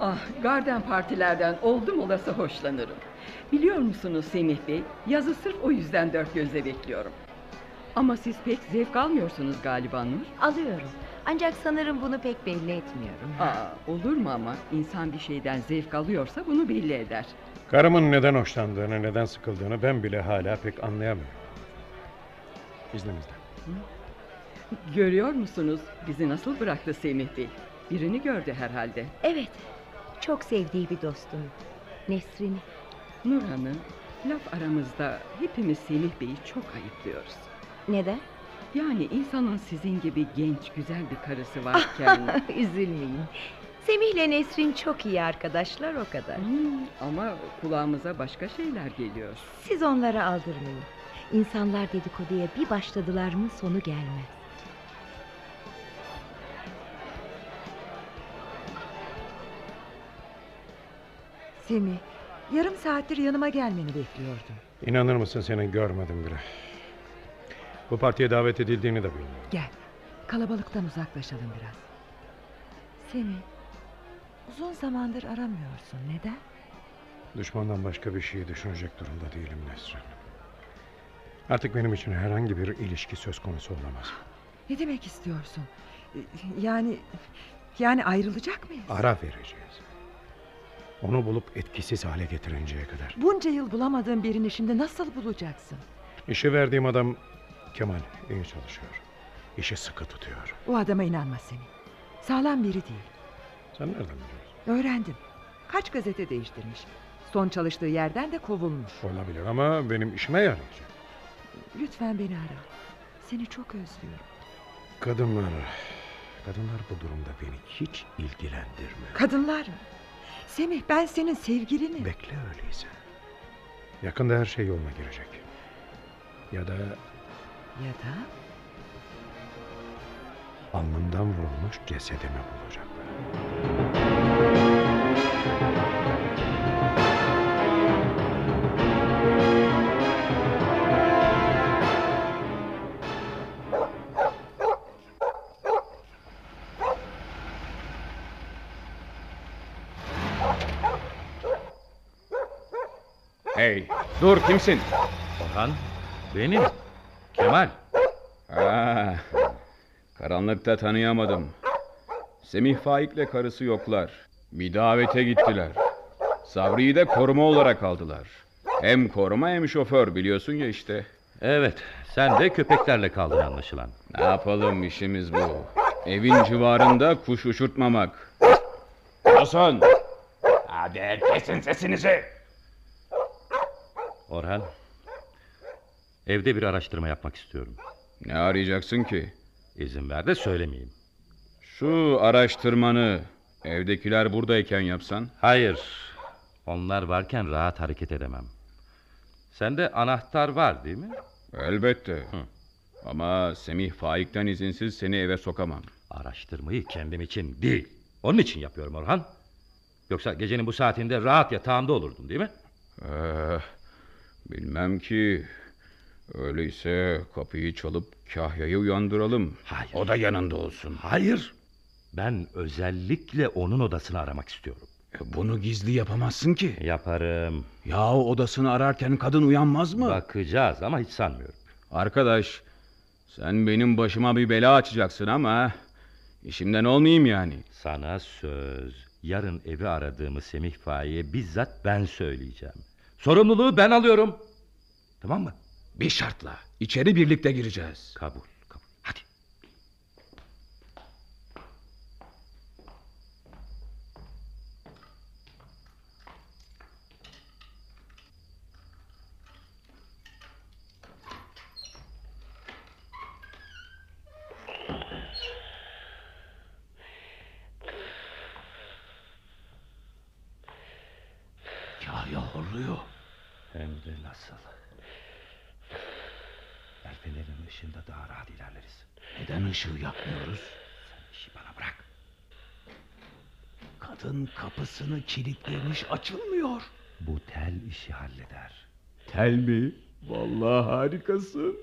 Ah, garden partilerden oldum olası hoşlanırım. Biliyor musunuz Semih Bey, yazı sırf o yüzden dört gözle bekliyorum. Ama siz pek zevk almıyorsunuz galiba Nur. Alıyorum. Ancak sanırım bunu pek belli etmiyorum. Aa, olur mu ama insan bir şeyden zevk alıyorsa bunu belli eder. Karımın neden hoşlandığını, neden sıkıldığını ben bile hala pek anlayamıyorum. İzninizle. Görüyor musunuz bizi nasıl bıraktı Semih Bey? Birini gördü herhalde. Evet. Çok sevdiği bir dostum. Nesrin. Nur Hanım, laf aramızda hepimiz Semih Bey'i çok ayıplıyoruz. Neden? Yani insanın sizin gibi genç, güzel bir karısı varken... <laughs> Üzülmeyin. Semih'le Nesrin çok iyi arkadaşlar o kadar. Hmm, ama kulağımıza başka şeyler geliyor. Siz onlara aldırmayın. İnsanlar dedikoduya bir başladılar mı sonu gelmez. Semih, yarım saattir yanıma gelmeni bekliyordum. İnanır mısın seni görmedim bile. Bu partiye davet edildiğini de bilmiyorum. Gel, kalabalıktan uzaklaşalım biraz. Semih, uzun zamandır aramıyorsun. Neden? Düşmandan başka bir şeyi düşünecek durumda değilim Nesrin. Artık benim için herhangi bir ilişki söz konusu olamaz. Ne demek istiyorsun? Ee, Yani, yani ayrılacak mıyız? Ara vereceğiz. Onu bulup etkisiz hale getirinceye kadar. Bunca yıl bulamadığın birini şimdi nasıl bulacaksın? İşi verdiğim adam Kemal iyi çalışıyor. İşi sıkı tutuyor. O adama inanma Semih. Sağlam biri değil. Sen nereden biliyorsun? Öğrendim. Kaç gazete değiştirmiş. Son çalıştığı yerden de kovulmuş. Olabilir ama benim işime yarayacak. Lütfen beni ara. Seni çok özlüyorum. Kadınlar, kadınlar bu durumda beni hiç ilgilendirmiyor. Kadınlar mı? Semih ben senin sevgilinim. Bekle öyleyse. Yakında her şey yoluna girecek. Ya da Ya da alnımdan vurulmuş cesedimi bulacaklar. Dur kimsin? Orhan, benim. Kemal. Ha, karanlıkta tanıyamadım. Semih Faik'le karısı yoklar. Bir davete gittiler. Sabri'yi de koruma olarak aldılar. Hem koruma hem şoför biliyorsun ya işte. Evet, sen de köpeklerle kaldın anlaşılan. Ne yapalım işimiz bu. Evin civarında kuş uçurtmamak. Hasan! Hadi kesin sesinizi. Orhan, evde bir araştırma yapmak istiyorum. Ne arayacaksın ki? İzin ver de söylemeyeyim. Şu araştırmanı evdekiler buradayken yapsan. Hayır, onlar varken rahat hareket edemem. Sende anahtar var değil mi? Elbette. Ama Semih Faik'ten izinsiz seni eve sokamam. Araştırmayı kendim için değil. Onun için yapıyorum Orhan. Yoksa gecenin bu saatinde rahat yatağında olurdun değil mi? Ee, bilmem ki. Öyleyse kapıyı çalıp Kahya'yı uyandıralım. Hayır. O da yanında olsun. Hayır. Ben özellikle onun odasını aramak istiyorum. E, Bunu gizli yapamazsın ki. Yaparım. Ya odasını ararken kadın uyanmaz mı? Bakacağız ama hiç sanmıyorum. Arkadaş, sen benim başıma bir bela açacaksın ama işimden olmayayım yani. Sana söz. Yarın evi aradığımı Semih Faik'e bizzat ben söyleyeceğim. Sorumluluğu ben alıyorum. Tamam mı? Bir şartla. İçeri birlikte gireceğiz. Kabul, kabul. Hadi. oluyor? Hem de nasıl. El fenerinin ışığında daha rahat ilerleriz. Neden ışığı yakmıyoruz? Sen işi bana bırak. Kadın kapısını kilitlemiş açılmıyor. Bu tel işi halleder. Tel mi? Vallahi harikasın.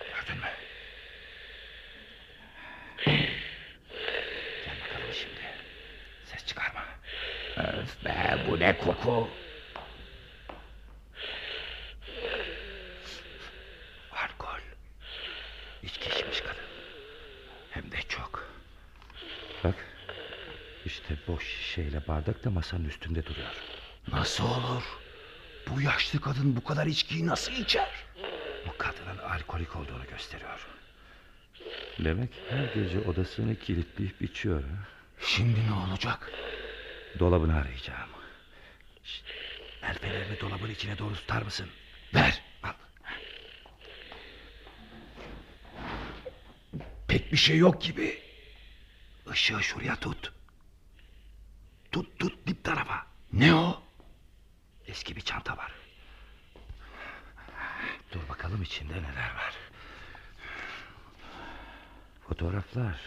Gördün mü? Gel bakalım şimdi. Ses çıkarma. Öf be bu ne koku? Alkol. İçki içmiş kadın. Hem de çok. Bak. İşte boş şişeyle bardak da masanın üstünde duruyor. Nasıl olur? Bu yaşlı kadın bu kadar içkiyi nasıl içer? Bu kadının alkolik olduğunu gösteriyor. Demek her gece odasını kilitleyip içiyor. ha? Şimdi ne olacak? Dolabını arayacağım. Şşt, el fenerini dolabın içine doğru tutar mısın? Ver. Al. Pek bir şey yok gibi. Işığı şuraya tut. Tut tut dip tarafa. Ne o? Eski bir çanta var. Dur bakalım içinde neler var. Fotoğraflar.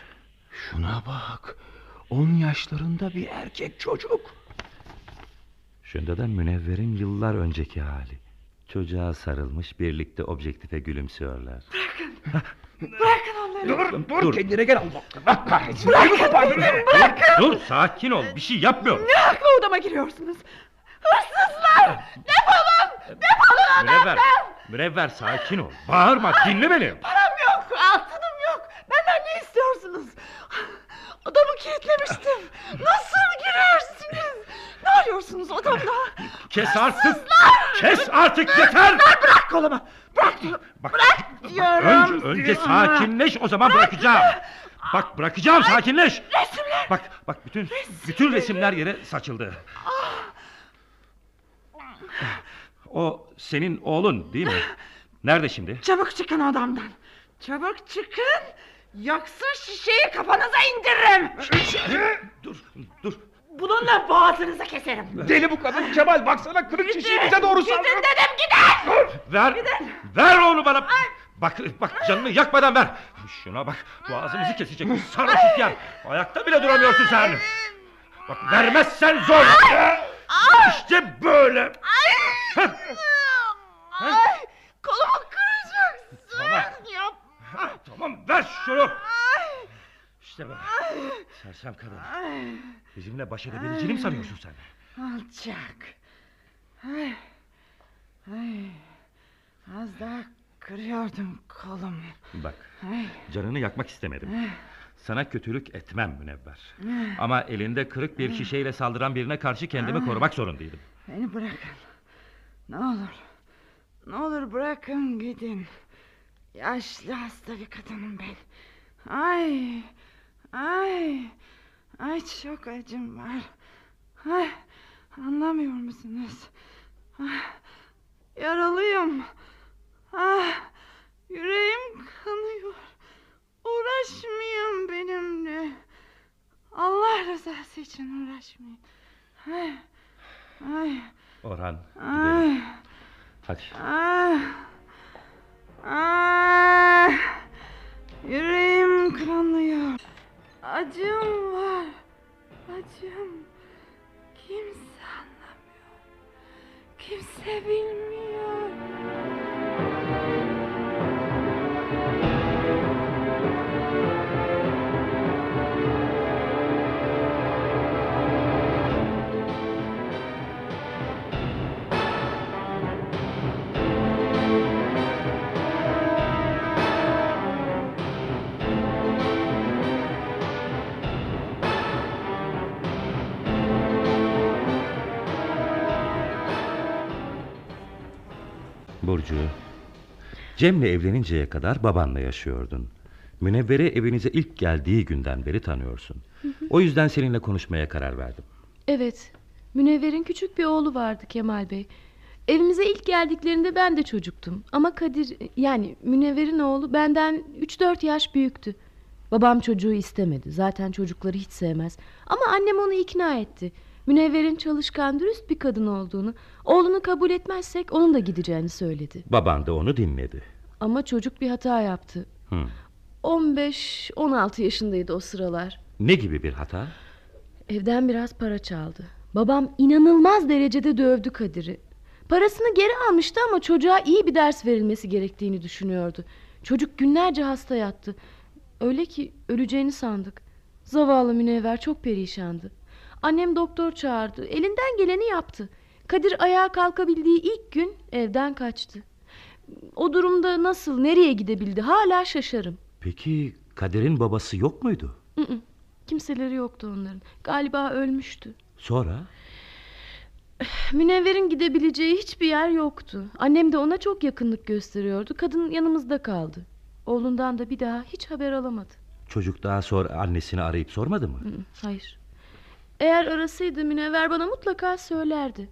Şuna bak. On yaşlarında bir erkek çocuk. Şunda da münevverin yıllar önceki hali. Çocuğa sarılmış birlikte objektife gülümsüyorlar. Bırakın onları. Dur, dur, Dur. kendine gel Allah. Allah kahretsin. Bırakın dedim bırakın. Dur sakin ol bir şey yapmıyorum. Ne hakla odama giriyorsunuz? Hırsızlar! Defolun! Defolun odamdan! münevver sakin ol. Bağırma dinle beni. Param yok, altınım yok. Benden ne istiyorsunuz? Odamı kilitlemiştim. Nasıl girersiniz? Ne arıyorsunuz odamda? Kes artık. Kes artık yeter. Bırak kolumu. Bırak diyorum. Bak, Bırak diyorum. Önce, önce sakinleş o zaman bırakacağım. Bak bırakacağım sakinleş. Resimler. Bak bak bütün bütün resimler yere saçıldı. O senin oğlun değil mi? Nerede şimdi? Çabuk çıkın odamdan. Çabuk çıkın. Yoksa şişeyi kafanıza indiririm. Dur dur. Bununla boğazınızı keserim. Deli bu kadın Kemal baksana kırık şişeyi bize doğru Gidin sallıyor. dedim gidin. Ver. Ver onu bana. Bak bak canını yakmadan ver. Şuna bak boğazımızı kesecek. Sarhoş ihtiyar. Ayakta bile duramıyorsun sen. Bak vermezsen zor. İşte böyle. Ay, kolumu kıracaksın. Tamam. Yapma. Tamam ver şunu. İşte böyle. Sersem kadın. Bizimle baş edebileceğini mi sanıyorsun sen? Alçak. Ay. Ay. Az daha kırıyordum kolumu. Bak Ay. canını yakmak istemedim. Sana kötülük etmem münevver. Ama elinde kırık bir şişeyle saldıran birine karşı kendimi korumak zorundaydım. Beni bırakın. Ne olur. Ne olur bırakın gidin. Yaşlı hasta bir kadınım ben. Ay. Ay. Ay çok acım var. Ay. Anlamıyor musunuz? Ah, yaralıyım. Ah, yüreğim kanıyor. Uğraşmayın benimle. Allah rızası için uğraşmayın. Ay. Ay. Orhan Ay. gidelim. Hadi. Ah. Ah. Yüreğim kanıyor. Acım var. Acım. Kimse anlamıyor. Kimse bilmiyor. Burcu. Cem'le evleninceye kadar babanla yaşıyordun. Münevvere evinize ilk geldiği günden beri tanıyorsun. O yüzden seninle konuşmaya karar verdim. Evet. Münevver'in küçük bir oğlu vardı Kemal Bey. Evimize ilk geldiklerinde ben de çocuktum. Ama Kadir yani Münevver'in oğlu benden 3-4 yaş büyüktü. Babam çocuğu istemedi. Zaten çocukları hiç sevmez. Ama annem onu ikna etti. Münevver'in çalışkan dürüst bir kadın olduğunu Oğlunu kabul etmezsek onun da gideceğini söyledi. Baban da onu dinledi. Ama çocuk bir hata yaptı. Hı. 15-16 yaşındaydı o sıralar. Ne gibi bir hata? Evden biraz para çaldı. Babam inanılmaz derecede dövdü Kadir'i. Parasını geri almıştı ama çocuğa iyi bir ders verilmesi gerektiğini düşünüyordu. Çocuk günlerce hasta yattı. Öyle ki öleceğini sandık. Zavallı Münevver çok perişandı Annem doktor çağırdı. Elinden geleni yaptı. Kadir ayağa kalkabildiği ilk gün evden kaçtı. O durumda nasıl nereye gidebildi? Hala şaşarım. Peki Kader'in babası yok muydu? Hı hı. Kimseleri yoktu onların. Galiba ölmüştü. Sonra? Münevver'in gidebileceği hiçbir yer yoktu. Annem de ona çok yakınlık gösteriyordu. Kadın yanımızda kaldı. Oğlundan da bir daha hiç haber alamadı. Çocuk daha sonra annesini arayıp sormadı mı? Hayır Eğer arasaydı Münevver bana mutlaka söylerdi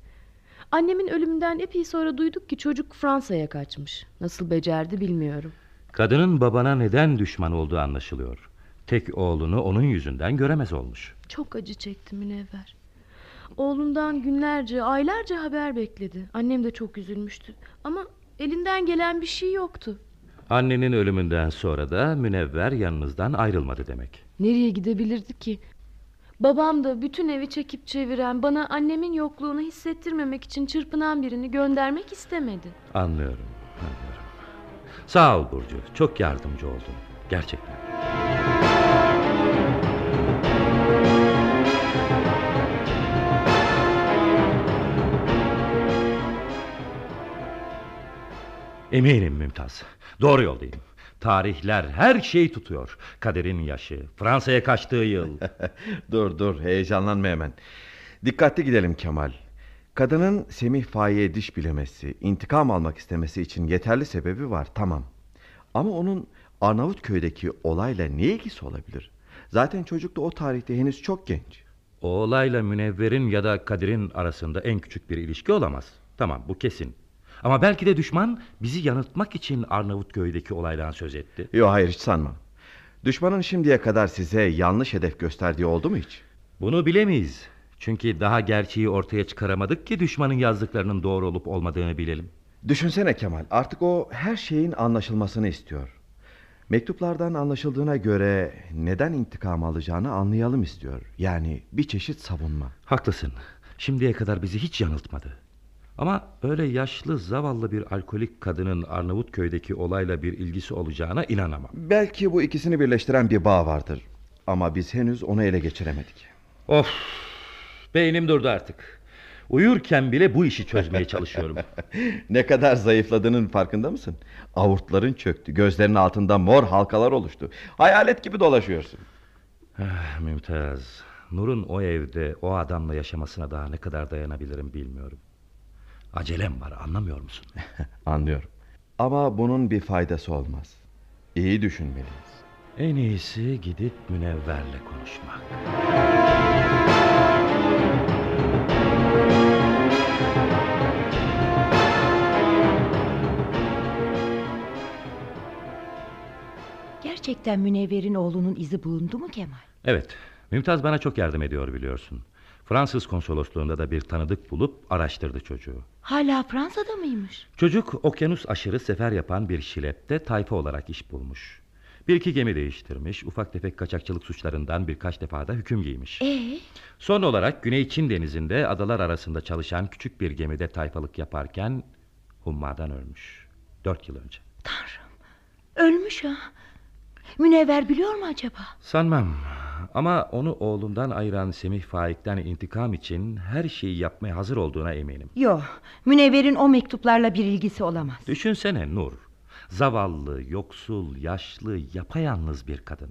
Annemin ölümünden epey sonra duyduk ki çocuk Fransa'ya kaçmış Nasıl becerdi bilmiyorum Kadının babana neden düşman olduğu anlaşılıyor. Tek oğlunu onun yüzünden göremez olmuş. Çok acı çekti Münevver Oğlundan günlerce aylarca haber bekledi Annem de çok üzülmüştü Ama elinden gelen bir şey yoktu Annenin ölümünden sonra da Münevver yanınızdan ayrılmadı demek. Nereye gidebilirdi ki? Babam da bütün evi çekip çeviren, bana annemin yokluğunu hissettirmemek için çırpınan birini göndermek istemedi. Anlıyorum, anlıyorum. Sağ ol Burcu, çok yardımcı oldun. Gerçekten. Eminim Mümtaz. Doğru yoldayım. Tarihler her şeyi tutuyor. Kader'in yaşı, Fransa'ya kaçtığı yıl. <laughs> dur dur heyecanlanma hemen. Dikkatli gidelim Kemal. Kadının Semih Faik'e diş bilemesi, intikam almak istemesi için yeterli sebebi var tamam. Ama onun Arnavutköy'deki olayla ne ilgisi olabilir? Zaten çocuk da o tarihte henüz çok genç. O olayla Münevver'in ya da Kadir'in arasında en küçük bir ilişki olamaz. Tamam bu kesin. Ama belki de düşman bizi yanıltmak için Arnavutköy'deki olaydan söz etti. Yok hayır hiç sanmam. Düşmanın şimdiye kadar size yanlış hedef gösterdiği oldu mu hiç? Bunu bilemeyiz. Çünkü daha gerçeği ortaya çıkaramadık ki düşmanın yazdıklarının doğru olup olmadığını bilelim. Düşünsene Kemal artık o her şeyin anlaşılmasını istiyor. Mektuplardan anlaşıldığına göre neden intikam alacağını anlayalım istiyor. Yani bir çeşit savunma. Haklısın. Şimdiye kadar bizi hiç yanıltmadı. Ama öyle yaşlı zavallı bir alkolik kadının Arnavutköy'deki olayla bir ilgisi olacağına inanamam. Belki bu ikisini birleştiren bir bağ vardır. Ama biz henüz onu ele geçiremedik. Of! Beynim durdu artık. Uyurken bile bu işi çözmeye çalışıyorum. <laughs> ne kadar zayıfladığının farkında mısın? Avurtların çöktü. Gözlerinin altında mor halkalar oluştu. Hayalet gibi dolaşıyorsun. Ah, Mümtaz. Nur'un o evde o adamla yaşamasına daha ne kadar dayanabilirim bilmiyorum. Acelem var anlamıyor musun? <laughs> Anlıyorum. Ama bunun bir faydası olmaz. İyi düşünmeliyiz. En iyisi gidip Münevver'le konuşmak. Gerçekten Münevver'in oğlunun izi bulundu mu Kemal? Evet. Mümtaz bana çok yardım ediyor biliyorsun. Fransız konsolosluğunda da bir tanıdık bulup araştırdı çocuğu. Hala Fransa'da mıymış? Çocuk okyanus aşırı sefer yapan bir şilepte tayfa olarak iş bulmuş. Bir iki gemi değiştirmiş, ufak tefek kaçakçılık suçlarından birkaç defa da hüküm giymiş. Ee? Son olarak Güney Çin denizinde adalar arasında çalışan küçük bir gemide tayfalık yaparken hummadan ölmüş. Dört yıl önce. Tanrım, ölmüş ha. Münevver biliyor mu acaba? Sanmam. Ama onu oğlundan ayıran Semih Faik'ten intikam için her şeyi yapmaya hazır olduğuna eminim. Yok, Münevver'in o mektuplarla bir ilgisi olamaz. Düşünsene Nur. Zavallı, yoksul, yaşlı, yapayalnız bir kadın.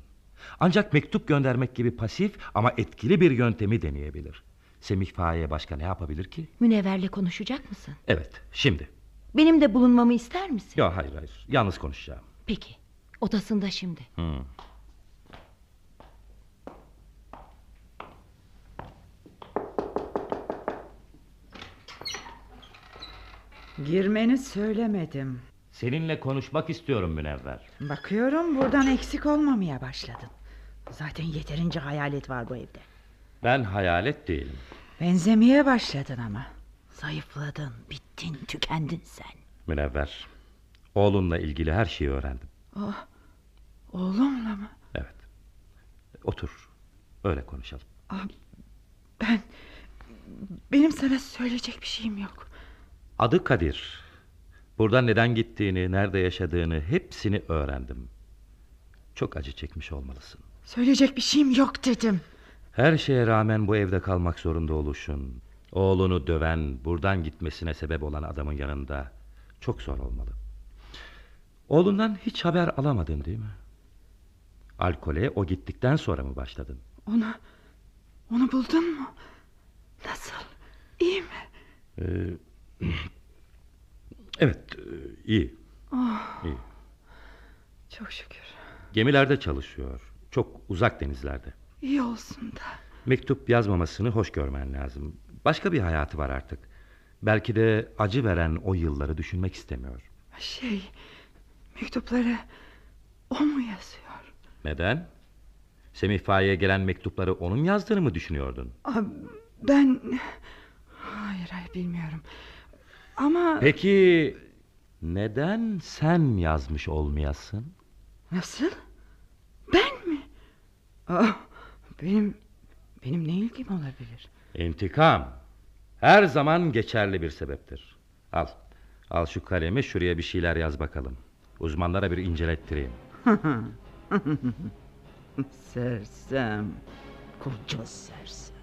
Ancak mektup göndermek gibi pasif ama etkili bir yöntemi deneyebilir. Semih Faik'e başka ne yapabilir ki? Münevver'le konuşacak mısın? Evet, şimdi. Benim de bulunmamı ister misin? Yok hayır hayır, yalnız konuşacağım. Peki, odasında şimdi. Hmm. Girmeni söylemedim. Seninle konuşmak istiyorum Münevver. Bakıyorum buradan eksik olmamaya başladın. Zaten yeterince hayalet var bu evde. Ben hayalet değilim. Benzemeye başladın ama. Zayıfladın, bittin, tükendin sen. Münevver, oğlunla ilgili her şeyi öğrendim. Oh, oğlumla mı? Evet. Otur, öyle konuşalım. Ben... Benim sana söyleyecek bir şeyim yok. Adı Kadir. Buradan neden gittiğini, nerede yaşadığını hepsini öğrendim. Çok acı çekmiş olmalısın. Söyleyecek bir şeyim yok dedim. Her şeye rağmen bu evde kalmak zorunda oluşun. Oğlunu döven, buradan gitmesine sebep olan adamın yanında çok zor olmalı. Oğlundan hiç haber alamadın değil mi? Alkole o gittikten sonra mı başladın? Onu... Onu buldun mu? Nasıl? İyi mi? Ee, <clears throat> evet, e, iyi. Oh, iyi. çok şükür. Gemilerde çalışıyor. Çok uzak denizlerde. İyi olsun da. Mektup yazmamasını hoş görmen lazım. Başka bir hayatı var artık. Belki de acı veren o yılları düşünmek istemiyor. Şey... Mektupları... O mu yazıyor? Neden? Semih Faik'e gelen mektupları onun yazdığını mı düşünüyordun? Ben... Hayır hayır bilmiyorum. Ama... Peki neden sen yazmış olmayasın? Nasıl? Ben mi? Ah, benim... Benim ne ilgim olabilir? İntikam. Her zaman geçerli bir sebeptir. Al. Al şu kalemi şuraya bir şeyler yaz bakalım. Uzmanlara bir incelettireyim. <laughs> <laughs> sersem. Koca sersem.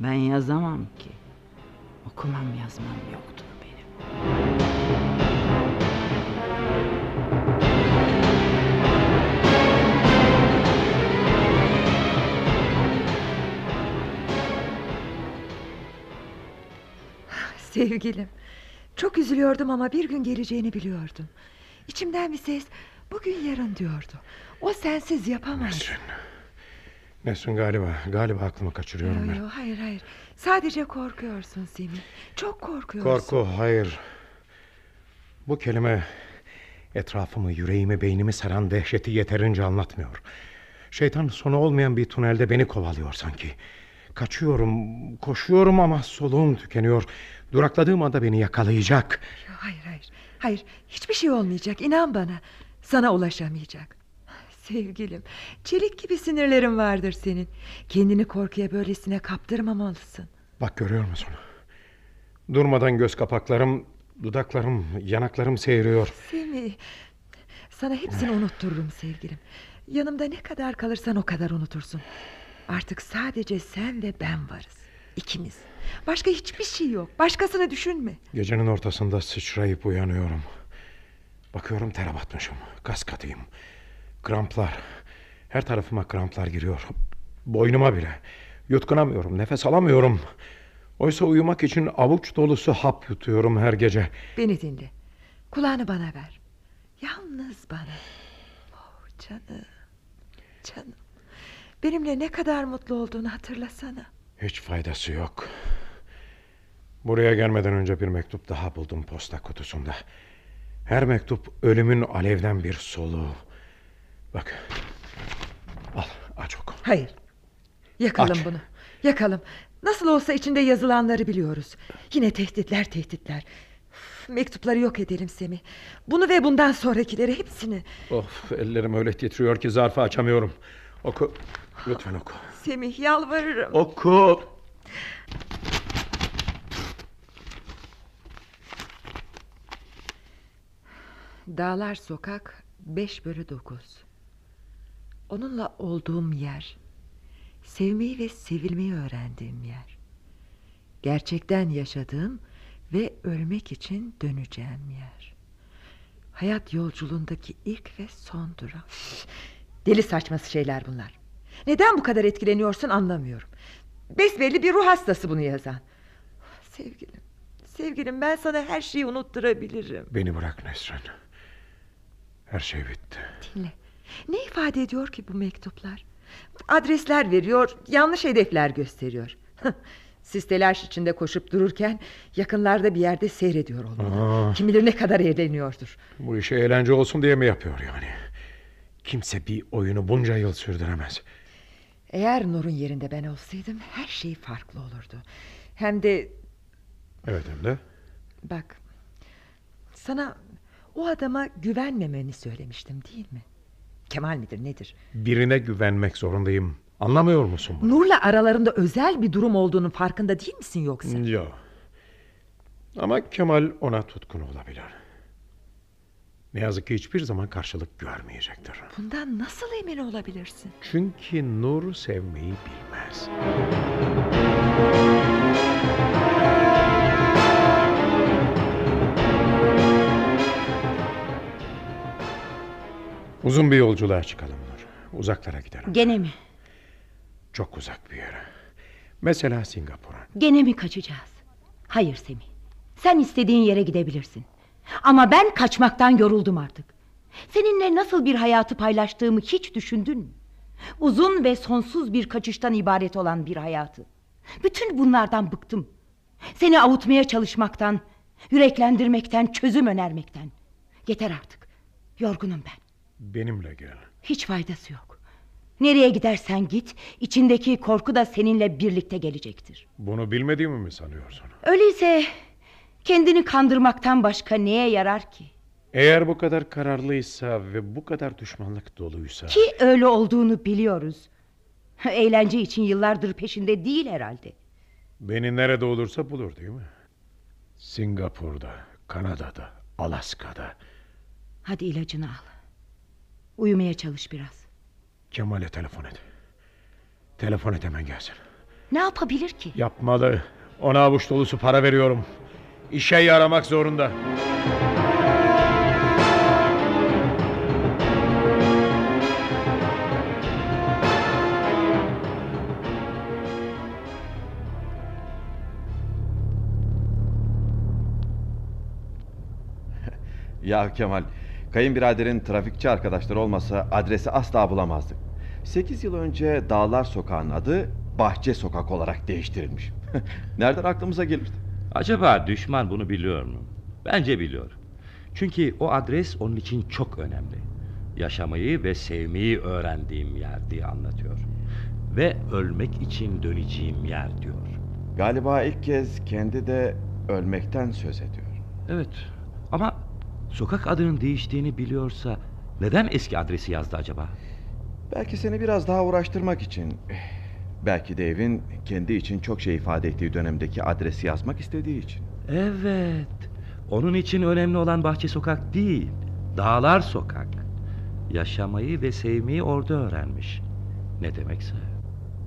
Ben yazamam ki. Okumam yazmam yoktur benim. Sevgilim. Çok üzülüyordum ama bir gün geleceğini biliyordum. İçimden bir ses bugün yarın diyordu. O sensiz yapamaz. Nesrin. Nesrin galiba, galiba aklımı kaçırıyorum ben. Yo, yo, hayır hayır. Sadece korkuyorsun Semih. Çok korkuyorsun. Korku, hayır. Bu kelime etrafımı, yüreğimi, beynimi saran dehşeti yeterince anlatmıyor. Şeytan sonu olmayan bir tünelde beni kovalıyor sanki. Kaçıyorum, koşuyorum ama soluğum tükeniyor. Durakladığım anda beni yakalayacak. Yo, hayır hayır. Hayır hiçbir şey olmayacak inan bana. Sana ulaşamayacak. Sevgilim çelik gibi sinirlerin vardır senin. Kendini korkuya böylesine kaptırmamalısın. Bak görüyor musun? Durmadan göz kapaklarım, dudaklarım, yanaklarım seyiriyor. Semih sana hepsini unuttururum sevgilim. Yanımda ne kadar kalırsan o kadar unutursun. Artık sadece sen ve ben varız. İkimiz. Başka hiçbir şey yok. Başkasını düşünme. Gecenin ortasında sıçrayıp uyanıyorum. Bakıyorum ter batmışım. Gaz katıyım. Kramplar. Her tarafıma kramplar giriyor. Boynuma bile. Yutkunamıyorum. Nefes alamıyorum. Oysa uyumak için avuç dolusu hap yutuyorum her gece. Beni dinle. Kulağını bana ver. Yalnız bana. Oh canım. Canım. Benimle ne kadar mutlu olduğunu hatırlasana. Hiç faydası yok. Buraya gelmeden önce bir mektup daha buldum posta kutusunda. Her mektup ölümün alevden bir soluğu. Bak. Al aç oku. Hayır. Yakalım Aç. bunu. Yakalım. Nasıl olsa içinde yazılanları biliyoruz. Yine tehditler tehditler. Üf, Mektupları yok edelim Semih. Bunu ve bundan sonrakileri hepsini. Of ellerim öyle titriyor ki zarfı açamıyorum. Oku. Lütfen oku. Semih yalvarırım. Oku. Dağlar Sokak 5 bölü 9 Onunla olduğum yer Sevmeyi ve sevilmeyi öğrendiğim yer. Gerçekten yaşadığım ve ölmek için döneceğim yer. Hayat yolculuğundaki ilk ve son durak <laughs> Deli saçması şeyler bunlar. Neden bu kadar etkileniyorsun anlamıyorum. Besbelli bir ruh hastası bunu yazan. Sevgilim Sevgilim ben sana her şeyi unutturabilirim. Beni bırak Nesrin. Her şey bitti. Dinle. Ne ifade ediyor ki bu mektuplar? Adresler veriyor, yanlış hedefler gösteriyor. Siz telaş içinde koşup dururken yakınlarda bir yerde seyrediyor olmalı. Aa. Kim bilir ne kadar eğleniyordur. Bu işe eğlence olsun diye mi yapıyor yani? Kimse bir oyunu bunca yıl sürdüremez. Eğer Nur'un yerinde ben olsaydım her şey farklı olurdu. Hem de Evet Emre. bak sana o adama güvenmemeni söylemiştim değil mi? Kemal midir nedir? Birine güvenmek zorundayım. Anlamıyor musun bunu? Nur'la aralarında özel bir durum olduğunun farkında değil misin yoksa? Yok. Ama Kemal ona tutkun olabilir. Ne yazık ki hiçbir zaman karşılık görmeyecektir. Bundan nasıl emin olabilirsin? Çünkü Nur sevmeyi bilmez. Uzun bir yolculuğa çıkalım Nur. Uzaklara gidelim. Gene mi? Çok uzak bir yere. Mesela Singapur'a. Gene mi kaçacağız? Hayır Semih. Sen istediğin yere gidebilirsin. Ama ben kaçmaktan yoruldum artık. Seninle nasıl bir hayatı paylaştığımı hiç düşündün mü? Uzun ve sonsuz bir kaçıştan ibaret olan bir hayatı. Bütün bunlardan bıktım. Seni avutmaya çalışmaktan, yüreklendirmekten, çözüm önermekten. Yeter artık. Yorgunum ben. Benimle gel. Hiç faydası yok. Nereye gidersen git, içindeki korku da seninle birlikte gelecektir. Bunu bilmediğimi mi sanıyorsun? Öyleyse kendini kandırmaktan başka neye yarar ki? Eğer bu kadar kararlıysa ve bu kadar düşmanlık doluysa... Ki öyle olduğunu biliyoruz. <laughs> Eğlence için yıllardır peşinde değil herhalde. Beni nerede olursa bulur değil mi? Singapur'da, Kanada'da, Alaska'da. Hadi ilacını al. Uyumaya çalış biraz. Kemal'e telefon et. Telefon et hemen gelsin. Ne yapabilir ki? Yapmalı. Ona avuç dolusu para veriyorum. İşe yaramak zorunda. Ya Kemal, kayınbiraderin trafikçi arkadaşları olmasa adresi asla bulamazdık. 8 yıl önce Dağlar Sokağı'nın adı Bahçe Sokak olarak değiştirilmiş. <laughs> Nereden aklımıza gelirdi? Acaba düşman bunu biliyor mu? Bence biliyor. Çünkü o adres onun için çok önemli. Yaşamayı ve sevmeyi öğrendiğim yer diye anlatıyor. Ve ölmek için döneceğim yer diyor. Galiba ilk kez kendi de ölmekten söz ediyor. Evet ama sokak adının değiştiğini biliyorsa neden eski adresi yazdı acaba? Belki seni biraz daha uğraştırmak için. Belki de evin kendi için çok şey ifade ettiği dönemdeki adresi yazmak istediği için. Evet. Onun için önemli olan Bahçe Sokak değil, Dağlar Sokak. Yaşamayı ve sevmeyi orada öğrenmiş. Ne demekse.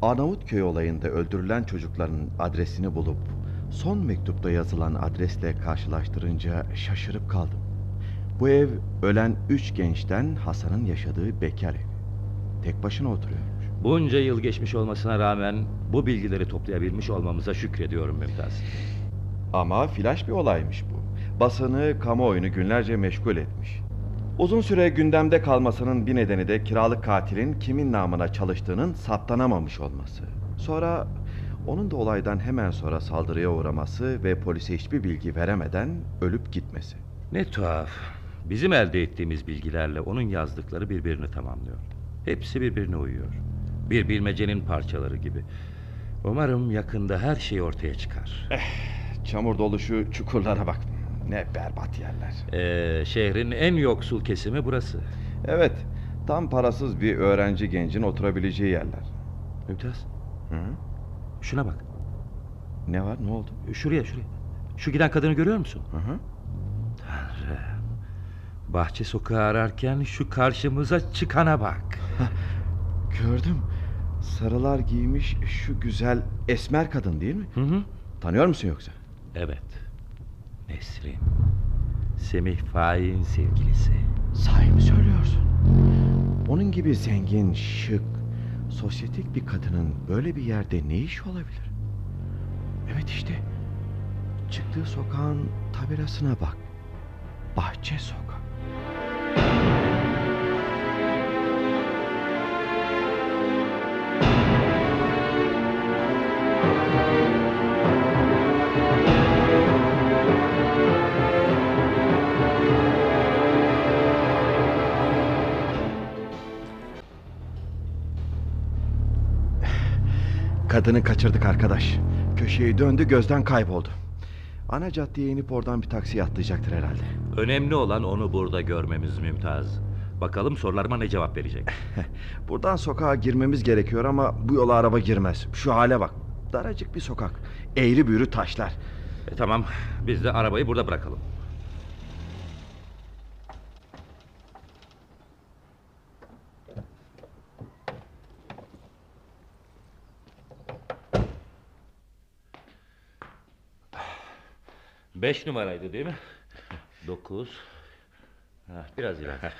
Arnavutköy olayında öldürülen çocukların adresini bulup son mektupta yazılan adresle karşılaştırınca şaşırıp kaldım. Bu ev ölen üç gençten Hasan'ın yaşadığı bekar evi. Tek başına oturuyormuş. Bunca yıl geçmiş olmasına rağmen bu bilgileri toplayabilmiş olmamıza şükrediyorum Mümtaz. Ama flash bir olaymış bu. Basını, kamuoyunu günlerce meşgul etmiş. Uzun süre gündemde kalmasının bir nedeni de kiralık katilin kimin namına çalıştığının saptanamamış olması. Sonra onun da olaydan hemen sonra saldırıya uğraması ve polise hiçbir bilgi veremeden ölüp gitmesi. Ne tuhaf. Bizim elde ettiğimiz bilgilerle onun yazdıkları birbirini tamamlıyor. Hepsi birbirine uyuyor. Bir bilmecenin parçaları gibi. Umarım yakında her şey ortaya çıkar. Çamur dolu şu çukurlara bak. Ne berbat yerler. Ee, şehrin en yoksul kesimi burası. Evet, tam parasız bir öğrenci gencin oturabileceği yerler. Mümtaz. Hı? Şuna bak. Ne var, ne oldu? Şuraya, şuraya. Şu giden kadını görüyor musun? Hı hı. Bahçe sokağı ararken şu karşımıza çıkana bak. Gördüm. Sarılar giymiş şu güzel esmer kadın değil mi? Hı hı. Tanıyor musun yoksa? Evet. Nesrin. Semih Faik'in sevgilisi. Sahi mi söylüyorsun? Onun gibi zengin, şık, sosyetik bir kadının böyle bir yerde ne iş olabilir? Evet işte. Çıktığı sokağın tabirasına bak. Bahçe sokak. Kadını kaçırdık arkadaş. Köşeyi döndü gözden kayboldu. Ana caddeye inip oradan bir taksiye atlayacaktır herhalde. Önemli olan onu burada görmemiz Mümtaz. Bakalım sorularıma ne cevap verecek. <laughs> Buradan sokağa girmemiz gerekiyor ama bu yola araba girmez. Şu hale bak. Daracık bir sokak. Eğri büğrü taşlar. E, tamam biz de arabayı burada bırakalım. Beş numaraydı değil mi? Dokuz. Ha, biraz ileride.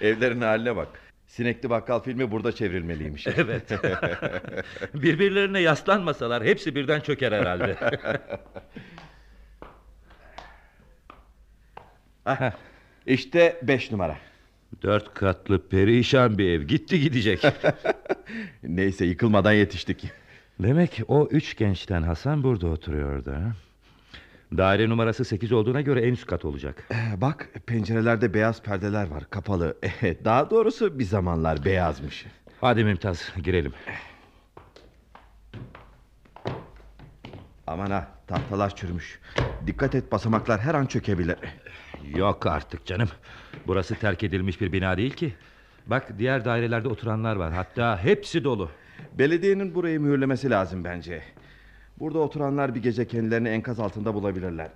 <laughs> Evlerin haline bak. Sinekli Bakkal filmi burada çevrilmeliymiş. <laughs> Evet. <laughs> Birbirlerine yaslanmasalar hepsi birden çöker herhalde. Hah, işte beş numara. Dört katlı perişan bir ev. Gitti gidecek. Neyse yıkılmadan yetiştik. Demek o üç gençten Hasan burada oturuyordu. ha? Daire numarası 8 olduğuna göre en üst kat olacak. Ee, bak pencerelerde beyaz perdeler var kapalı. <laughs> Eh, Daha doğrusu bir zamanlar beyazmış. Hadi Mümtaz girelim. Aman ha tahtalar çürümüş. Dikkat et basamaklar her an çökebilir. Yok artık canım. Burası terk edilmiş bir bina değil ki. Bak diğer dairelerde oturanlar var. Hatta hepsi dolu. Belediyenin burayı mühürlemesi lazım bence. Burada oturanlar bir gece kendilerini enkaz altında bulabilirler.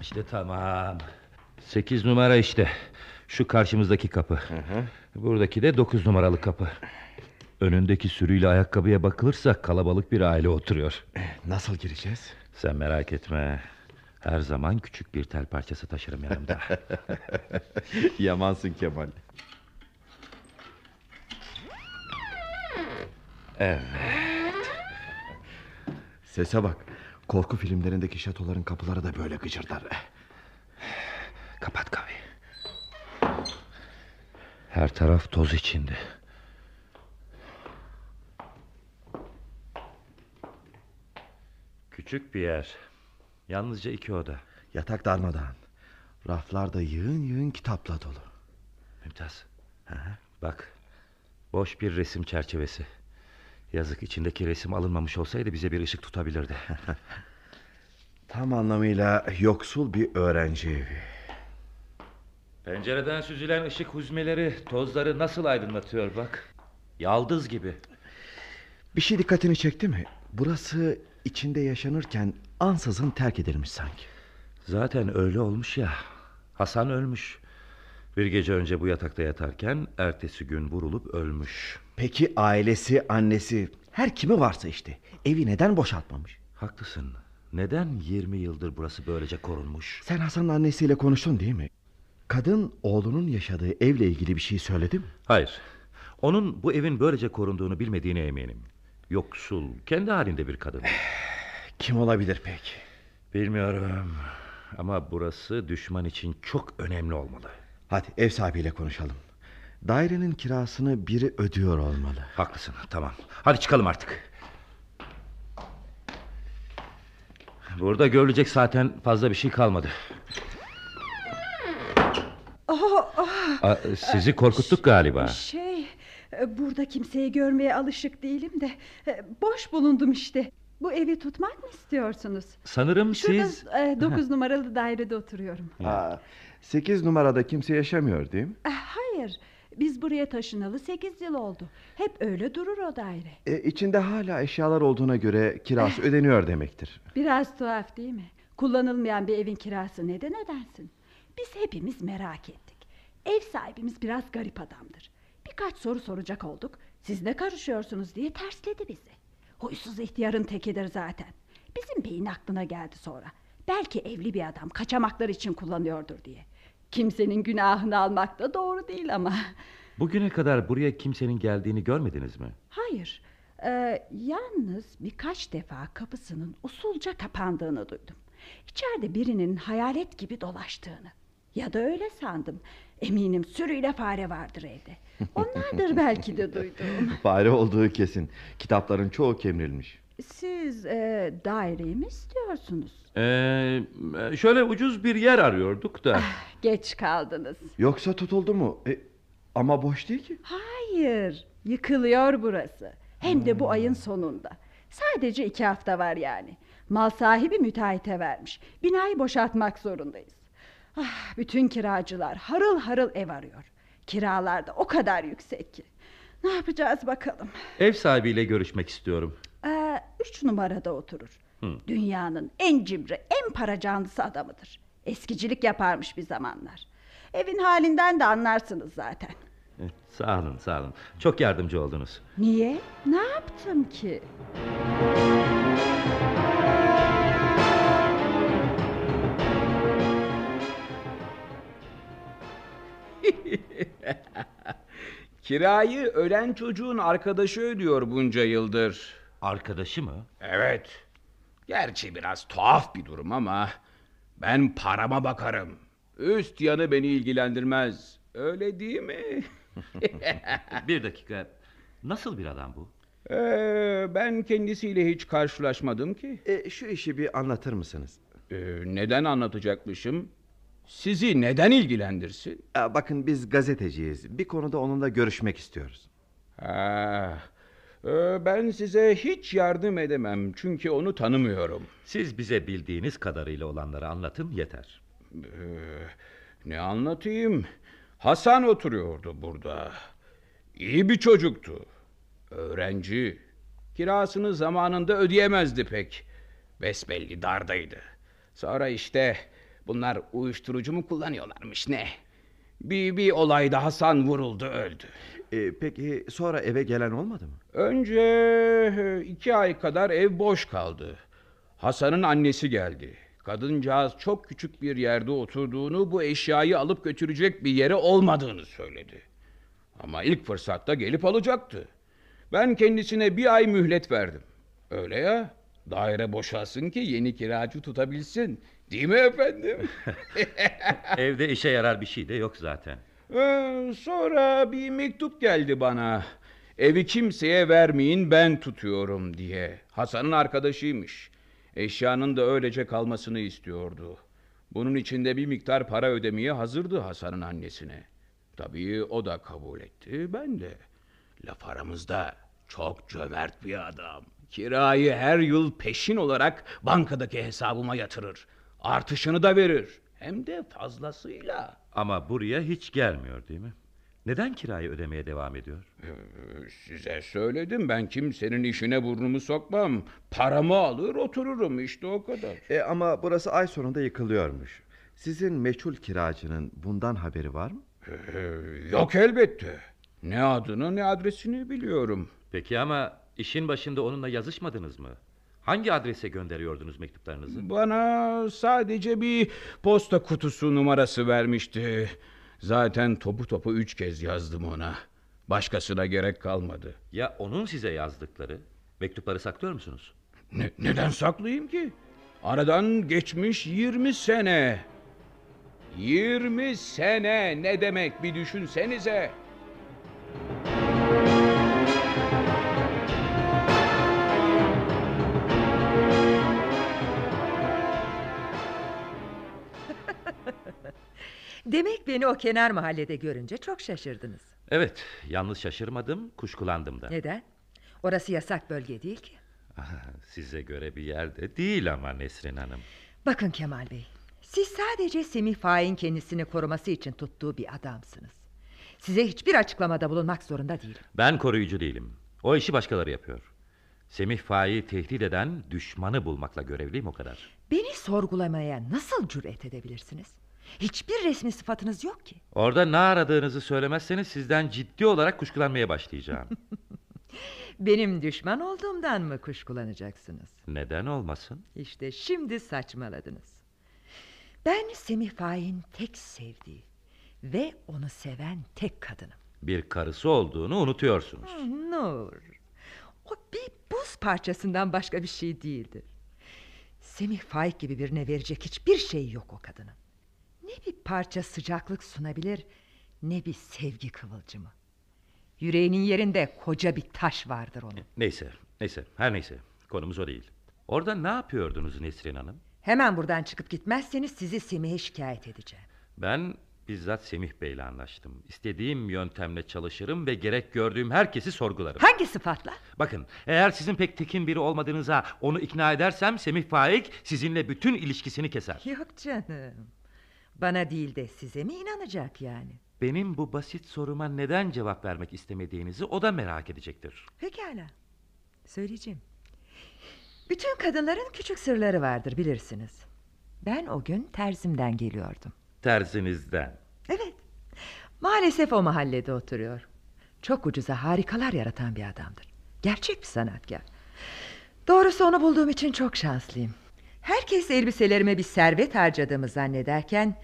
İşte tamam. 8 numara işte. Şu karşımızdaki kapı. Buradaki de 9 numaralı kapı. Önündeki sürüyle ayakkabıya bakılırsa kalabalık bir aile oturuyor. Nasıl gireceğiz? Sen merak etme. Her zaman küçük bir tel parçası taşırım yanımda. <laughs> Yamansın Kemal. Evet. Sese bak. Korku filmlerindeki şatoların kapıları da böyle gıcırdar. Kapat kahveyi. Her taraf toz içinde. Küçük bir yer. Yalnızca iki oda. Yatak darmadağın. Raflarda yığın yığın kitapla dolu. Mümtaz. Bak. Boş bir resim çerçevesi. Yazık içindeki resim alınmamış olsaydı bize bir ışık tutabilirdi. <laughs> Tam anlamıyla yoksul bir öğrenci evi. Pencereden süzülen ışık huzmeleri tozları nasıl aydınlatıyor bak. Yaldız gibi. Bir şey dikkatini çekti mi? Burası içinde yaşanırken ansızın terk edilmiş sanki. Zaten öyle olmuş ya. Hasan ölmüş. Bir gece önce bu yatakta yatarken ertesi gün vurulup ölmüş. Peki ailesi, annesi, her kimi varsa işte evi neden boşaltmamış? Haklısın. Neden 20 yıldır burası böylece korunmuş? Sen Hasan'ın annesiyle konuştun değil mi? Kadın oğlunun yaşadığı evle ilgili bir şey söyledi mi? Hayır. Onun bu evin böylece korunduğunu bilmediğine eminim. Yoksul, kendi halinde bir kadın. <sighs> Kim olabilir peki? Bilmiyorum. Ama burası düşman için çok önemli olmalı. Hadi ev sahibiyle konuşalım. Dairenin kirasını biri ödüyor olmalı. Haklısın tamam. Hadi çıkalım artık. Burada görülecek zaten fazla bir şey kalmadı. Oh, oh. Aa, sizi korkuttuk galiba. Şey, burada kimseyi görmeye alışık değilim de boş bulundum işte. Bu evi tutmak mı istiyorsunuz? Sanırım Şurada siz... e, dokuz numaralı dairede oturuyorum. Aa, sekiz numarada kimse yaşamıyor değil mi? E, Hayır, biz buraya taşınalı sekiz yıl oldu. Hep öyle durur o daire. E, içinde hala eşyalar olduğuna göre kirası ödeniyor demektir. Biraz tuhaf değil mi? Kullanılmayan bir evin kirası neden ödensin? Biz hepimiz merak ettik. Ev sahibimiz biraz garip adamdır. Birkaç soru soracak olduk. Siz ne karışıyorsunuz diye tersledi bizi. Huysuz ihtiyarın tekidir zaten. Bizim beyin aklına geldi sonra. Belki evli bir adam kaçamaklar için kullanıyordur diye. Kimsenin günahını almak da doğru değil ama. Bugüne kadar buraya kimsenin geldiğini görmediniz mi? Hayır. Ee, yalnız birkaç defa kapısının usulca kapandığını duydum. İçeride birinin hayalet gibi dolaştığını. Ya da öyle sandım. Eminim sürüyle fare vardır evde. <laughs> Onlardır belki de duyduğum. Fare olduğu kesin. Kitapların çoğu kemirilmiş. Siz e, daireyi mi istiyorsunuz? Ee, şöyle ucuz bir yer arıyorduk da. Geç kaldınız. Yoksa tutuldu mu? E, ama boş değil ki. Hayır. Yıkılıyor burası. Hem de bu ayın sonunda. Sadece iki hafta var yani. Mal sahibi müteahhite vermiş. Binayı boşaltmak zorundayız. Ah, bütün kiracılar harıl harıl ev arıyor. Kiralar da o kadar yüksek ki. Ne yapacağız bakalım. Ev sahibiyle görüşmek istiyorum. Üç numarada oturur. Hı. Dünyanın en cimri, en para canlısı adamıdır. Eskicilik yaparmış bir zamanlar. Evin halinden de anlarsınız zaten. Eh, Sağ olun, sağ olun. Çok yardımcı oldunuz. Niye? Ne yaptım ki? <laughs> Kirayı ölen çocuğun arkadaşı ödüyor bunca yıldır. Arkadaşı mı? Evet. Gerçi biraz tuhaf bir durum ama ben parama bakarım. Üst yanı beni ilgilendirmez. Öyle değil mi? <laughs> bir dakika. Nasıl bir adam bu? Ee, ben kendisiyle hiç karşılaşmadım ki. E, şu işi bir anlatır mısınız? Ee, neden anlatacakmışım? Sizi neden ilgilendirsin? Aa, bakın biz gazeteciyiz. Bir konuda onunla görüşmek istiyoruz. Ha, e, ben size hiç yardım edemem çünkü onu tanımıyorum. Siz bize bildiğiniz kadarıyla olanları anlatın yeter. Ee, ne anlatayım? Hasan oturuyordu burada. İyi bir çocuktu. Öğrenci. Kirasını zamanında ödeyemezdi pek. Besbelli dardaydı. Sonra işte bunlar uyuşturucu mu kullanıyorlarmış ne? Bir, bir olayda Hasan vuruldu öldü. E, peki sonra eve gelen olmadı mı? Önce e, iki ay kadar ev boş kaldı. Hasan'ın annesi geldi. Kadıncağız çok küçük bir yerde oturduğunu, bu eşyayı alıp götürecek bir yere olmadığını söyledi. Ama ilk fırsatta gelip alacaktı. Ben kendisine bir ay mühlet verdim. Öyle ya, daire boşalsın ki yeni kiracı tutabilsin. Değil mi efendim? <laughs> Evde işe yarar bir şey de yok zaten. Ee, sonra bir mektup geldi bana. Evi kimseye vermeyin ben tutuyorum diye. Hasan'ın arkadaşıymış. Eşyanın da öylece kalmasını istiyordu. Bunun için de bir miktar para ödemeye hazırdı Hasan'ın annesine. Tabii o da kabul etti, ben de. Laf aramızda çok cömert bir adam. Kirayı her yıl peşin olarak bankadaki hesabıma yatırır. Artışını da verir. Hem de fazlasıyla. Ama buraya hiç gelmiyor değil mi? Neden kirayı ödemeye devam ediyor? Ee, Size söyledim ben kimsenin işine burnumu sokmam. Paramı alır otururum işte o kadar. E, ama burası ay sonunda yıkılıyormuş. Sizin meçhul kiracının bundan haberi var mı? Ee, yok elbette. Ne adını ne adresini biliyorum. Peki ama işin başında onunla yazışmadınız mı? Hangi adrese gönderiyordunuz mektuplarınızı? Bana sadece bir posta kutusu numarası vermişti. Zaten topu topu üç kez yazdım ona. Başkasına gerek kalmadı. Ya onun size yazdıkları? Mektupları saklıyor musunuz? Ne, neden saklayayım ki? Aradan geçmiş 20 sene. 20 sene ne demek bir düşünsenize. Demek beni o kenar mahallede görünce çok şaşırdınız. Evet, yalnız şaşırmadım, kuşkulandım da. Neden? Orası yasak bölge değil ki. Aha, Size göre bir yerde değil ama Nesrin Hanım. Bakın Kemal Bey, siz sadece Semih Faik'in kendisini koruması için tuttuğu bir adamsınız. Size hiçbir açıklamada bulunmak zorunda değilim. Ben koruyucu değilim. O işi başkaları yapıyor. Semih Faik'i tehdit eden düşmanı bulmakla görevliyim o kadar. Beni sorgulamaya nasıl cüret edebilirsiniz? Hiçbir resmi sıfatınız yok ki. Orada ne aradığınızı söylemezseniz sizden ciddi olarak kuşkulanmaya başlayacağım. <laughs> Benim düşman olduğumdan mı kuşkulanacaksınız? Neden olmasın? İşte şimdi saçmaladınız. Ben Semih Faik'in tek sevdiği ve onu seven tek kadınım. Bir karısı olduğunu unutuyorsunuz. Nur, o bir buz parçasından başka bir şey değildir. Semih Faik gibi birine verecek hiçbir şey yok o kadının. Ne bir parça sıcaklık sunabilir ne bir sevgi kıvılcımı. Yüreğinin yerinde koca bir taş vardır onun. Neyse, neyse, her neyse. Konumuz o değil. Orada ne yapıyordunuz Nesrin Hanım? Hemen buradan çıkıp gitmezseniz sizi Semih'e şikayet edeceğim. Ben Bizzat Semih Bey'le anlaştım. İstediğim yöntemle çalışırım ve gerek gördüğüm herkesi sorgularım. Hangi sıfatla? Bakın eğer sizin pek tekin biri olmadığınıza onu ikna edersem Semih Faik sizinle bütün ilişkisini keser. Yok canım. Bana değil de size mi inanacak yani? Benim bu basit soruma neden cevap vermek istemediğinizi o da merak edecektir. Pekala. Söyleyeceğim. Bütün kadınların küçük sırları vardır bilirsiniz. Ben o gün terzimden geliyordum. Terzinizden. Evet. Maalesef o mahallede oturuyor. Çok ucuza harikalar yaratan bir adamdır. Gerçek bir sanatkar. Doğrusu onu bulduğum için çok şanslıyım. Herkes elbiselerime bir servet harcadığımı zannederken...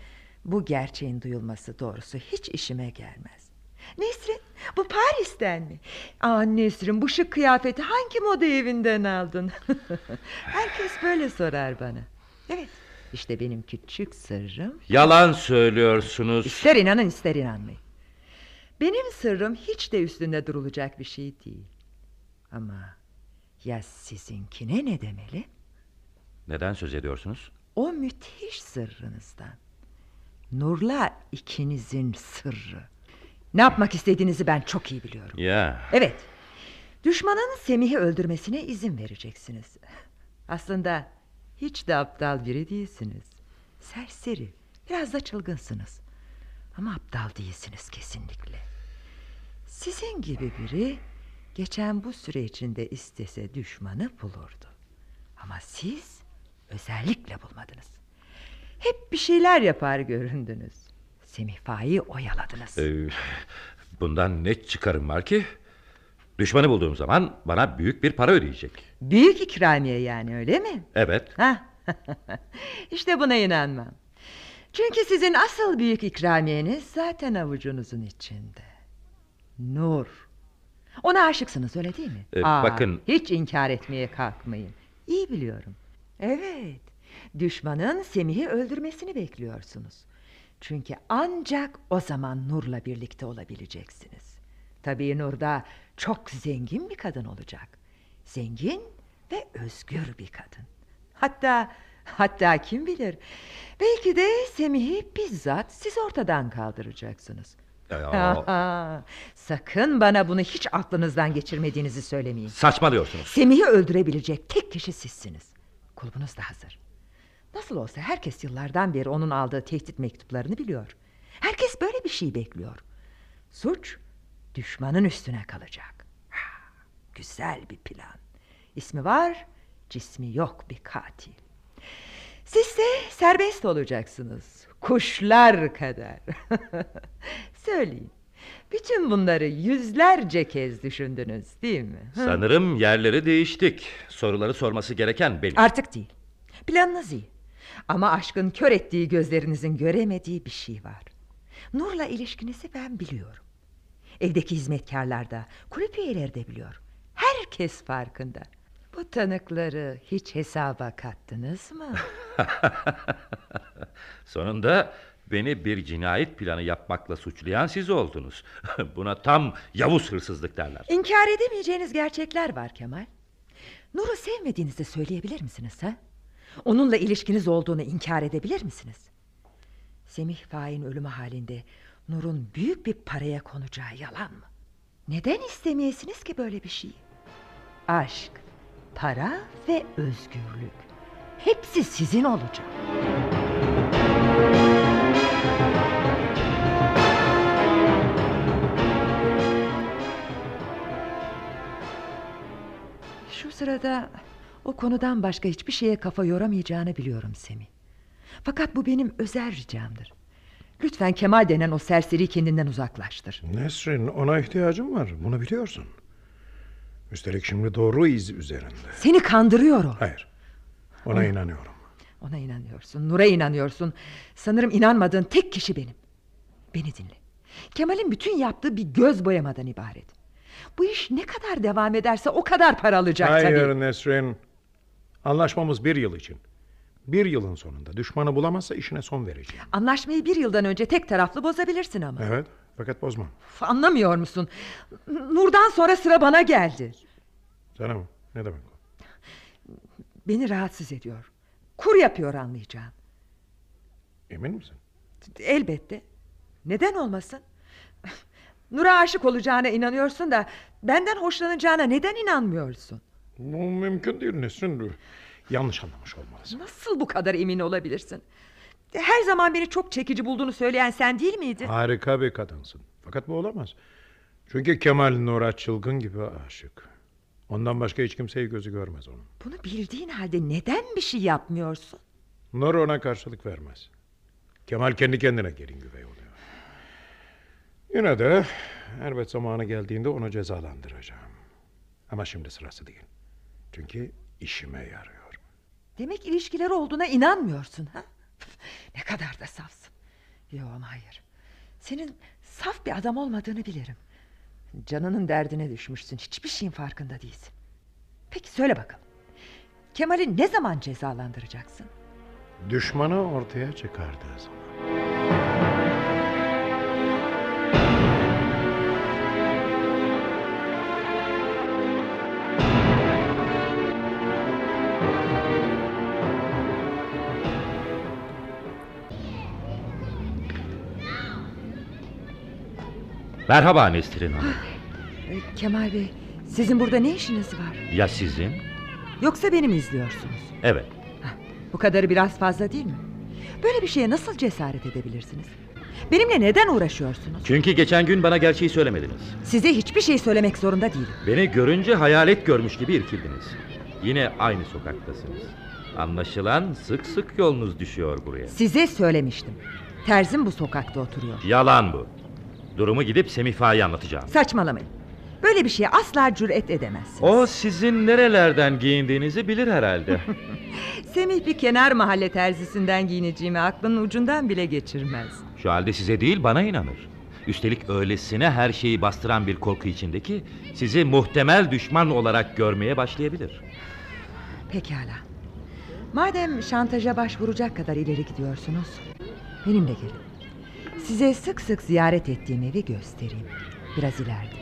...bu gerçeğin duyulması doğrusu hiç işime gelmez. Nesrin bu Paris'ten mi? Aa Nesrin bu şık kıyafeti hangi moda evinden aldın? <laughs> Herkes böyle sorar bana. Evet işte benim küçük sırrım. Yalan söylüyorsunuz. İster inanın ister inanmayın. Benim sırrım hiç de üstünde durulacak bir şey değil. Ama ya sizinkine ne demeli? Neden söz ediyorsunuz? O müthiş sırrınızdan. Nurla ikinizin sırrı. Ne yapmak istediğinizi ben çok iyi biliyorum. Ya. Evet. Düşmanın Semih'i öldürmesine izin vereceksiniz. Aslında hiç de aptal biri değilsiniz. Serseri, biraz da çılgınsınız. Ama aptal değilsiniz kesinlikle. Sizin gibi biri geçen bu süre içinde istese düşmanı bulurdu. Ama siz özellikle bulmadınız. Hep bir şeyler yapar göründünüz. Semih Faik'i oyaladınız. Ee, bundan ne çıkarım var ki? Düşmanı bulduğum zaman bana büyük bir para ödeyecek. Büyük ikramiye yani öyle mi? Evet. <laughs> İşte buna inanmam. Çünkü sizin asıl büyük ikramiyeniz zaten avucunuzun içinde. Nur. Ona aşıksınız öyle değil mi? Ee, bakın- Hiç inkar etmeye kalkmayın. İyi biliyorum. Evet. Düşmanın Semih'i öldürmesini bekliyorsunuz. Çünkü ancak o zaman Nur'la birlikte olabileceksiniz. Tabii Nur da çok zengin bir kadın olacak. Zengin ve özgür bir kadın. Hatta hatta kim bilir belki de Semih'i bizzat siz ortadan kaldıracaksınız. Sakın bana bunu hiç aklınızdan geçirmediğinizi söylemeyin. saçmalıyorsunuz. Semih'i öldürebilecek tek kişi sizsiniz. Kulübünüz de hazır. Nasıl olsa herkes yıllardan beri onun aldığı tehdit mektuplarını biliyor. Herkes böyle bir şey bekliyor. Suç düşmanın üstüne kalacak. Ha, güzel bir plan. İsmi var, cismi yok bir katil. Siz de serbest olacaksınız. Kuşlar kadar. <laughs> Söyleyin. Bütün bunları yüzlerce kez düşündünüz değil mi? Hı? Sanırım yerleri değiştik. Soruları sorması gereken benim. Artık değil. Planınız iyi. Ama aşkın kör ettiği gözlerinizin göremediği bir şey var. Nur'la ilişkinizi ben biliyorum. Evdeki hizmetkarlar da, kulüp üyeleri de biliyor. Herkes farkında. Bu tanıkları hiç hesaba kattınız mı? <laughs> Sonunda beni bir cinayet planı yapmakla suçlayan siz oldunuz. <laughs> Buna tam yavuz hırsızlık derler. İnkar edemeyeceğiniz gerçekler var Kemal. Nur'u sevmediğinizi söyleyebilir misiniz ha? Onunla ilişkiniz olduğunu inkar edebilir misiniz? Semih Faik'in ölümü halinde Nur'un büyük bir paraya konacağı yalan mı? Neden istemeyesiniz ki böyle bir şeyi? Aşk, para ve özgürlük. Hepsi sizin olacak. Şu sırada o konudan başka hiçbir şeye kafa yoramayacağını biliyorum Semih. Fakat bu benim özel ricamdır. Lütfen Kemal denen o serseri kendinden uzaklaştır. Nesrin ona ihtiyacım var bunu biliyorsun. Üstelik şimdi doğru iz üzerinde. Seni kandırıyor o. Hayır. Ona inanıyorum. Ona inanıyorsun, Nur'a inanıyorsun. Sanırım inanmadığın tek kişi benim. Beni dinle. Kemal'in bütün yaptığı bir göz boyamadan ibaret. Bu iş ne kadar devam ederse o kadar para alacak Hayır tabii. Nesrin. Anlaşmamız bir yıl için. Bir yılın sonunda düşmanı bulamazsa işine son vereceğim. Anlaşmayı bir yıldan önce tek taraflı bozabilirsin ama. Evet fakat bozmam. Uf, Anlamıyor musun? Nur'dan sonra sıra bana geldi. Sana mı? Ne demek o? Beni rahatsız ediyor. Kur yapıyor anlayacağın. Emin misin? Elbette. Neden olmasın? Nur'a aşık olacağına inanıyorsun da benden hoşlanacağına neden inanmıyorsun? Bu mümkün değil Nesrin. Yanlış anlamış olmalısın. Nasıl bu kadar emin olabilirsin? Her zaman beni çok çekici bulduğunu söyleyen sen değil miydin? Harika bir kadınsın. Fakat bu olamaz. Çünkü Kemal Nur'a çılgın gibi aşık. Ondan başka hiç kimseyi gözü görmez onun. Bunu bildiğin halde neden bir şey yapmıyorsun? Nur ona karşılık vermez. Kemal kendi kendine gelin güvey oluyor. Yine de elbet zamanı geldiğinde onu cezalandıracağım. Ama şimdi sırası değil. Çünkü işime yarıyor. Demek ilişkileri olduğuna inanmıyorsun ha? <laughs> Ne kadar da safsın. Yok ama hayır. Senin saf bir adam olmadığını bilirim. Canının derdine düşmüşsün. Hiçbir şeyin farkında değilsin. Peki söyle bakalım. Kemal'i ne zaman cezalandıracaksın? Düşmanı ortaya çıkardığı zaman. Merhaba Nesrin Hanım. Ee, Kemal Bey, sizin burada ne işiniz var? Ya sizin? Yoksa beni mi izliyorsunuz? Evet. Bu kadarı biraz fazla değil mi? Böyle bir şeye nasıl cesaret edebilirsiniz? Benimle neden uğraşıyorsunuz? Çünkü geçen gün bana gerçeği söylemediniz. Size hiçbir şey söylemek zorunda değilim. Beni görünce hayalet görmüş gibi irkildiniz. Yine aynı sokaktasınız. Anlaşılan sık sık yolunuz düşüyor buraya. Size söylemiştim. Terzim bu sokakta oturuyor. Yalan bu. Durumu gidip Semih Faik'e anlatacağım. Saçmalamayın. Böyle bir şeye asla cüret edemezsiniz. O sizin nerelerden giyindiğinizi bilir herhalde. <laughs> <laughs> Semih bir kenar mahalle terzisinden giyineceğimi aklının ucundan bile geçirmez. Şu halde size değil bana inanır. Üstelik öylesine her şeyi bastıran bir korku içindeki sizi muhtemel düşman olarak görmeye başlayabilir. Pekala. Madem şantaja başvuracak kadar ileri gidiyorsunuz, benimle gelin. Size sık sık ziyaret ettiğim evi göstereyim. Biraz ileride.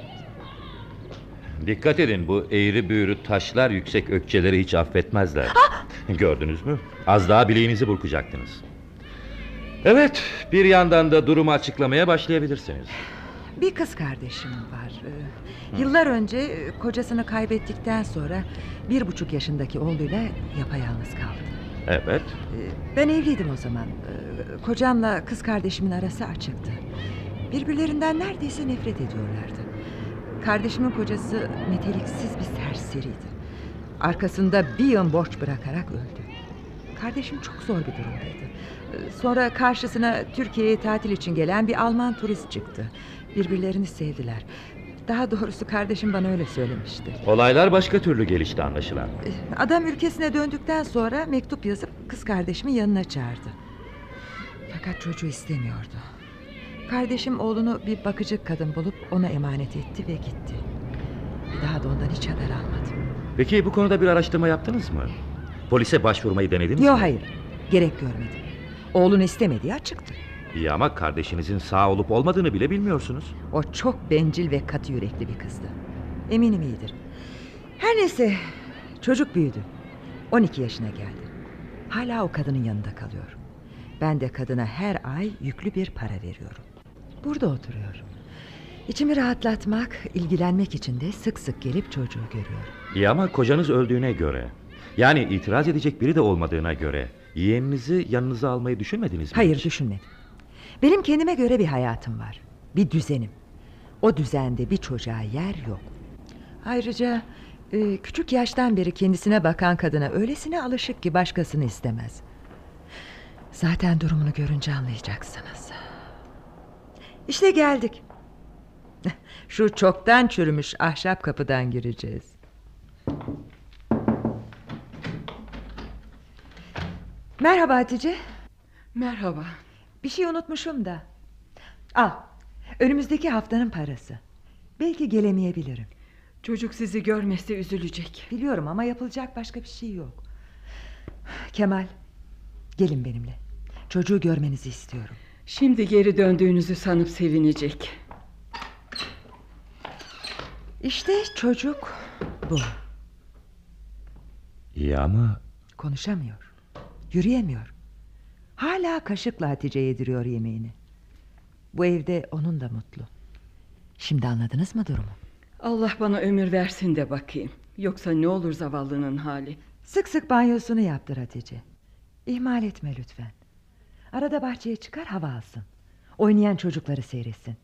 Dikkat edin bu eğri büğrü taşlar yüksek ökçeleri hiç affetmezler. <laughs> Gördünüz mü? Az daha bileğinizi burkacaktınız. Evet, bir yandan da durumu açıklamaya başlayabilirsiniz. Bir kız kardeşim var. Ee, Yıllar önce e, kocasını kaybettikten sonra bir buçuk yaşındaki oğluyla yapayalnız kaldı. Evet. Ee, Ben evliydim o zaman. Ee, Kocamla kız kardeşimin arası açıktı. Birbirlerinden neredeyse nefret ediyorlardı. Kardeşimin kocası meteliksiz bir serseriydi. Arkasında bir yığın borç bırakarak öldü. Kardeşim çok zor bir durumdaydı. Ee, Sonra karşısına Türkiye'ye tatil için gelen bir Alman turist çıktı. Birbirlerini sevdiler. Daha doğrusu kardeşim bana öyle söylemişti. Olaylar başka türlü gelişti anlaşılan. Adam ülkesine döndükten sonra mektup yazıp kız kardeşimin yanına çağırdı. Fakat çocuğu istemiyordu. Kardeşim oğlunu bir bakıcı kadın bulup ona emanet etti ve gitti. Bir daha da ondan hiç haber almadım. Peki bu konuda bir araştırma yaptınız mı? Polise başvurmayı denediniz mi? Yok hayır. Gerek görmedim. Oğlunu istemediği açıktı. İyi ama kardeşinizin sağ olup olmadığını bile bilmiyorsunuz. O çok bencil ve katı yürekli bir kızdı. Eminim iyidir. Her neyse çocuk büyüdü. 12 yaşına geldi. Hala o kadının yanında kalıyor. Ben de kadına her ay yüklü bir para veriyorum. Burada oturuyor. İçimi rahatlatmak, ilgilenmek için de sık sık gelip çocuğu görüyorum. İyi ama kocanız öldüğüne göre... Yani itiraz edecek biri de olmadığına göre... Yeğeninizi yanınıza almayı düşünmediniz mi? Hayır hiç? düşünmedim. Benim kendime göre bir hayatım var. Bir düzenim. O düzende bir çocuğa yer yok. Ayrıca e, küçük yaştan beri kendisine bakan kadına öylesine alışık ki başkasını istemez. Zaten durumunu görünce anlayacaksınız. İşte geldik. <laughs> Şu çoktan çürümüş ahşap kapıdan gireceğiz. Merhaba Hatice. Merhaba. Bir şey unutmuşum da. Al. Önümüzdeki haftanın parası. Belki gelemeyebilirim. Çocuk sizi görmezse üzülecek. Biliyorum ama yapılacak başka bir şey yok. Kemal, gelin benimle. Çocuğu görmenizi istiyorum. Şimdi geri döndüğünüzü sanıp sevinecek. İşte çocuk bu. İyi ama Konuşamıyor. Yürüyemiyor. Hala kaşıkla Hatice yediriyor yemeğini. Bu evde onun da mutlu. Şimdi anladınız mı durumu? Allah bana ömür versin de bakayım. Yoksa ne olur zavallının hali. Sık sık banyosunu yaptır Hatice. İhmal etme lütfen. Arada bahçeye çıkar hava alsın. Oynayan çocukları seyretsin.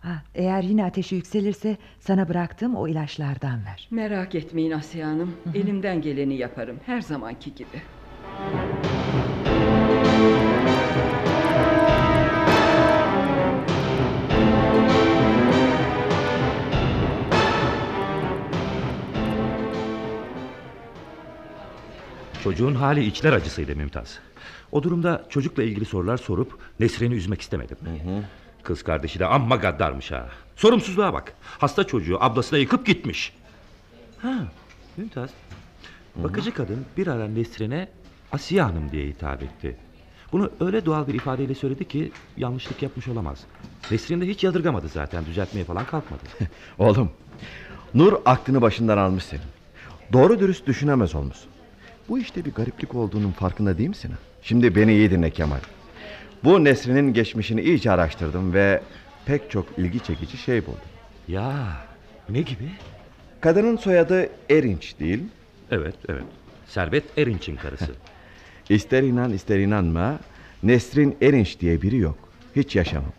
Ha, eğer yine ateşi yükselirse sana bıraktığım o ilaçlardan ver. Merak etmeyin Asiye Hanım. Elimden geleni yaparım. Her zamanki gibi. Çocuğun hali içler acısıydı Mümtaz. O durumda çocukla ilgili sorular sorup Nesrin'i üzmek istemedim. Kız kardeşi de amma gaddarmış ha. Sorumsuzluğa bak. Hasta çocuğu ablasına yıkıp gitmiş. Ha, Mümtaz. Bakıcı kadın bir ara Nesrin'e Asiye Hanım diye hitap etti. Bunu öyle doğal bir ifadeyle söyledi ki yanlışlık yapmış olamaz. Nesrin de hiç yadırgamadı zaten düzeltmeye falan kalkmadı. <laughs> Oğlum Nur aklını başından almış senin. Doğru dürüst düşünemez olmuşsun. Bu işte bir gariplik olduğunun farkında değil misin? Şimdi beni iyi dinle Kemal. Bu Nesrin'in geçmişini iyice araştırdım ve pek çok ilgi çekici şey buldum. Ya ne gibi? Kadının soyadı Erinç değil mi? Evet evet. Servet Erinç'in karısı. <laughs> İster inan ister inanma Nesrin Erinç diye biri yok. Hiç yaşamamış.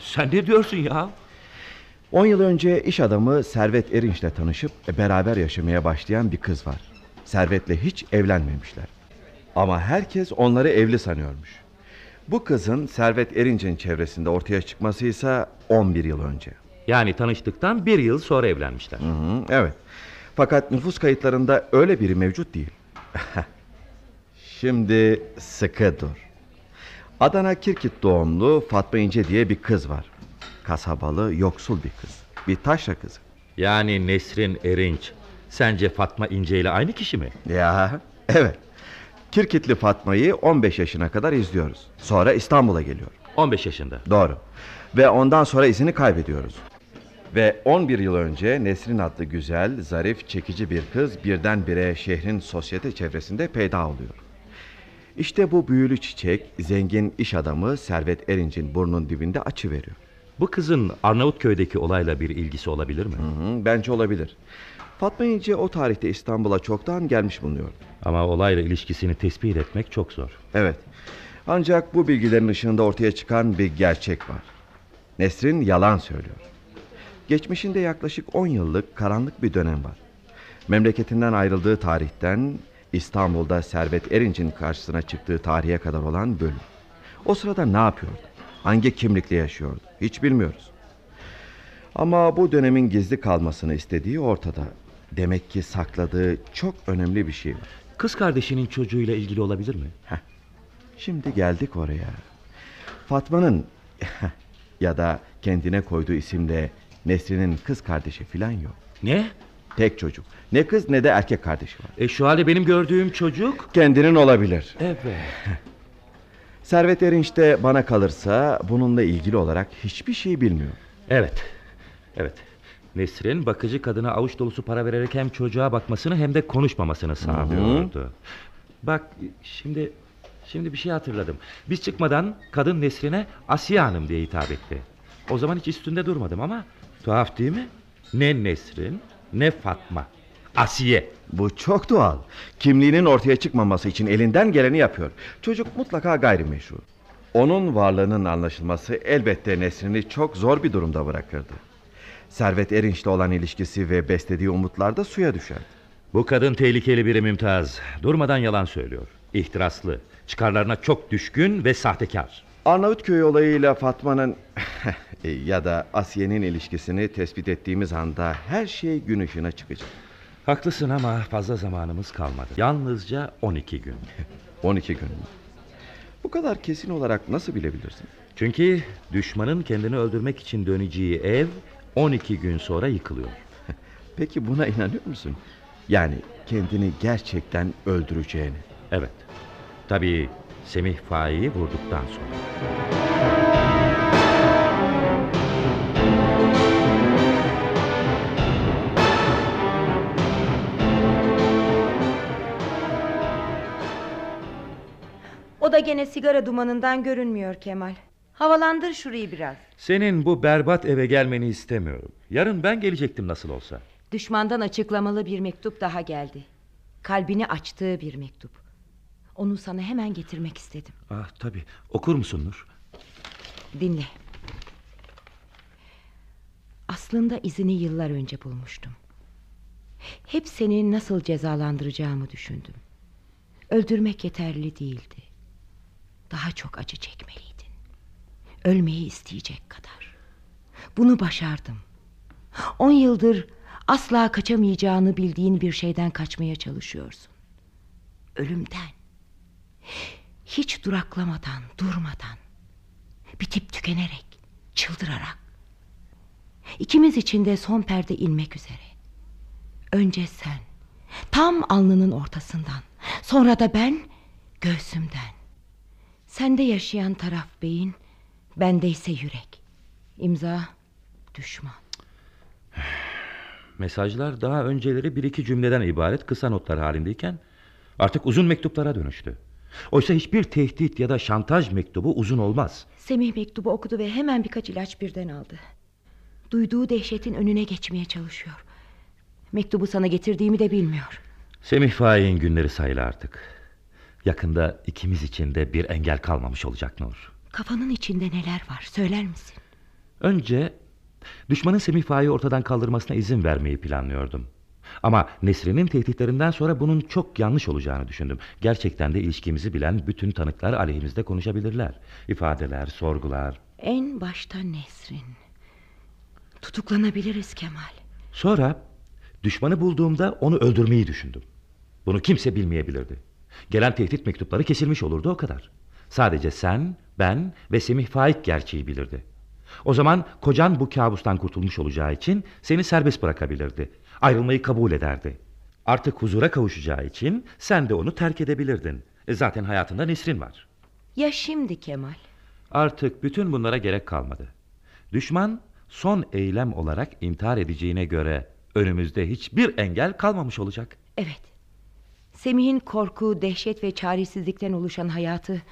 Sen ne diyorsun ya? 10 yıl önce iş adamı Servet Erinç'le tanışıp e, beraber yaşamaya başlayan bir kız var. Servet'le hiç evlenmemişler. Ama herkes onları evli sanıyormuş. Bu kızın Servet Erinç'in çevresinde ortaya çıkması ise 11 yıl önce. Yani tanıştıktan bir yıl sonra evlenmişler. Hı hı, evet. Fakat nüfus kayıtlarında öyle biri mevcut değil. <laughs> Şimdi sıkı dur. Adana Kirkit doğumlu Fatma İnce diye bir kız var. Kasabalı, yoksul bir kız. Bir taşra kızı. Yani Nesrin Erinç sence Fatma İnce ile aynı kişi mi? Ya evet. Kirkitli Fatma'yı 15 yaşına kadar izliyoruz. Sonra İstanbul'a geliyor. 15 yaşında. Doğru. Ve ondan sonra izini kaybediyoruz. Ve 11 yıl önce Nesrin adlı güzel, zarif, çekici bir kız birdenbire şehrin sosyete çevresinde peyda oluyor. İşte bu büyülü çiçek zengin iş adamı Servet Erinç'in burnun dibinde açı veriyor. Bu kızın Arnavutköy'deki olayla bir ilgisi olabilir mi? Hı hı, bence olabilir. Fatma İnce o tarihte İstanbul'a çoktan gelmiş bulunuyor. Ama olayla ilişkisini tespit etmek çok zor. Evet. Ancak bu bilgilerin ışığında ortaya çıkan bir gerçek var. Nesrin yalan söylüyor. Geçmişinde yaklaşık 10 yıllık karanlık bir dönem var. Memleketinden ayrıldığı tarihten İstanbul'da Servet Erinç'in karşısına çıktığı tarihe kadar olan bölüm. O sırada ne yapıyordu? Hangi kimlikle yaşıyordu? Hiç bilmiyoruz. Ama bu dönemin gizli kalmasını istediği ortada. Demek ki sakladığı çok önemli bir şey var. Kız kardeşinin çocuğuyla ilgili olabilir mi? Heh. Şimdi geldik oraya. Fatma'nın <laughs> ya da kendine koyduğu isimle Nesrin'in kız kardeşi filan yok. Ne? Tek çocuk. Ne kız ne de erkek kardeşi var. E şu halde benim gördüğüm çocuk... Kendinin olabilir. Evet. <laughs> Servet Erinç de bana kalırsa bununla ilgili olarak hiçbir şey bilmiyor. Evet. Evet. Nesrin bakıcı kadına avuç dolusu para vererek hem çocuğa bakmasını hem de konuşmamasını sağlıyordu. Bak şimdi şimdi bir şey hatırladım. Biz çıkmadan kadın Nesrin'e Asiye Hanım diye hitap etti. O zaman hiç üstünde durmadım ama tuhaf değil mi? Ne Nesrin ne Fatma. Asiye. Bu çok doğal. Kimliğinin ortaya çıkmaması için elinden geleni yapıyor. Çocuk mutlaka gayrimeşru. Onun varlığının anlaşılması elbette Nesrin'i çok zor bir durumda bırakırdı. Servet Erinç'le olan ilişkisi ve beslediği umutlar da suya düşerdi. Bu kadın tehlikeli biri Mümtaz. Durmadan yalan söylüyor. İhtiraslı. Çıkarlarına çok düşkün ve sahtekar. Arnavutköy olayıyla Fatma'nın <laughs> ya da Asiye'nin ilişkisini tespit ettiğimiz anda her şey gün ışığına çıkacak. Haklısın ama fazla zamanımız kalmadı. Yalnızca 12 gün. <laughs> 12 gün mü? Bu kadar kesin olarak nasıl bilebilirsin? Çünkü düşmanın kendini öldürmek için döneceği ev 12 gün sonra yıkılıyor. <laughs> Peki buna inanıyor musun? Yani kendini gerçekten öldüreceğini. Evet. Tabii Semih Faik'i vurduktan sonra. O da gene sigara dumanından görünmüyor Kemal. Havalandır şurayı biraz. Senin bu berbat eve gelmeni istemiyorum. Yarın ben gelecektim nasıl olsa. Düşmandan açıklamalı bir mektup daha geldi. Kalbini açtığı bir mektup. Onu sana hemen getirmek istedim. Ah tabii. Okur musun Nur? Dinle. Aslında izini yıllar önce bulmuştum. Hep seni nasıl cezalandıracağımı düşündüm. Öldürmek yeterli değildi. Daha çok acı çekmeliydin. Ölmeyi isteyecek kadar. Bunu başardım. On yıldır asla kaçamayacağını bildiğin bir şeyden kaçmaya çalışıyorsun. Ölümden. Hiç duraklamadan, durmadan. Bitip tükenerek, çıldırarak. İkimiz için de son perde inmek üzere. Önce sen, tam alnının ortasından. Sonra da ben, göğsümden. Sende yaşayan taraf beyin, bende ise yürek. İmza, düşman. Mesajlar daha önceleri bir iki cümleden ibaret kısa notlar halindeyken artık uzun mektuplara dönüştü. Oysa hiçbir tehdit ya da şantaj mektubu uzun olmaz. Semih mektubu okudu ve hemen birkaç ilaç birden aldı. Duyduğu dehşetin önüne geçmeye çalışıyor. Mektubu sana getirdiğimi de bilmiyor. Semih Faik'in günleri sayılı artık. Yakında ikimiz için de bir engel kalmamış olacak Nur. Kafanın içinde neler var söyler misin? Önce düşmanın Semih Faik'i ortadan kaldırmasına izin vermeyi planlıyordum. Ama Nesrin'in tehditlerinden sonra bunun çok yanlış olacağını düşündüm. Gerçekten de ilişkimizi bilen bütün tanıklar aleyhimizde konuşabilirler. İfadeler, sorgular. En başta Nesrin. Tutuklanabiliriz Kemal. Sonra düşmanı bulduğumda onu öldürmeyi düşündüm. Bunu kimse bilmeyebilirdi. Gelen tehdit mektupları kesilmiş olurdu o kadar. Sadece sen, ben ve Semih Faik gerçeği bilirdi. O zaman kocan bu kabustan kurtulmuş olacağı için seni serbest bırakabilirdi. Ayrılmayı kabul ederdi. Artık huzura kavuşacağı için sen de onu terk edebilirdin. E zaten hayatında Nesrin var. Ya şimdi Kemal? Artık bütün bunlara gerek kalmadı. Düşman son eylem olarak intihar edeceğine göre önümüzde hiçbir engel kalmamış olacak. Evet. Semih'in korku, dehşet ve çaresizlikten oluşan hayatı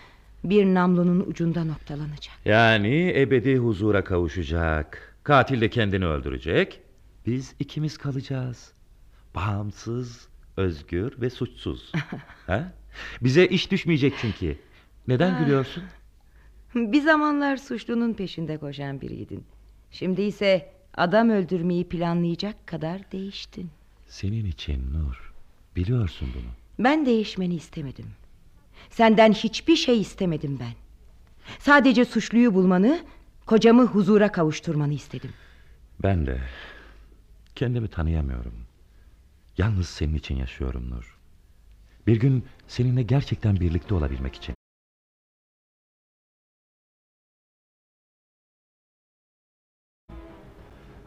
bir namlunun ucunda noktalanacak. Yani ebedi huzura kavuşacak. Katil de kendini öldürecek. Biz ikimiz kalacağız. Bağımsız, özgür ve suçsuz. <laughs> ha? Bize iş düşmeyecek çünkü. Neden Ah. gülüyorsun? Bir zamanlar suçlunun peşinde koşan biriydin. Şimdi ise adam öldürmeyi planlayacak kadar değiştin. Senin için Nur. Biliyorsun bunu. Ben değişmeni istemedim. Senden hiçbir şey istemedim ben. Sadece suçluyu bulmanı, kocamı huzura kavuşturmanı istedim. Ben de kendimi tanıyamıyorum. Yalnız senin için yaşıyorum Nur. Bir gün seninle gerçekten birlikte olabilmek için.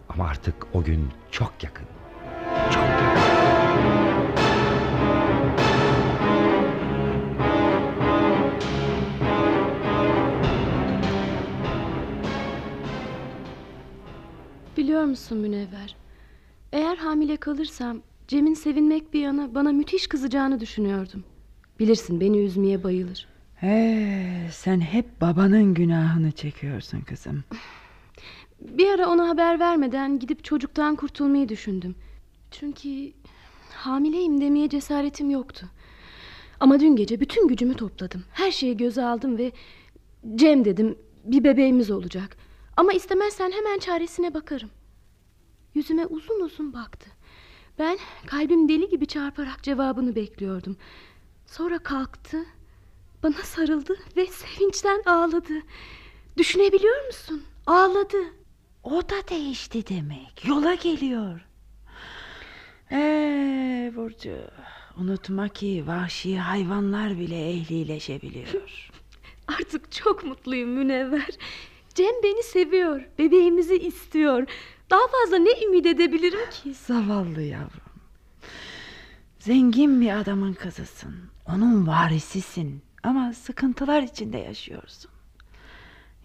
Ama artık o gün çok yakın. Biliyor musun Münevver? Eğer hamile kalırsam Cem'in sevinmek bir yana bana müthiş kızacağını düşünüyordum. Bilirsin beni üzmeye bayılır. Ee, sen hep babanın günahını çekiyorsun kızım. <sighs> Bir ara ona haber vermeden gidip çocuktan kurtulmayı düşündüm. Çünkü hamileyim demeye cesaretim yoktu. Ama dün gece bütün gücümü topladım. Her şeyi göze aldım ve Cem dedim bir bebeğimiz olacak. Ama istemezsen hemen çaresine bakarım. Yüzüme uzun uzun baktı. Ben kalbim deli gibi çarparak cevabını bekliyordum. Sonra kalktı, bana sarıldı ve sevinçten ağladı. Düşünebiliyor musun? Ağladı. O da değişti demek. Yola geliyor. Ee Burcu. Unutma ki vahşi hayvanlar bile ehlileşebiliyor. <laughs> Artık çok mutluyum Münevver. Cem beni seviyor. Bebeğimizi istiyor. Daha fazla ne ümit edebilirim ki? Zavallı yavrum. Zengin bir adamın kızısın. Onun varisisin. Ama sıkıntılar içinde yaşıyorsun.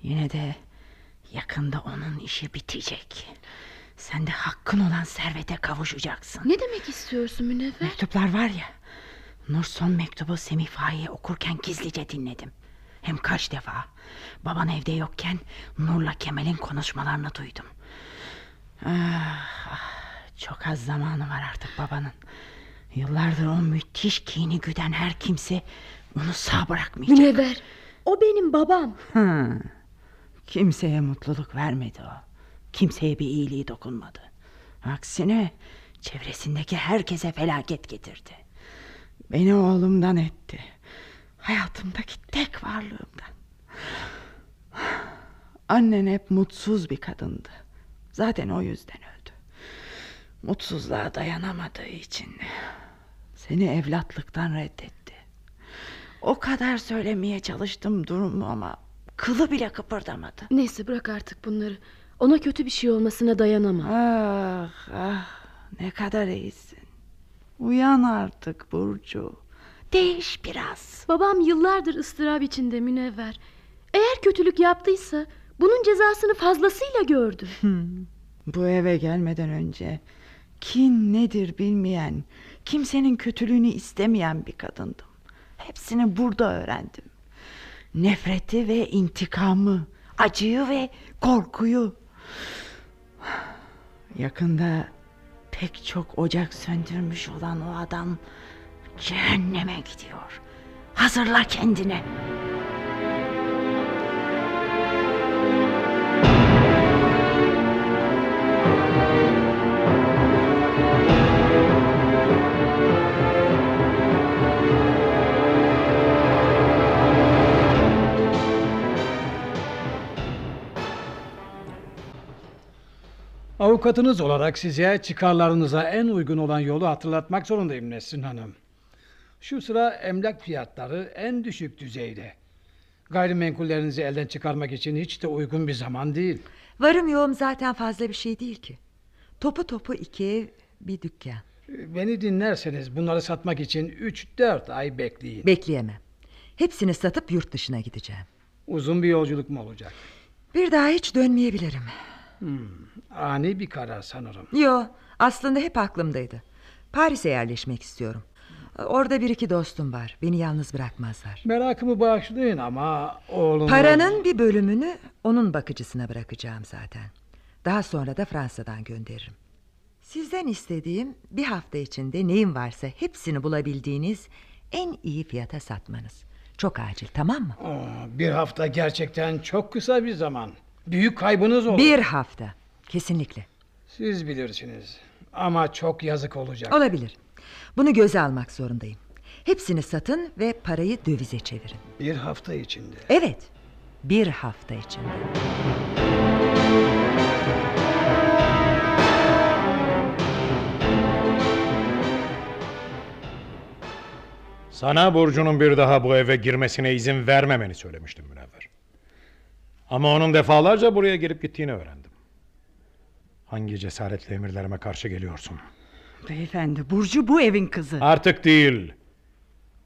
Yine de yakında onun işi bitecek. Sen de hakkın olan servete kavuşacaksın. Ne demek istiyorsun Münevver? Mektuplar var ya. Nur son mektubu Semih Faik'e okurken gizlice dinledim. Hem kaç defa baban evde yokken Nur'la Kemal'in konuşmalarını duydum. Ah, ah, çok az zamanı var artık babanın. Yıllardır o müthiş kini güden her kimse onu sağ bırakmayacak. Münevver o benim babam. Hı. Kimseye mutluluk vermedi o. Kimseye bir iyiliği dokunmadı. Aksine çevresindeki herkese felaket getirdi. Beni oğlumdan etti. Hayatımdaki tek varlığımdan. Annen hep mutsuz bir kadındı. Zaten o yüzden öldü. Mutsuzluğa dayanamadığı için seni evlatlıktan reddetti. O kadar söylemeye çalıştım durumu ama kılı bile kıpırdamadı. Neyse bırak artık bunları. Ona kötü bir şey olmasına dayanamam. Ah ah ne kadar iyisin. Uyan artık Burcu. Değiş biraz. Babam yıllardır ıstırap içinde Münevver. Eğer kötülük yaptıysa bunun cezasını fazlasıyla gördü. Bu eve gelmeden önce kin nedir bilmeyen, kimsenin kötülüğünü istemeyen bir kadındım. Hepsini burada öğrendim. Nefreti ve intikamı, acıyı ve korkuyu. Yakında pek çok ocak söndürmüş olan o adam cehenneme gidiyor. Hazırla kendine. Avukatınız olarak size çıkarlarınıza en uygun olan yolu hatırlatmak zorundayım Nesrin Hanım. Şu sıra emlak fiyatları en düşük düzeyde. Gayrimenkullerinizi elden çıkarmak için hiç de uygun bir zaman değil. Varım yoğum zaten fazla bir şey değil ki. Topu topu iki ev bir dükkan. Beni dinlerseniz bunları satmak için 3-4 ay bekleyin. Bekleyemem. Hepsini satıp yurt dışına gideceğim. Uzun bir yolculuk mu olacak? Bir daha hiç dönmeyebilirim. Hmm, ani bir karar sanırım. Yo aslında hep aklımdaydı. Paris'e yerleşmek istiyorum. Orada bir iki dostum var. Beni yalnız bırakmazlar. Merakımı bağışlayın ama oğlum... Paranın bir bölümünü onun bakıcısına bırakacağım zaten. Daha sonra da Fransa'dan gönderirim. Sizden istediğim bir hafta içinde neyim varsa hepsini bulabildiğiniz en iyi fiyata satmanız. Çok acil tamam mı? Aa, bir hafta gerçekten çok kısa bir zaman. Büyük kaybınız olur. Bir hafta. Kesinlikle. Siz bilirsiniz. Ama çok yazık olacak. Olabilir. Bunu göze almak zorundayım. Hepsini satın ve parayı dövize çevirin. Bir hafta içinde. Evet. Bir hafta içinde. Sana Burcu'nun bir daha bu eve girmesine izin vermemeni söylemiştim Münevver. Ama onun defalarca buraya girip gittiğini öğrendim. Hangi cesaretle emirlerime karşı geliyorsun? Beyefendi Burcu bu evin kızı. Artık değil.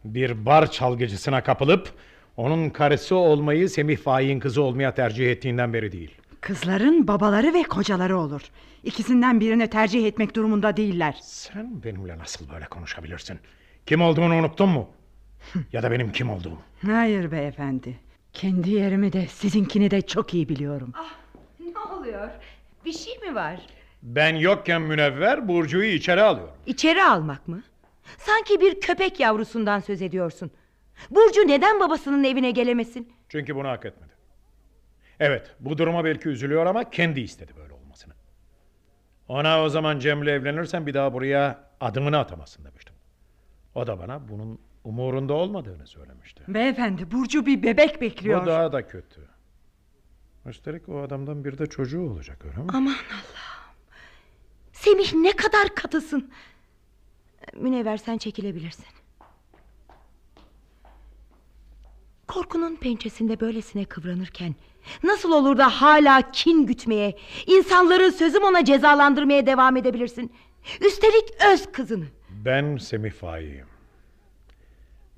Bir bar çalgıcısına kapılıp onun karısı olmayı Semih Faik'in kızı olmaya tercih ettiğinden beri değil. Kızların babaları ve kocaları olur. İkisinden birini tercih etmek durumunda değiller. Sen benimle nasıl böyle konuşabilirsin? Kim olduğunu unuttun mu? <laughs> ya da benim kim olduğumu? Hayır beyefendi. Kendi yerimi de sizinkini de çok iyi biliyorum. Ah, ne oluyor? Bir şey mi var? Ben yokken Münevver Burcu'yu içeri alıyor. İçeri almak mı? Sanki bir köpek yavrusundan söz ediyorsun. Burcu neden babasının evine gelemesin? Çünkü bunu hak etmedi. Evet bu duruma belki üzülüyor ama kendi istedi böyle olmasını. Ona o zaman Cem'le evlenirsen bir daha buraya adımını atamazsın demiştim. O da bana bunun umurunda olmadığını söylemişti. Beyefendi Burcu bir bebek bekliyor. Bu daha da kötü. Üstelik o adamdan bir de çocuğu olacak öyle mi? Aman Allah'ım. Semih ne kadar katısın. Münevver sen çekilebilirsin. Korkunun pençesinde böylesine kıvranırken nasıl olur da hala kin gütmeye, insanları sözüm ona cezalandırmaya devam edebilirsin? Üstelik öz kızını. Ben Semih Faik'im.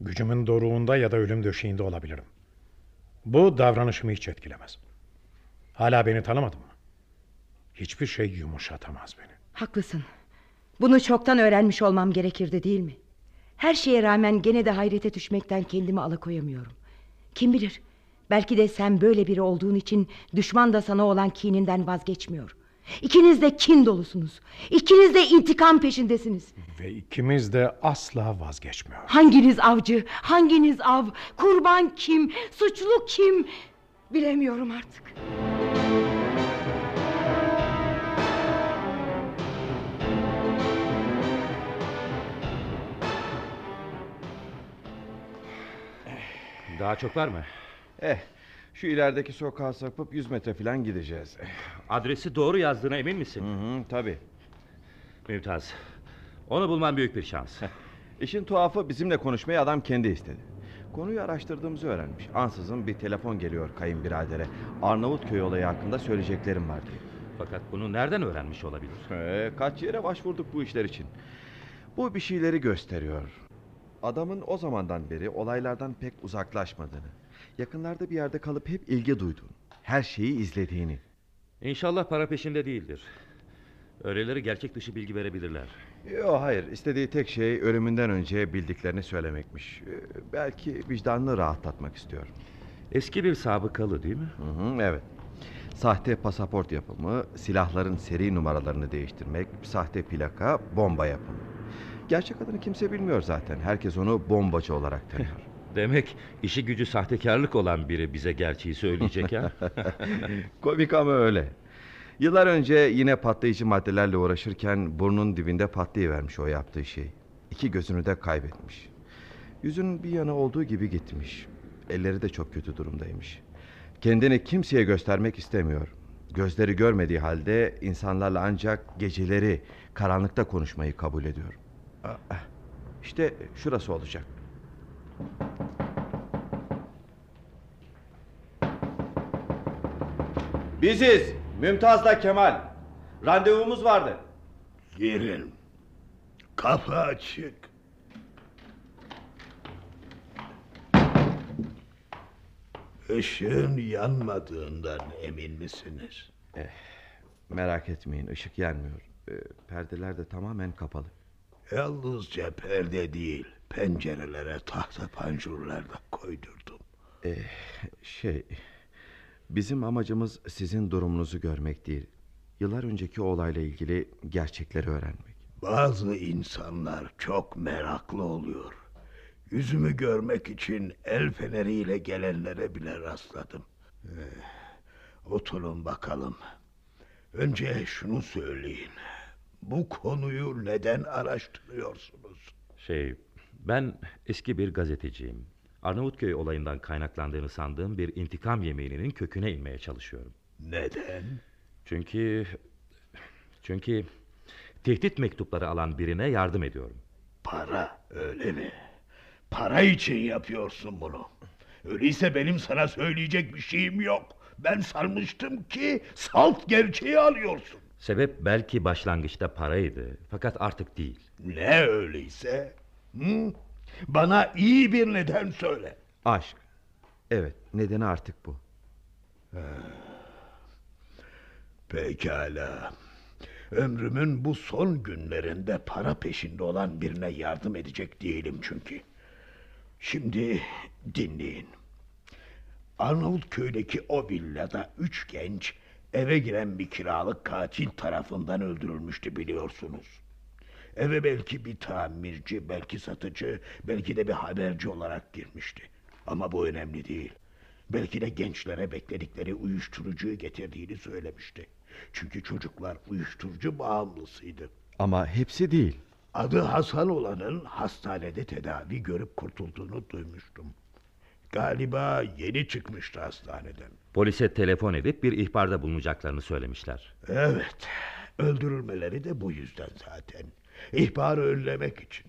Gücümün doruğunda ya da ölüm döşeğinde olabilirim. Bu davranışımı hiç etkilemez. Hala beni tanımadın mı? Hiçbir şey yumuşatamaz beni. Haklısın. Bunu çoktan öğrenmiş olmam gerekirdi değil mi? Her şeye rağmen gene de hayrete düşmekten kendimi alıkoyamıyorum. Kim bilir Belki de sen böyle biri olduğun için düşman da sana olan kininden vazgeçmiyor. İkiniz de kin dolusunuz. İkiniz de intikam peşindesiniz. Ve ikimiz de asla vazgeçmiyor. Hanginiz avcı, hanginiz av, kurban kim, suçlu kim bilemiyorum artık. Daha çok var mı? Eh, şu ilerideki sokağa sapıp 100 metre falan gideceğiz. Adresi doğru yazdığına emin misin? Hı hı, tabii. Mümtaz. Onu bulman büyük bir şans. İşin tuhafı bizimle konuşmayı adam kendi istedi. Konuyu araştırdığımızı öğrenmiş. Ansızın bir telefon geliyor kayınbiradere. Arnavutköy olayı hakkında söyleyeceklerim var diye. Fakat bunu nereden öğrenmiş olabilir? Ee, kaç yere başvurduk bu işler için. Bu bir şeyleri gösteriyor. Adamın o zamandan beri olaylardan pek uzaklaşmadığını, yakınlarda bir yerde kalıp hep ilgi duyduğunu, her şeyi izlediğini. İnşallah para peşinde değildir. Öyleleri gerçek dışı bilgi verebilirler. Yok hayır, istediği tek şey ölümünden önce bildiklerini söylemekmiş. Ee, belki vicdanını rahatlatmak istiyor. Eski bir sabıkalı değil mi? Hı hı, evet. Sahte pasaport yapımı, silahların seri numaralarını değiştirmek, sahte plaka, bomba yapımı. Gerçek adını kimse bilmiyor zaten. Herkes onu bombacı olarak tanıyor. <laughs> Demek işi gücü sahtekarlık olan biri bize gerçeği söyleyecek ha? <laughs> Komik ama öyle. Yıllar önce yine patlayıcı maddelerle uğraşırken burnun dibinde patlayıvermiş o yaptığı şey. İki gözünü de kaybetmiş. Yüzünün bir yanı olduğu gibi gitmiş. Elleri de çok kötü durumdaymış. Kendini kimseye göstermek istemiyor. Gözleri görmediği halde insanlarla ancak geceleri karanlıkta konuşmayı kabul ediyor. Ah, İşte şurası olacak. Biziz. Mümtaz'la Kemal. Randevumuz vardı. Girin. Kapı açık. Işığın yanmadığından emin misiniz? Eh, merak etmeyin ışık yanmıyor. Ee, perdeler de tamamen kapalı. Yalnızca perde değil, pencerelere tahta panjurlar da koydurdum. Ee, şey, bizim amacımız sizin durumunuzu görmek değil. Yıllar önceki olayla ilgili gerçekleri öğrenmek. Bazı insanlar çok meraklı oluyor. Yüzümü görmek için el feneriyle gelenlere bile rastladım. Eh, oturun bakalım. Önce şunu söyleyin. Bu konuyu neden araştırıyorsunuz? Şey, ben eski bir gazeteciyim. Arnavutköy olayından kaynaklandığını sandığım bir intikam yemeğinin köküne inmeye çalışıyorum. Neden? Çünkü... Çünkü tehdit mektupları alan birine yardım ediyorum. Para öyle mi? Para için yapıyorsun bunu. Öyleyse benim sana söyleyecek bir şeyim yok. Ben sanmıştım ki salt gerçeği alıyorsun. Sebep belki başlangıçta paraydı. Fakat artık değil. Ne öyleyse? Hı? Bana iyi bir neden söyle. Aşk. Evet, nedeni artık bu. Pekala. Ömrümün bu son günlerinde para peşinde olan birine yardım edecek değilim çünkü. Şimdi dinleyin. Arnavutköy'deki o villada üç genç eve giren bir kiralık katil tarafından öldürülmüştü biliyorsunuz. Eve belki bir tamirci, belki satıcı, belki de bir haberci olarak girmişti. Ama bu önemli değil. Belki de gençlere bekledikleri uyuşturucuyu getirdiğini söylemişti. Çünkü çocuklar uyuşturucu bağımlısıydı. Ama hepsi değil. Adı Hasan olanın hastanede tedavi görüp kurtulduğunu duymuştum. Galiba yeni çıkmıştı hastaneden. Polise telefon edip bir ihbarda bulunacaklarını söylemişler. Evet, öldürülmeleri de bu yüzden zaten. İhbarı önlemek için.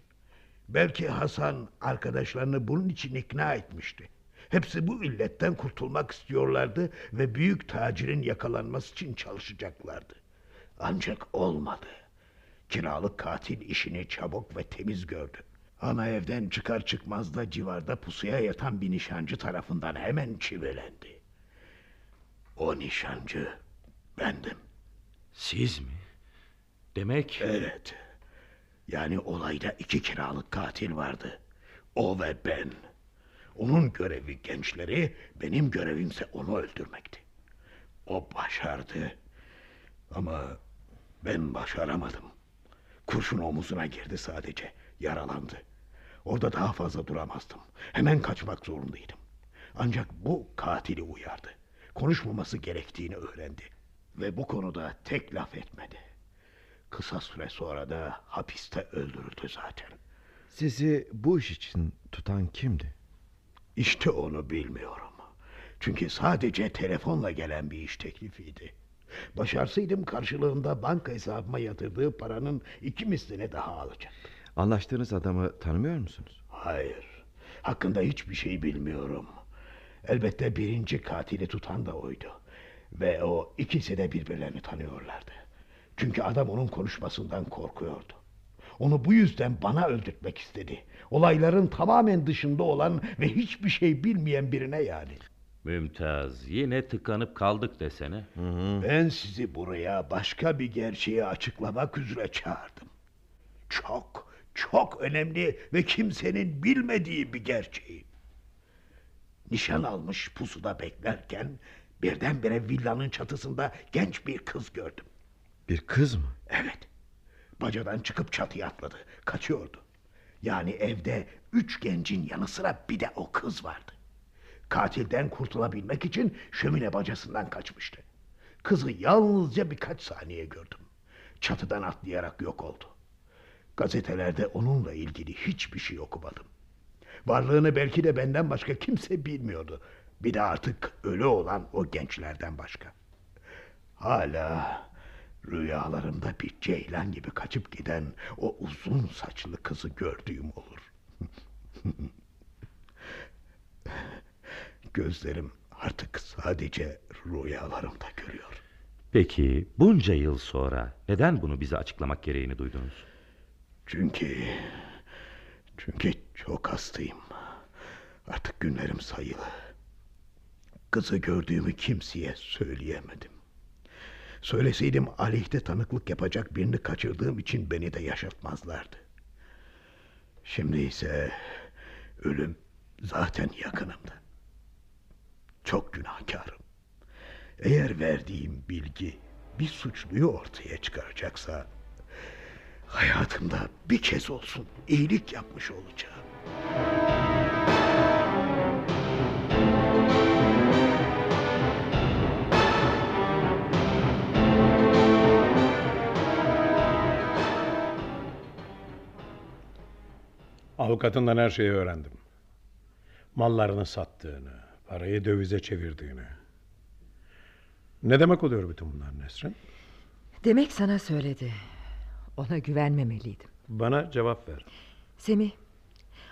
Belki Hasan arkadaşlarını bunun için ikna etmişti. Hepsi bu illetten kurtulmak istiyorlardı ve büyük tacirin yakalanması için çalışacaklardı. Ancak olmadı. Kiralık katil işini çabuk ve temiz gördü. Ana evden çıkar çıkmaz da civarda pusuya yatan bir nişancı tarafından hemen çivelendi. O nişancı bendim. Siz mi? Demek... Evet. Yani olayda iki kiralık katil vardı. O ve ben. Onun görevi gençleri, benim görevimse onu öldürmekti. O başardı. Ama ben başaramadım. Kurşun omuzuna girdi sadece. Yaralandı. Orada daha fazla duramazdım. Hemen kaçmak zorundaydım. Ancak bu katili uyardı. Konuşmaması gerektiğini öğrendi. Ve bu konuda tek laf etmedi. Kısa süre sonra da hapiste öldürüldü zaten. Sizi bu iş için tutan kimdi? İşte onu bilmiyorum. Çünkü sadece telefonla gelen bir iş teklifiydi. Başarsaydım karşılığında banka hesabıma yatırdığı paranın iki mislini daha alacaktım. Anlaştığınız adamı tanımıyor musunuz? Hayır. Hakkında hiçbir şey bilmiyorum. Elbette birinci katili tutan da oydu. Ve o ikisi de birbirlerini tanıyorlardı. Çünkü adam onun konuşmasından korkuyordu. Onu bu yüzden bana öldürtmek istedi. Olayların tamamen dışında olan ve hiçbir şey bilmeyen birine yani. Mümtaz yine tıkanıp kaldık desene. Ben sizi buraya başka bir gerçeği açıklamak üzere çağırdım. Çok, çok önemli ve kimsenin bilmediği bir gerçeği. Nişan almış pusuda beklerken birdenbire villanın çatısında genç bir kız gördüm. Bir kız mı? Evet. Bacadan çıkıp çatıya atladı. Kaçıyordu. Yani evde üç gencin yanı sıra bir de o kız vardı. Katilden kurtulabilmek için şömine bacasından kaçmıştı. Kızı yalnızca birkaç saniye gördüm. Çatıdan atlayarak yok oldu. Gazetelerde onunla ilgili hiçbir şey okumadım. Varlığını belki de benden başka kimse bilmiyordu. Bir de artık ölü olan o gençlerden başka. Hala rüyalarımda bir ceylan gibi kaçıp giden o uzun saçlı kızı gördüğüm olur. <laughs> Gözlerim artık sadece rüyalarımda görüyor. Peki bunca yıl sonra neden bunu bize açıklamak gereğini duydunuz? Çünkü... Çünkü çok hastayım. Artık günlerim sayılı. Kızı gördüğümü kimseye söyleyemedim. Söyleseydim aleyhte tanıklık yapacak birini kaçırdığım için beni de yaşatmazlardı. Şimdi ise ölüm zaten yakınımda. Çok günahkarım. Eğer verdiğim bilgi bir suçluyu ortaya çıkaracaksa hayatımda bir kez olsun iyilik yapmış olacağım. Avukatından her şeyi öğrendim. Mallarını sattığını, parayı dövize çevirdiğini. Ne demek oluyor bütün bunlar Nesrin? Demek sana söyledi. Ona güvenmemeliydim. Bana cevap ver. Semih,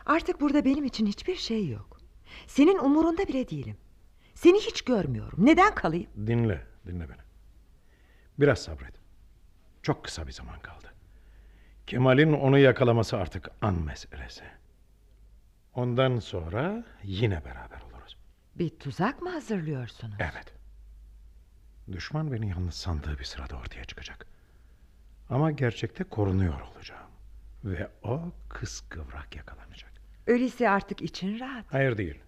artık burada benim için hiçbir şey yok. Senin umurunda bile değilim. Seni hiç görmüyorum. Neden kalayım? Dinle, dinle beni. Biraz sabret. Çok kısa bir zaman kaldı. Kemal'in onu yakalaması artık an meselesi. Ondan sonra yine beraber oluruz. Bir tuzak mı hazırlıyorsunuz? Evet. Düşman beni yalnız sandığı bir sırada ortaya çıkacak. Ama gerçekte korunuyor olacağım. Ve o kıskıvrak yakalanacak. Öyleyse artık için rahat. Hayır değil.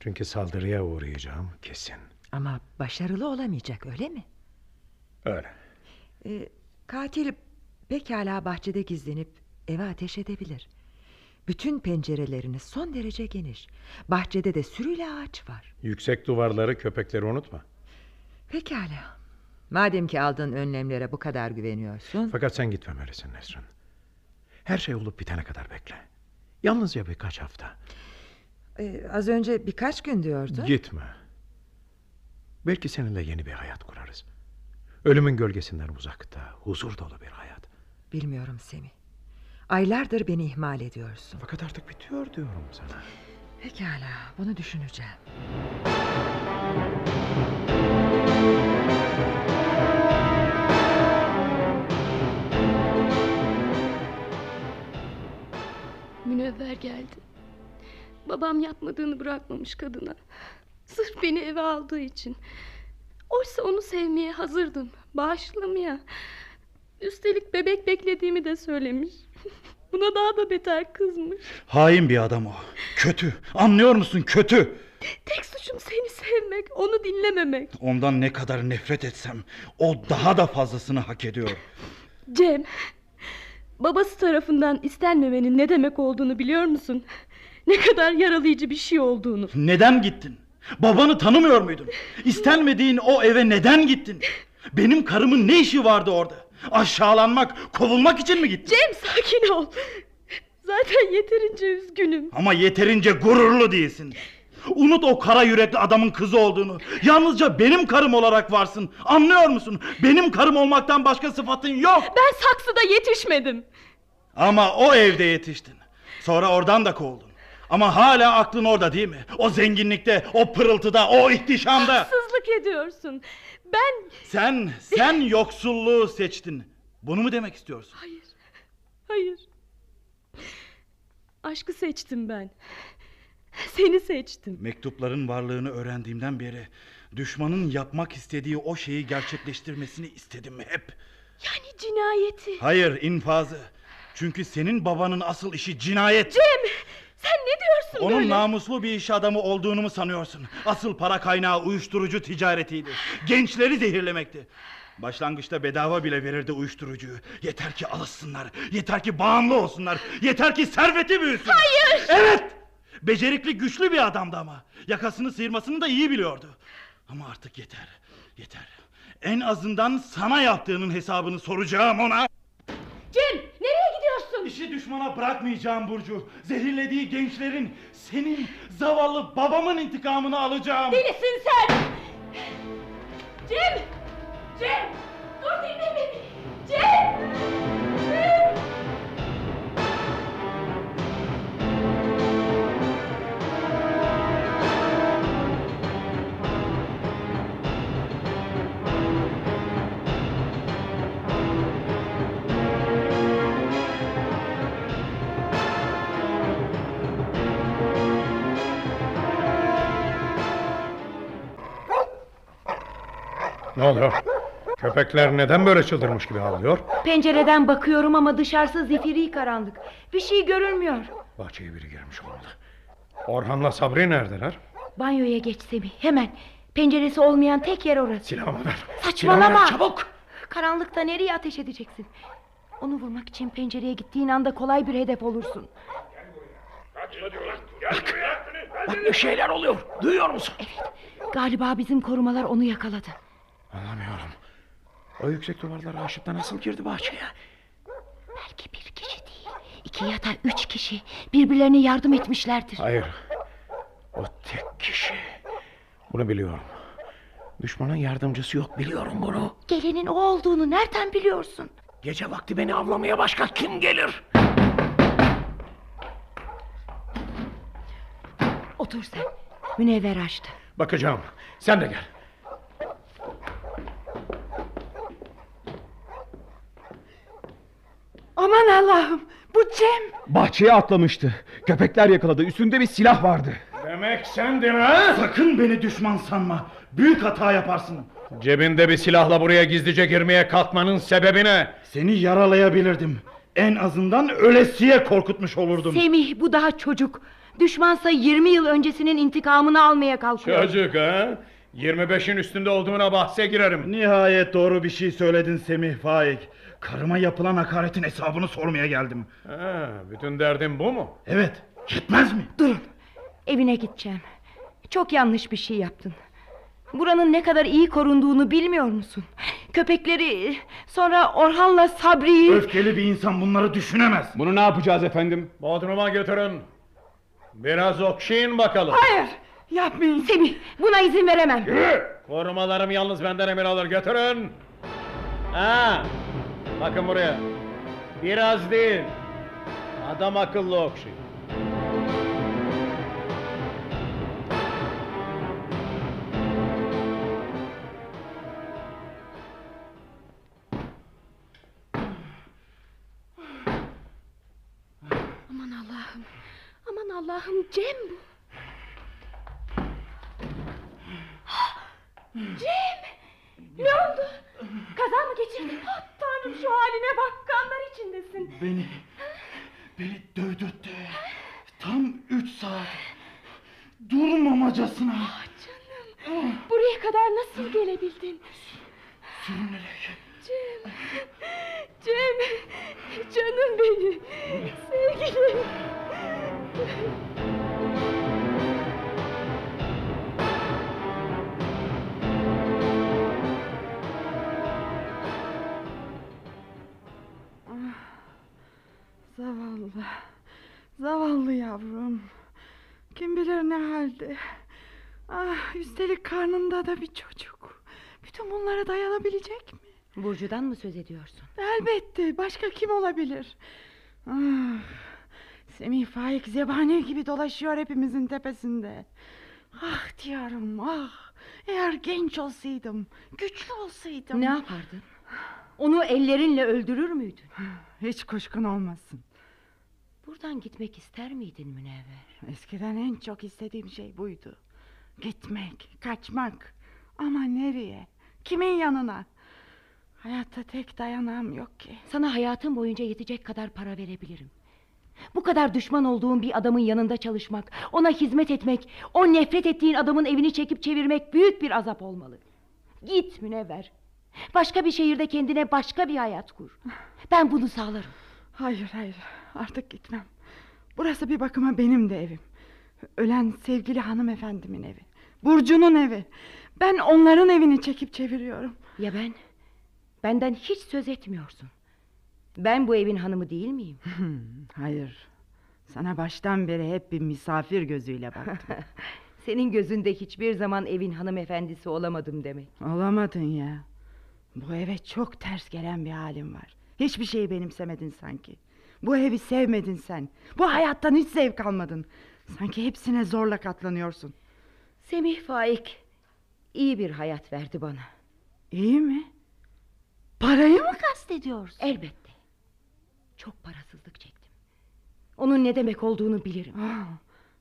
Çünkü saldırıya uğrayacağım kesin. Ama başarılı olamayacak öyle mi? Öyle. Ee, katil pekala bahçede gizlenip eve ateş edebilir. Bütün pencereleriniz son derece geniş. Bahçede de sürüyle ağaç var. Yüksek duvarları köpekleri unutma. Pekala. Madem ki aldığın önlemlere bu kadar güveniyorsun. Fakat sen gitmemelisin Nesrin. Her şey olup bitene kadar bekle. Yalnızca birkaç hafta. Ee, az önce birkaç gün diyordun. Gitme. Belki seninle yeni bir hayat kurarız. Ölümün gölgesinden uzakta, huzur dolu bir hayat. Bilmiyorum Semih. Aylardır beni ihmal ediyorsun. Fakat artık bitiyor diyorum sana. Pekala, bunu düşüneceğim. Münevver geldi. Babam yapmadığını bırakmamış kadına. Sırf beni eve aldığı için. Oysa onu sevmeye hazırdım. Bağışlamaya. Üstelik bebek beklediğimi de söylemiş. <laughs> Buna daha da beter kızmış. Hain bir adam o. Kötü. Anlıyor musun? Kötü. Tek suçum seni sevmek, onu dinlememek. Ondan ne kadar nefret etsem o daha da fazlasını hak ediyor. Cem, babası tarafından istenmemenin ne demek olduğunu biliyor musun? Ne kadar yaralayıcı bir şey olduğunu. Neden gittin? Babanı tanımıyor muydun? İstenmediğin o eve neden gittin? Benim karımın ne işi vardı orada? Aşağılanmak, kovulmak için mi gittin? Cem sakin ol. Zaten yeterince üzgünüm. Ama yeterince gururlu değilsin. Unut o kara yürekli adamın kızı olduğunu. Yalnızca benim karım olarak varsın. Anlıyor musun? Benim karım olmaktan başka sıfatın yok. Ben saksıda yetişmedim. Ama o evde yetiştin. Sonra oradan da kovuldun. Ama hala aklın orada değil mi? O zenginlikte, o pırıltıda, o ihtişamda. Haksızlık ediyorsun. Ben... Sen, sen yoksulluğu seçtin. Bunu mu demek istiyorsun? Hayır. Hayır. Aşkı seçtim ben. Seni seçtim. Mektupların varlığını öğrendiğimden beri düşmanın yapmak istediği o şeyi gerçekleştirmesini istedim hep. Yani cinayeti. Hayır, infazı. Çünkü senin babanın asıl işi cinayet. Cem, sen ne diyorsun Onun böyle? namuslu bir iş adamı olduğunu mu sanıyorsun? Asıl para kaynağı uyuşturucu ticaretiydi. Gençleri zehirlemekti. Başlangıçta bedava bile verirdi uyuşturucuyu. Yeter ki alışsınlar. Yeter ki bağımlı olsunlar. Yeter ki serveti büyüsün. Hayır. Evet. Becerikli güçlü bir adamdı ama. Yakasını sıyırmasını da iyi biliyordu. Ama artık yeter. Yeter. En azından sana yaptığının hesabını soracağım ona. Cem, nereye gidiyorsun? İşi düşmana bırakmayacağım Burcu. Zehirlediği gençlerin, senin zavallı babamın intikamını alacağım. Delisin sen! Cem! Cem! Dur dinle beni! Cem! Ne oluyor? Köpekler neden böyle çıldırmış gibi havlıyor? Pencereden bakıyorum ama dışarısı zifiri karanlık. Bir şey görünmüyor. Bahçeye biri girmiş olmalı. Orhan'la Sabri neredeler? Banyoya geç Semih hemen. Penceresi olmayan tek yer orası. Silahımı ver. Saçmalama. Silahımı ver, çabuk. Karanlıkta nereye ateş edeceksin? Onu vurmak için pencereye gittiğin anda kolay bir hedef olursun. Bak ne şeyler oluyor. Duyuyor musun? Evet. Galiba bizim korumalar onu yakaladı. Anlamıyorum. O yüksek duvarları aşıp da nasıl girdi bahçeye? Belki bir kişi değil. iki ya da üç kişi birbirlerine yardım etmişlerdir. Hayır. O tek kişi. Bunu biliyorum. Düşmanın yardımcısı yok biliyorum bunu. Gelenin o olduğunu nereden biliyorsun? Gece vakti beni avlamaya başka kim gelir? Otur sen. Münevver açtı. Bakacağım. Sen de gel. Aman Allah'ım bu Cem. Bahçeye atlamıştı. Köpekler yakaladı. Üstünde bir silah vardı. Demek sendin ha? Sakın beni düşman sanma. Büyük hata yaparsın. Cebinde bir silahla buraya gizlice girmeye kalkmanın sebebi ne? Seni yaralayabilirdim. En azından ölesiye korkutmuş olurdum. Semih bu daha çocuk. Düşmansa 20 yıl öncesinin intikamını almaya kalkıyor. Çocuk ha? 25'in üstünde olduğuna bahse girerim. Nihayet doğru bir şey söyledin Semih Faik. Karıma yapılan hakaretin hesabını sormaya geldim. Ha, bütün derdin bu mu? Evet. Yetmez mi? Durun. Evine gideceğim. Çok yanlış bir şey yaptın. Buranın ne kadar iyi korunduğunu bilmiyor musun? Köpekleri, sonra Orhan'la Sabri'yi... Öfkeli bir insan bunları düşünemez. Bunu ne yapacağız efendim? Bodrum'a götürün. Biraz okşayın bakalım. Hayır, yapmayın. Semih, buna izin veremem. Yürü! Korumalarım yalnız benden emir alır. Götürün. Ha, bakın buraya. Biraz değil. Adam akıllı okşayın. Aman Allah'ım. Aman Allah'ım Cem bu. <gasps> Cem! Ne oldu? Kaza mı geçirdin? Ah, Tanrım şu haline bak kanlar içindesin. Beni, beni dövdürttü. Tam üç saat. Durmamacasına. Ah canım. Buraya kadar nasıl gelebildin? Sürünerek. Cem. Cem. Canım benim. Sevgilim. Zavallı. Zavallı yavrum. Kim bilir ne halde. Ah, üstelik karnında da bir çocuk. Bütün bunlara dayanabilecek mi? Burcu'dan mı söz ediyorsun? Elbette. Başka kim olabilir? Ah, Semih Faik zebani gibi dolaşıyor hepimizin tepesinde. Ah diyorum ah. Eğer genç olsaydım, güçlü olsaydım. Ne yapardın? Onu ellerinle öldürür müydün? Hiç kuşkun olmasın. Buradan gitmek ister miydin Münevver? Eskiden en çok istediğim şey buydu. Gitmek, kaçmak. Ama nereye? Kimin yanına? Hayatta tek dayanağım yok ki. Sana hayatın boyunca yetecek kadar para verebilirim. Bu kadar düşman olduğun bir adamın yanında çalışmak, ona hizmet etmek, o nefret ettiğin adamın evini çekip çevirmek büyük bir azap olmalı. Git Münevver. Başka bir şehirde kendine başka bir hayat kur. Ben bunu sağlarım. Hayır hayır artık gitmem. Burası bir bakıma benim de evim. Ölen sevgili hanımefendimin evi. Burcu'nun evi. Ben onların evini çekip çeviriyorum. Ya ben? Benden hiç söz etmiyorsun. Ben bu evin hanımı değil miyim? <laughs> Hayır. Sana baştan beri hep bir misafir gözüyle baktım. <laughs> Senin gözünde hiçbir zaman evin hanımefendisi olamadım demek. Olamadın ya. Bu eve çok ters gelen bir halim var. Hiçbir şeyi benimsemedin sanki. Bu evi sevmedin sen. Bu hayattan hiç zevk almadın. Sanki hepsine zorla katlanıyorsun. Semih Faik iyi bir hayat verdi bana. İyi mi? Parayı mı kastediyorsun? Elbette. Çok parasızlık çektim. Onun ne demek olduğunu bilirim. Ah,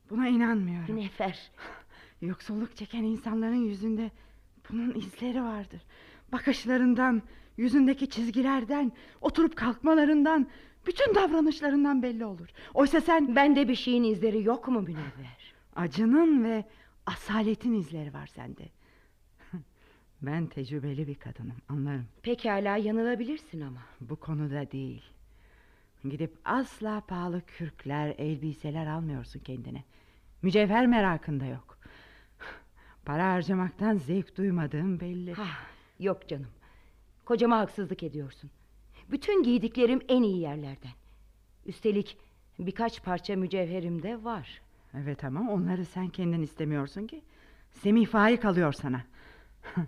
buna inanmıyorum. Nefer. <laughs> Yoksulluk çeken insanların yüzünde bunun izleri vardır. Bakışlarından, yüzündeki çizgilerden, oturup kalkmalarından, bütün davranışlarından belli olur. Oysa sen... Bende bir şeyin izleri yok mu Münevver? Acının ve asaletin izleri var sende. <laughs> Ben tecrübeli bir kadınım, anlarım. Pekala yanılabilirsin ama. Bu konuda değil. Gidip asla pahalı kürkler, elbiseler almıyorsun kendine. Mücevher merakında yok. <sighs> Para harcamaktan zevk duymadığım belli. Ha, yok canım. Kocama haksızlık ediyorsun. Bütün giydiklerim en iyi yerlerden. Üstelik birkaç parça mücevherim de var. Evet ama onları sen kendin istemiyorsun ki. Semih Faik alıyor sana. <laughs>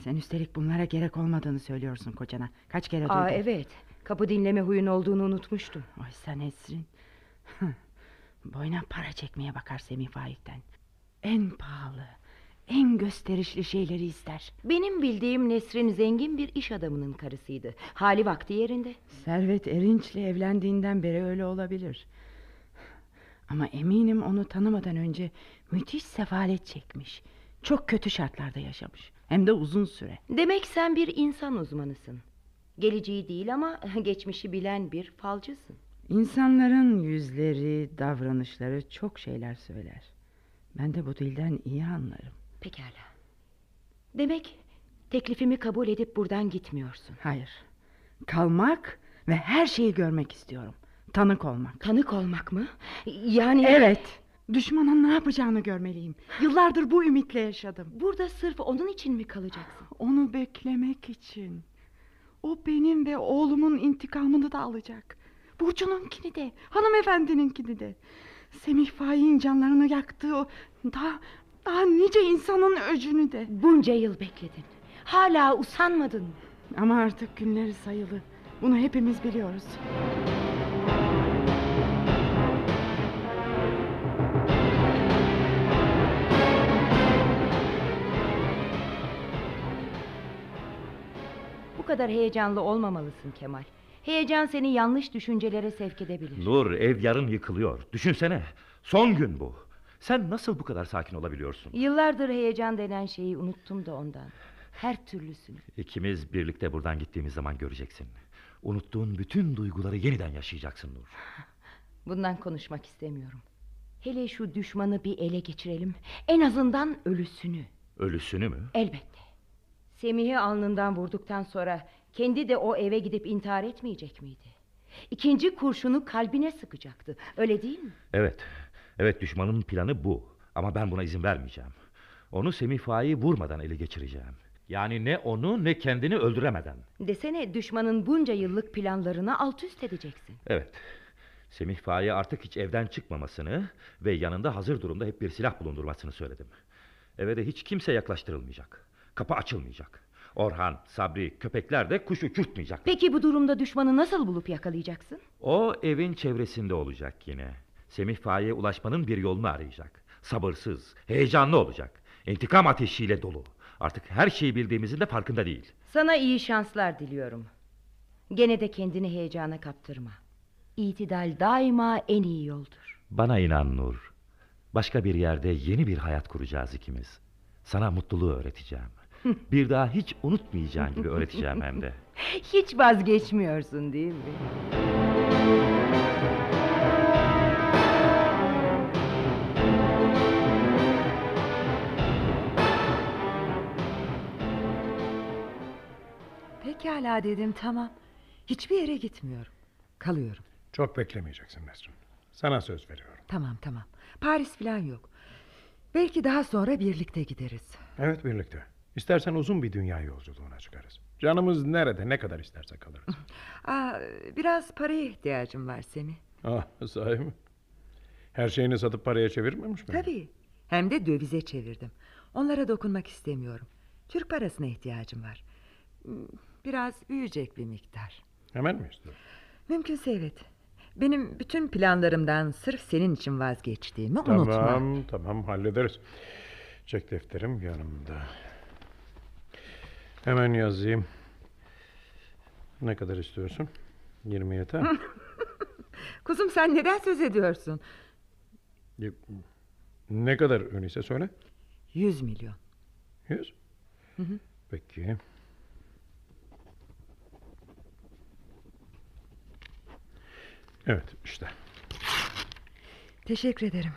sen üstelik bunlara gerek olmadığını söylüyorsun kocana. Kaç kere duydun? Aa, evet. Kapı dinleme huyun olduğunu unutmuştum. Oysa Nesrin. <laughs> Boyuna para çekmeye bakar Semih Faik'ten. En pahalı, en gösterişli şeyleri ister. Benim bildiğim Nesrin zengin bir iş adamının karısıydı. Hali vakti yerinde. Servet Erinç'le evlendiğinden beri öyle olabilir. Ama eminim onu tanımadan önce müthiş sefalet çekmiş. Çok kötü şartlarda yaşamış. Hem de uzun süre. Demek sen bir insan uzmanısın. Geleceği değil ama <laughs> geçmişi bilen bir falcısın. İnsanların yüzleri, davranışları çok şeyler söyler. Ben de bu dilden iyi anlarım. Pekala. Demek teklifimi kabul edip buradan gitmiyorsun. Hayır. Kalmak ve her şeyi görmek istiyorum. Tanık olmak. Tanık olmak mı? Yani... Evet. Düşmanın ne yapacağını görmeliyim. Yıllardır bu ümitle yaşadım. Burada sırf onun için mi kalacaksın? Onu beklemek için. O benim ve oğlumun intikamını da alacak. Burcu'nunkini de, hanımefendininkini de. Semih Faik'in canlarını yaktığı o daha, daha nice insanın öcünü de. Bunca yıl bekledin. Hala usanmadın mı? Ama artık günleri sayılı. Bunu hepimiz biliyoruz. Bu kadar heyecanlı olmamalısın Kemal. Heyecan seni yanlış düşüncelere sevk edebilir. Nur ev yarın yıkılıyor. Düşünsene. Son gün bu. Sen nasıl bu kadar sakin olabiliyorsun? Yıllardır heyecan denen şeyi unuttum da ondan. Her türlüsünü. İkimiz birlikte buradan gittiğimiz zaman göreceksin. Unuttuğun bütün duyguları yeniden yaşayacaksın Nur. <laughs> Bundan konuşmak istemiyorum. Hele şu düşmanı bir ele geçirelim. En azından ölüsünü. Ölüsünü mü? Elbette. Semih'i alnından vurduktan sonra kendi de o eve gidip intihar etmeyecek miydi? İkinci kurşunu kalbine sıkacaktı. Öyle değil mi? Evet. Evet düşmanın planı bu. Ama ben buna izin vermeyeceğim. Onu Semih Faik'i vurmadan ele geçireceğim. Yani ne onu ne kendini öldüremeden. Desene düşmanın bunca yıllık planlarını alt üst edeceksin. Evet. Semih Faik'e artık hiç evden çıkmamasını ve yanında hazır durumda hep bir silah bulundurmasını söyledim. Eve de hiç kimse yaklaştırılmayacak. Kapı açılmayacak. Orhan, Sabri, köpekler de kuş uçurtmayacak. Peki bu durumda düşmanı nasıl bulup yakalayacaksın? O evin çevresinde olacak yine. Semih Faik'e ulaşmanın bir yolunu arayacak. Sabırsız, heyecanlı olacak. İntikam ateşiyle dolu. Artık her şeyi bildiğimizin de farkında değil. Sana iyi şanslar diliyorum. Gene de kendini heyecana kaptırma. İtidal daima en iyi yoldur. Bana inan Nur. Başka bir yerde yeni bir hayat kuracağız ikimiz. Sana mutluluğu öğreteceğim. <laughs> bir daha hiç unutmayacağın gibi öğreteceğim hem de. <laughs> Hiç vazgeçmiyorsun değil mi? Pekala dedim tamam. Hiçbir yere gitmiyorum. Kalıyorum. Çok beklemeyeceksin Nesrin. Sana söz veriyorum. Tamam tamam. Paris falan yok. Belki daha sonra birlikte gideriz. Evet birlikte. İstersen uzun bir dünya yolculuğuna çıkarız. Canımız nerede ne kadar isterse kalırız. <laughs> Aa, biraz paraya ihtiyacım var Semih. ah sahi mi? Her şeyini satıp paraya çevirmemiş mi? Tabii. Hem de dövize çevirdim. Onlara dokunmak istemiyorum. Türk parasına ihtiyacım var. Biraz büyüyecek bir miktar. Hemen mi istiyorsun? Mümkünse evet. Benim bütün planlarımdan sırf senin için vazgeçtiğimi unutma. Tamam tamam hallederiz. Çek defterim yanımda. Hemen yazayım. Ne kadar istiyorsun? 20 yeter. <laughs> Kuzum sen neden söz ediyorsun? ne kadar öyleyse söyle. 100 milyon. 100? Hı hı. Peki. Evet işte. Teşekkür ederim.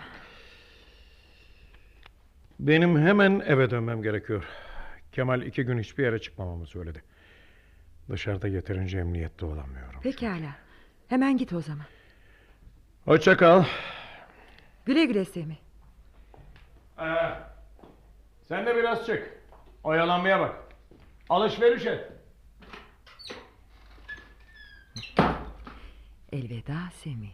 Benim hemen eve dönmem gerekiyor. Kemal iki gün hiçbir yere çıkmamamı söyledi. Dışarıda yeterince emniyette olamıyorum. Pekala. Hemen git o zaman. Hoşça kal. Güle güle Semih. Ee, sen de biraz çık. Oyalanmaya bak. Alışveriş et. Elveda Semih.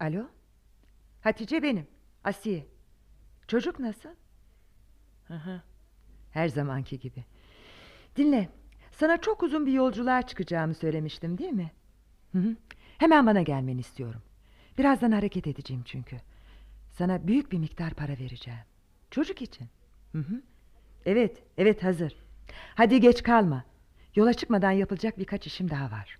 Alo? Hatice benim. Asiye. Çocuk nasıl? Hı hı. Her zamanki gibi. Dinle. Sana çok uzun bir yolculuğa çıkacağımı söylemiştim değil mi? Hı hı. Hemen bana gelmeni istiyorum. Birazdan hareket edeceğim çünkü. Sana büyük bir miktar para vereceğim. Çocuk için. Hı hı. Evet, evet hazır. Hadi geç kalma. Yola çıkmadan yapılacak birkaç işim daha var.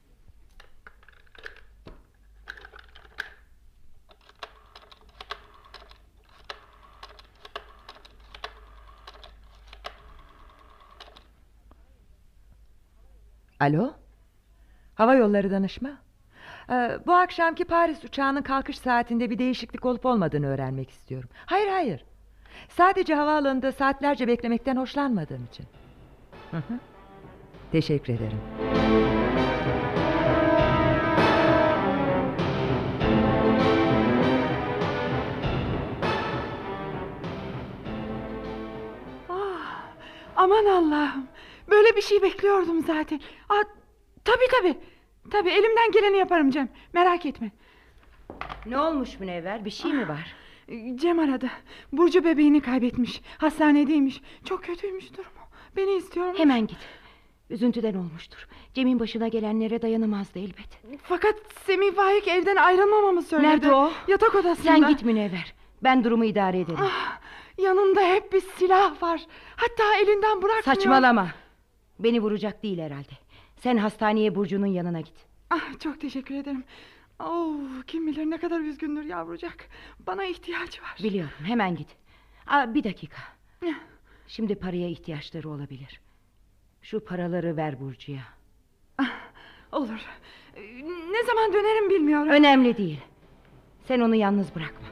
Alo? Hava yolları danışma. Ee, bu akşamki Paris uçağının kalkış saatinde bir değişiklik olup olmadığını öğrenmek istiyorum. Hayır hayır. Sadece havaalanında saatlerce beklemekten hoşlanmadığım için. Hı hı. Teşekkür ederim. Ah, aman Allah'ım. Böyle bir şey bekliyordum zaten. Aa, tabii tabii. Tabii elimden geleni yaparım Cem. Merak etme. Ne olmuş Münevver? Bir şey mi var? Cem aradı. Burcu bebeğini kaybetmiş. Hastanedeymiş. Çok kötüymüş durumu. Beni istiyorum. Hemen git. Üzüntüden olmuştur. Cem'in başına gelenlere dayanamazdı elbet. Fakat Semih Faik evden ayrılmamamı söyledi. Nerede o? Yatak odasında. Sen git Münevver. Ben durumu idare ederim. Ah, yanında hep bir silah var. Hatta elinden bırakmıyor. Saçmalama. Beni vuracak değil herhalde. Sen hastaneye Burcu'nun yanına git. Ah, çok teşekkür ederim. Oh, kim bilir ne kadar üzgündür yavrucak. Bana ihtiyacı var. Biliyorum hemen git. Aa, bir dakika. Şimdi paraya ihtiyaçları olabilir. Şu paraları ver Burcu'ya. Olur. Ne zaman dönerim bilmiyorum. Önemli değil. Sen onu yalnız bırakma.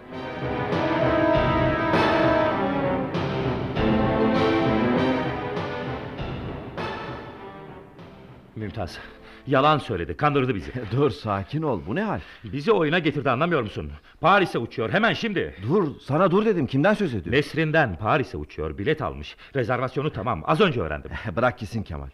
Mümtaz. Yalan söyledi, kandırdı bizi. <laughs> Dur sakin ol, bu ne hal? Bizi oyuna getirdi anlamıyor musun? Paris'e uçuyor hemen şimdi. Dur, sana dur dedim. Kimden söz ediyorsun? Nesrin'den Paris'e uçuyor, bilet almış. Rezervasyonu tamam, az önce öğrendim. <laughs> Bırak gitsin Kemal.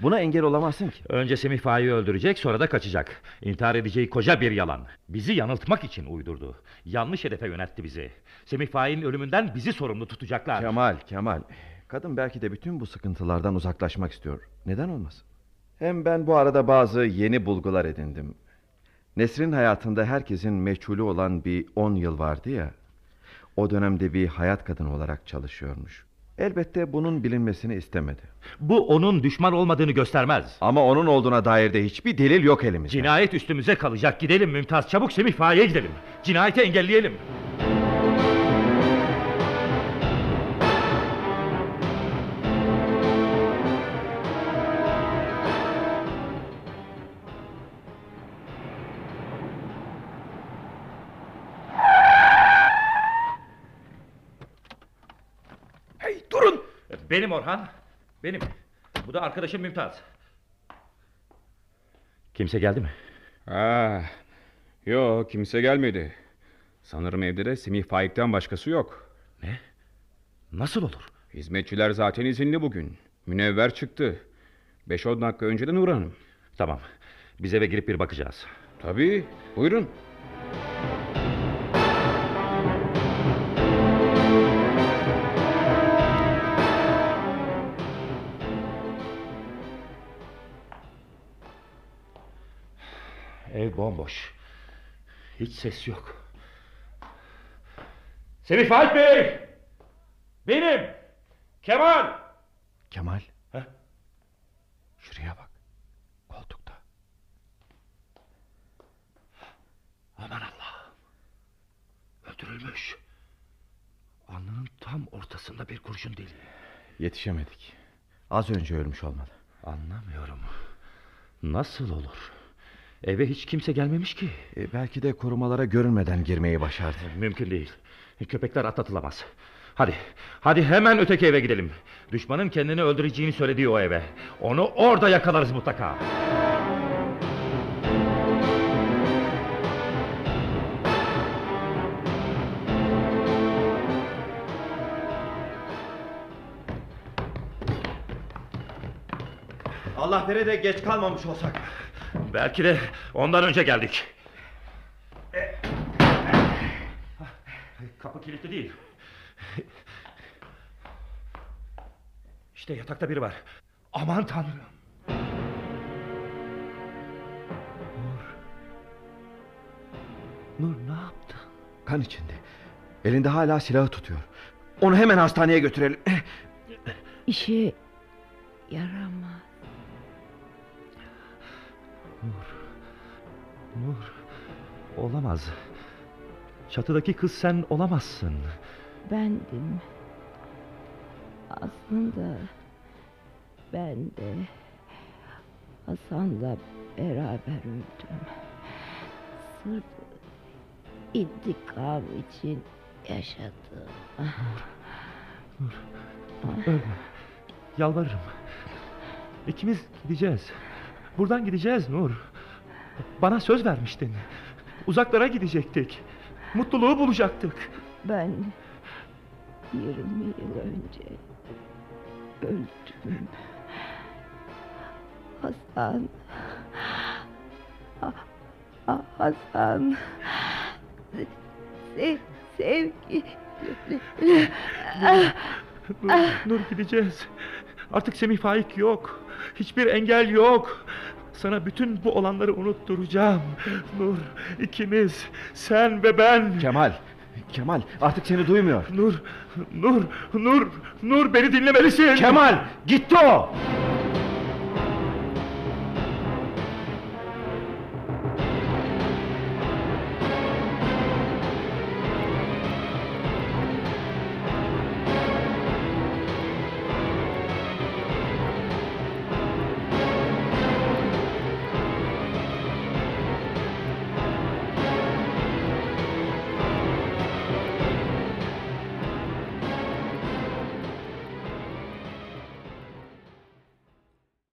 Buna engel olamazsın ki. Önce Semih Faik'i öldürecek, sonra da kaçacak. İntihar edeceği koca bir yalan. Bizi yanıltmak için uydurdu. Yanlış hedefe yöneltti bizi. Semih Faik'in ölümünden bizi sorumlu tutacaklar. Kemal, Kemal. Kadın belki de bütün bu sıkıntılardan uzaklaşmak istiyor. Neden olmasın? Hem ben bu arada bazı yeni bulgular edindim. Nesrin hayatında herkesin meçhulü olan bir 10 yıl vardı ya. O dönemde bir hayat kadını olarak çalışıyormuş. Elbette bunun bilinmesini istemedi. Bu onun düşman olmadığını göstermez. Ama onun olduğuna dair de hiçbir delil yok elimizde. Cinayet üstümüze kalacak. Gidelim Mümtaz. Çabuk Semih Faik'e gidelim. Cinayeti engelleyelim. Benim Orhan. Benim. Bu da arkadaşım Mümtaz. Kimse geldi mi? Ha, yok kimse gelmedi. Sanırım evde de Semih Faik'ten başkası yok. Ne? Nasıl olur? Hizmetçiler zaten izinli bugün. Münevver çıktı. 5-10 dakika önce de Nur Hanım. Tamam. Biz eve girip bir bakacağız. Tabii. Buyurun. Ev bomboş. Hiç ses yok. Semih Faik Bey! Benim! Kemal! Kemal. Ha? Şuraya bak. Koltukta. Aman Allah'ım. Öldürülmüş. Alnının tam ortasında bir kurşun deliği. Yetişemedik. Az önce ölmüş olmalı. Anlamıyorum. Nasıl olur? Eve hiç kimse gelmemiş ki. E, belki de korumalara görünmeden girmeyi başardı. Mümkün değil. Köpekler atlatılamaz. Hadi, hadi hemen öteki eve gidelim. Düşmanın kendini öldüreceğini söylediği o eve. Onu orada yakalarız mutlaka. Allah vere de geç kalmamış olsak. Belki de ondan önce geldik. Kapı kilitli değil. İşte yatakta biri var. Aman tanrım. Nur ne yaptı? Kan içinde. Elinde hala silahı tutuyor. Onu hemen hastaneye götürelim. İşe yaramaz. Nur. Nur. Olamaz. Çatıdaki kız sen olamazsın. Bendim. Aslında ben de Hasan'la beraber öldüm. Sırf intikam için yaşadım. Nur. Ölme. Yalvarırım. İkimiz gideceğiz. Buradan gideceğiz Nur. Bana söz vermiştin. Uzaklara gidecektik. Mutluluğu bulacaktık. Ben 20 yıl önce öldüm. Hasan. Ha- Ha- Hasan. Se sevgi. Nur, Nur gideceğiz. Artık Semih Faik yok. Hiçbir engel yok. Sana bütün bu olanları unutturacağım. Nur, ikimiz, sen ve ben. Kemal, Kemal artık seni duymuyor. Nur, Nur, Nur, Nur beni dinlemelisin. Kemal, gitti o.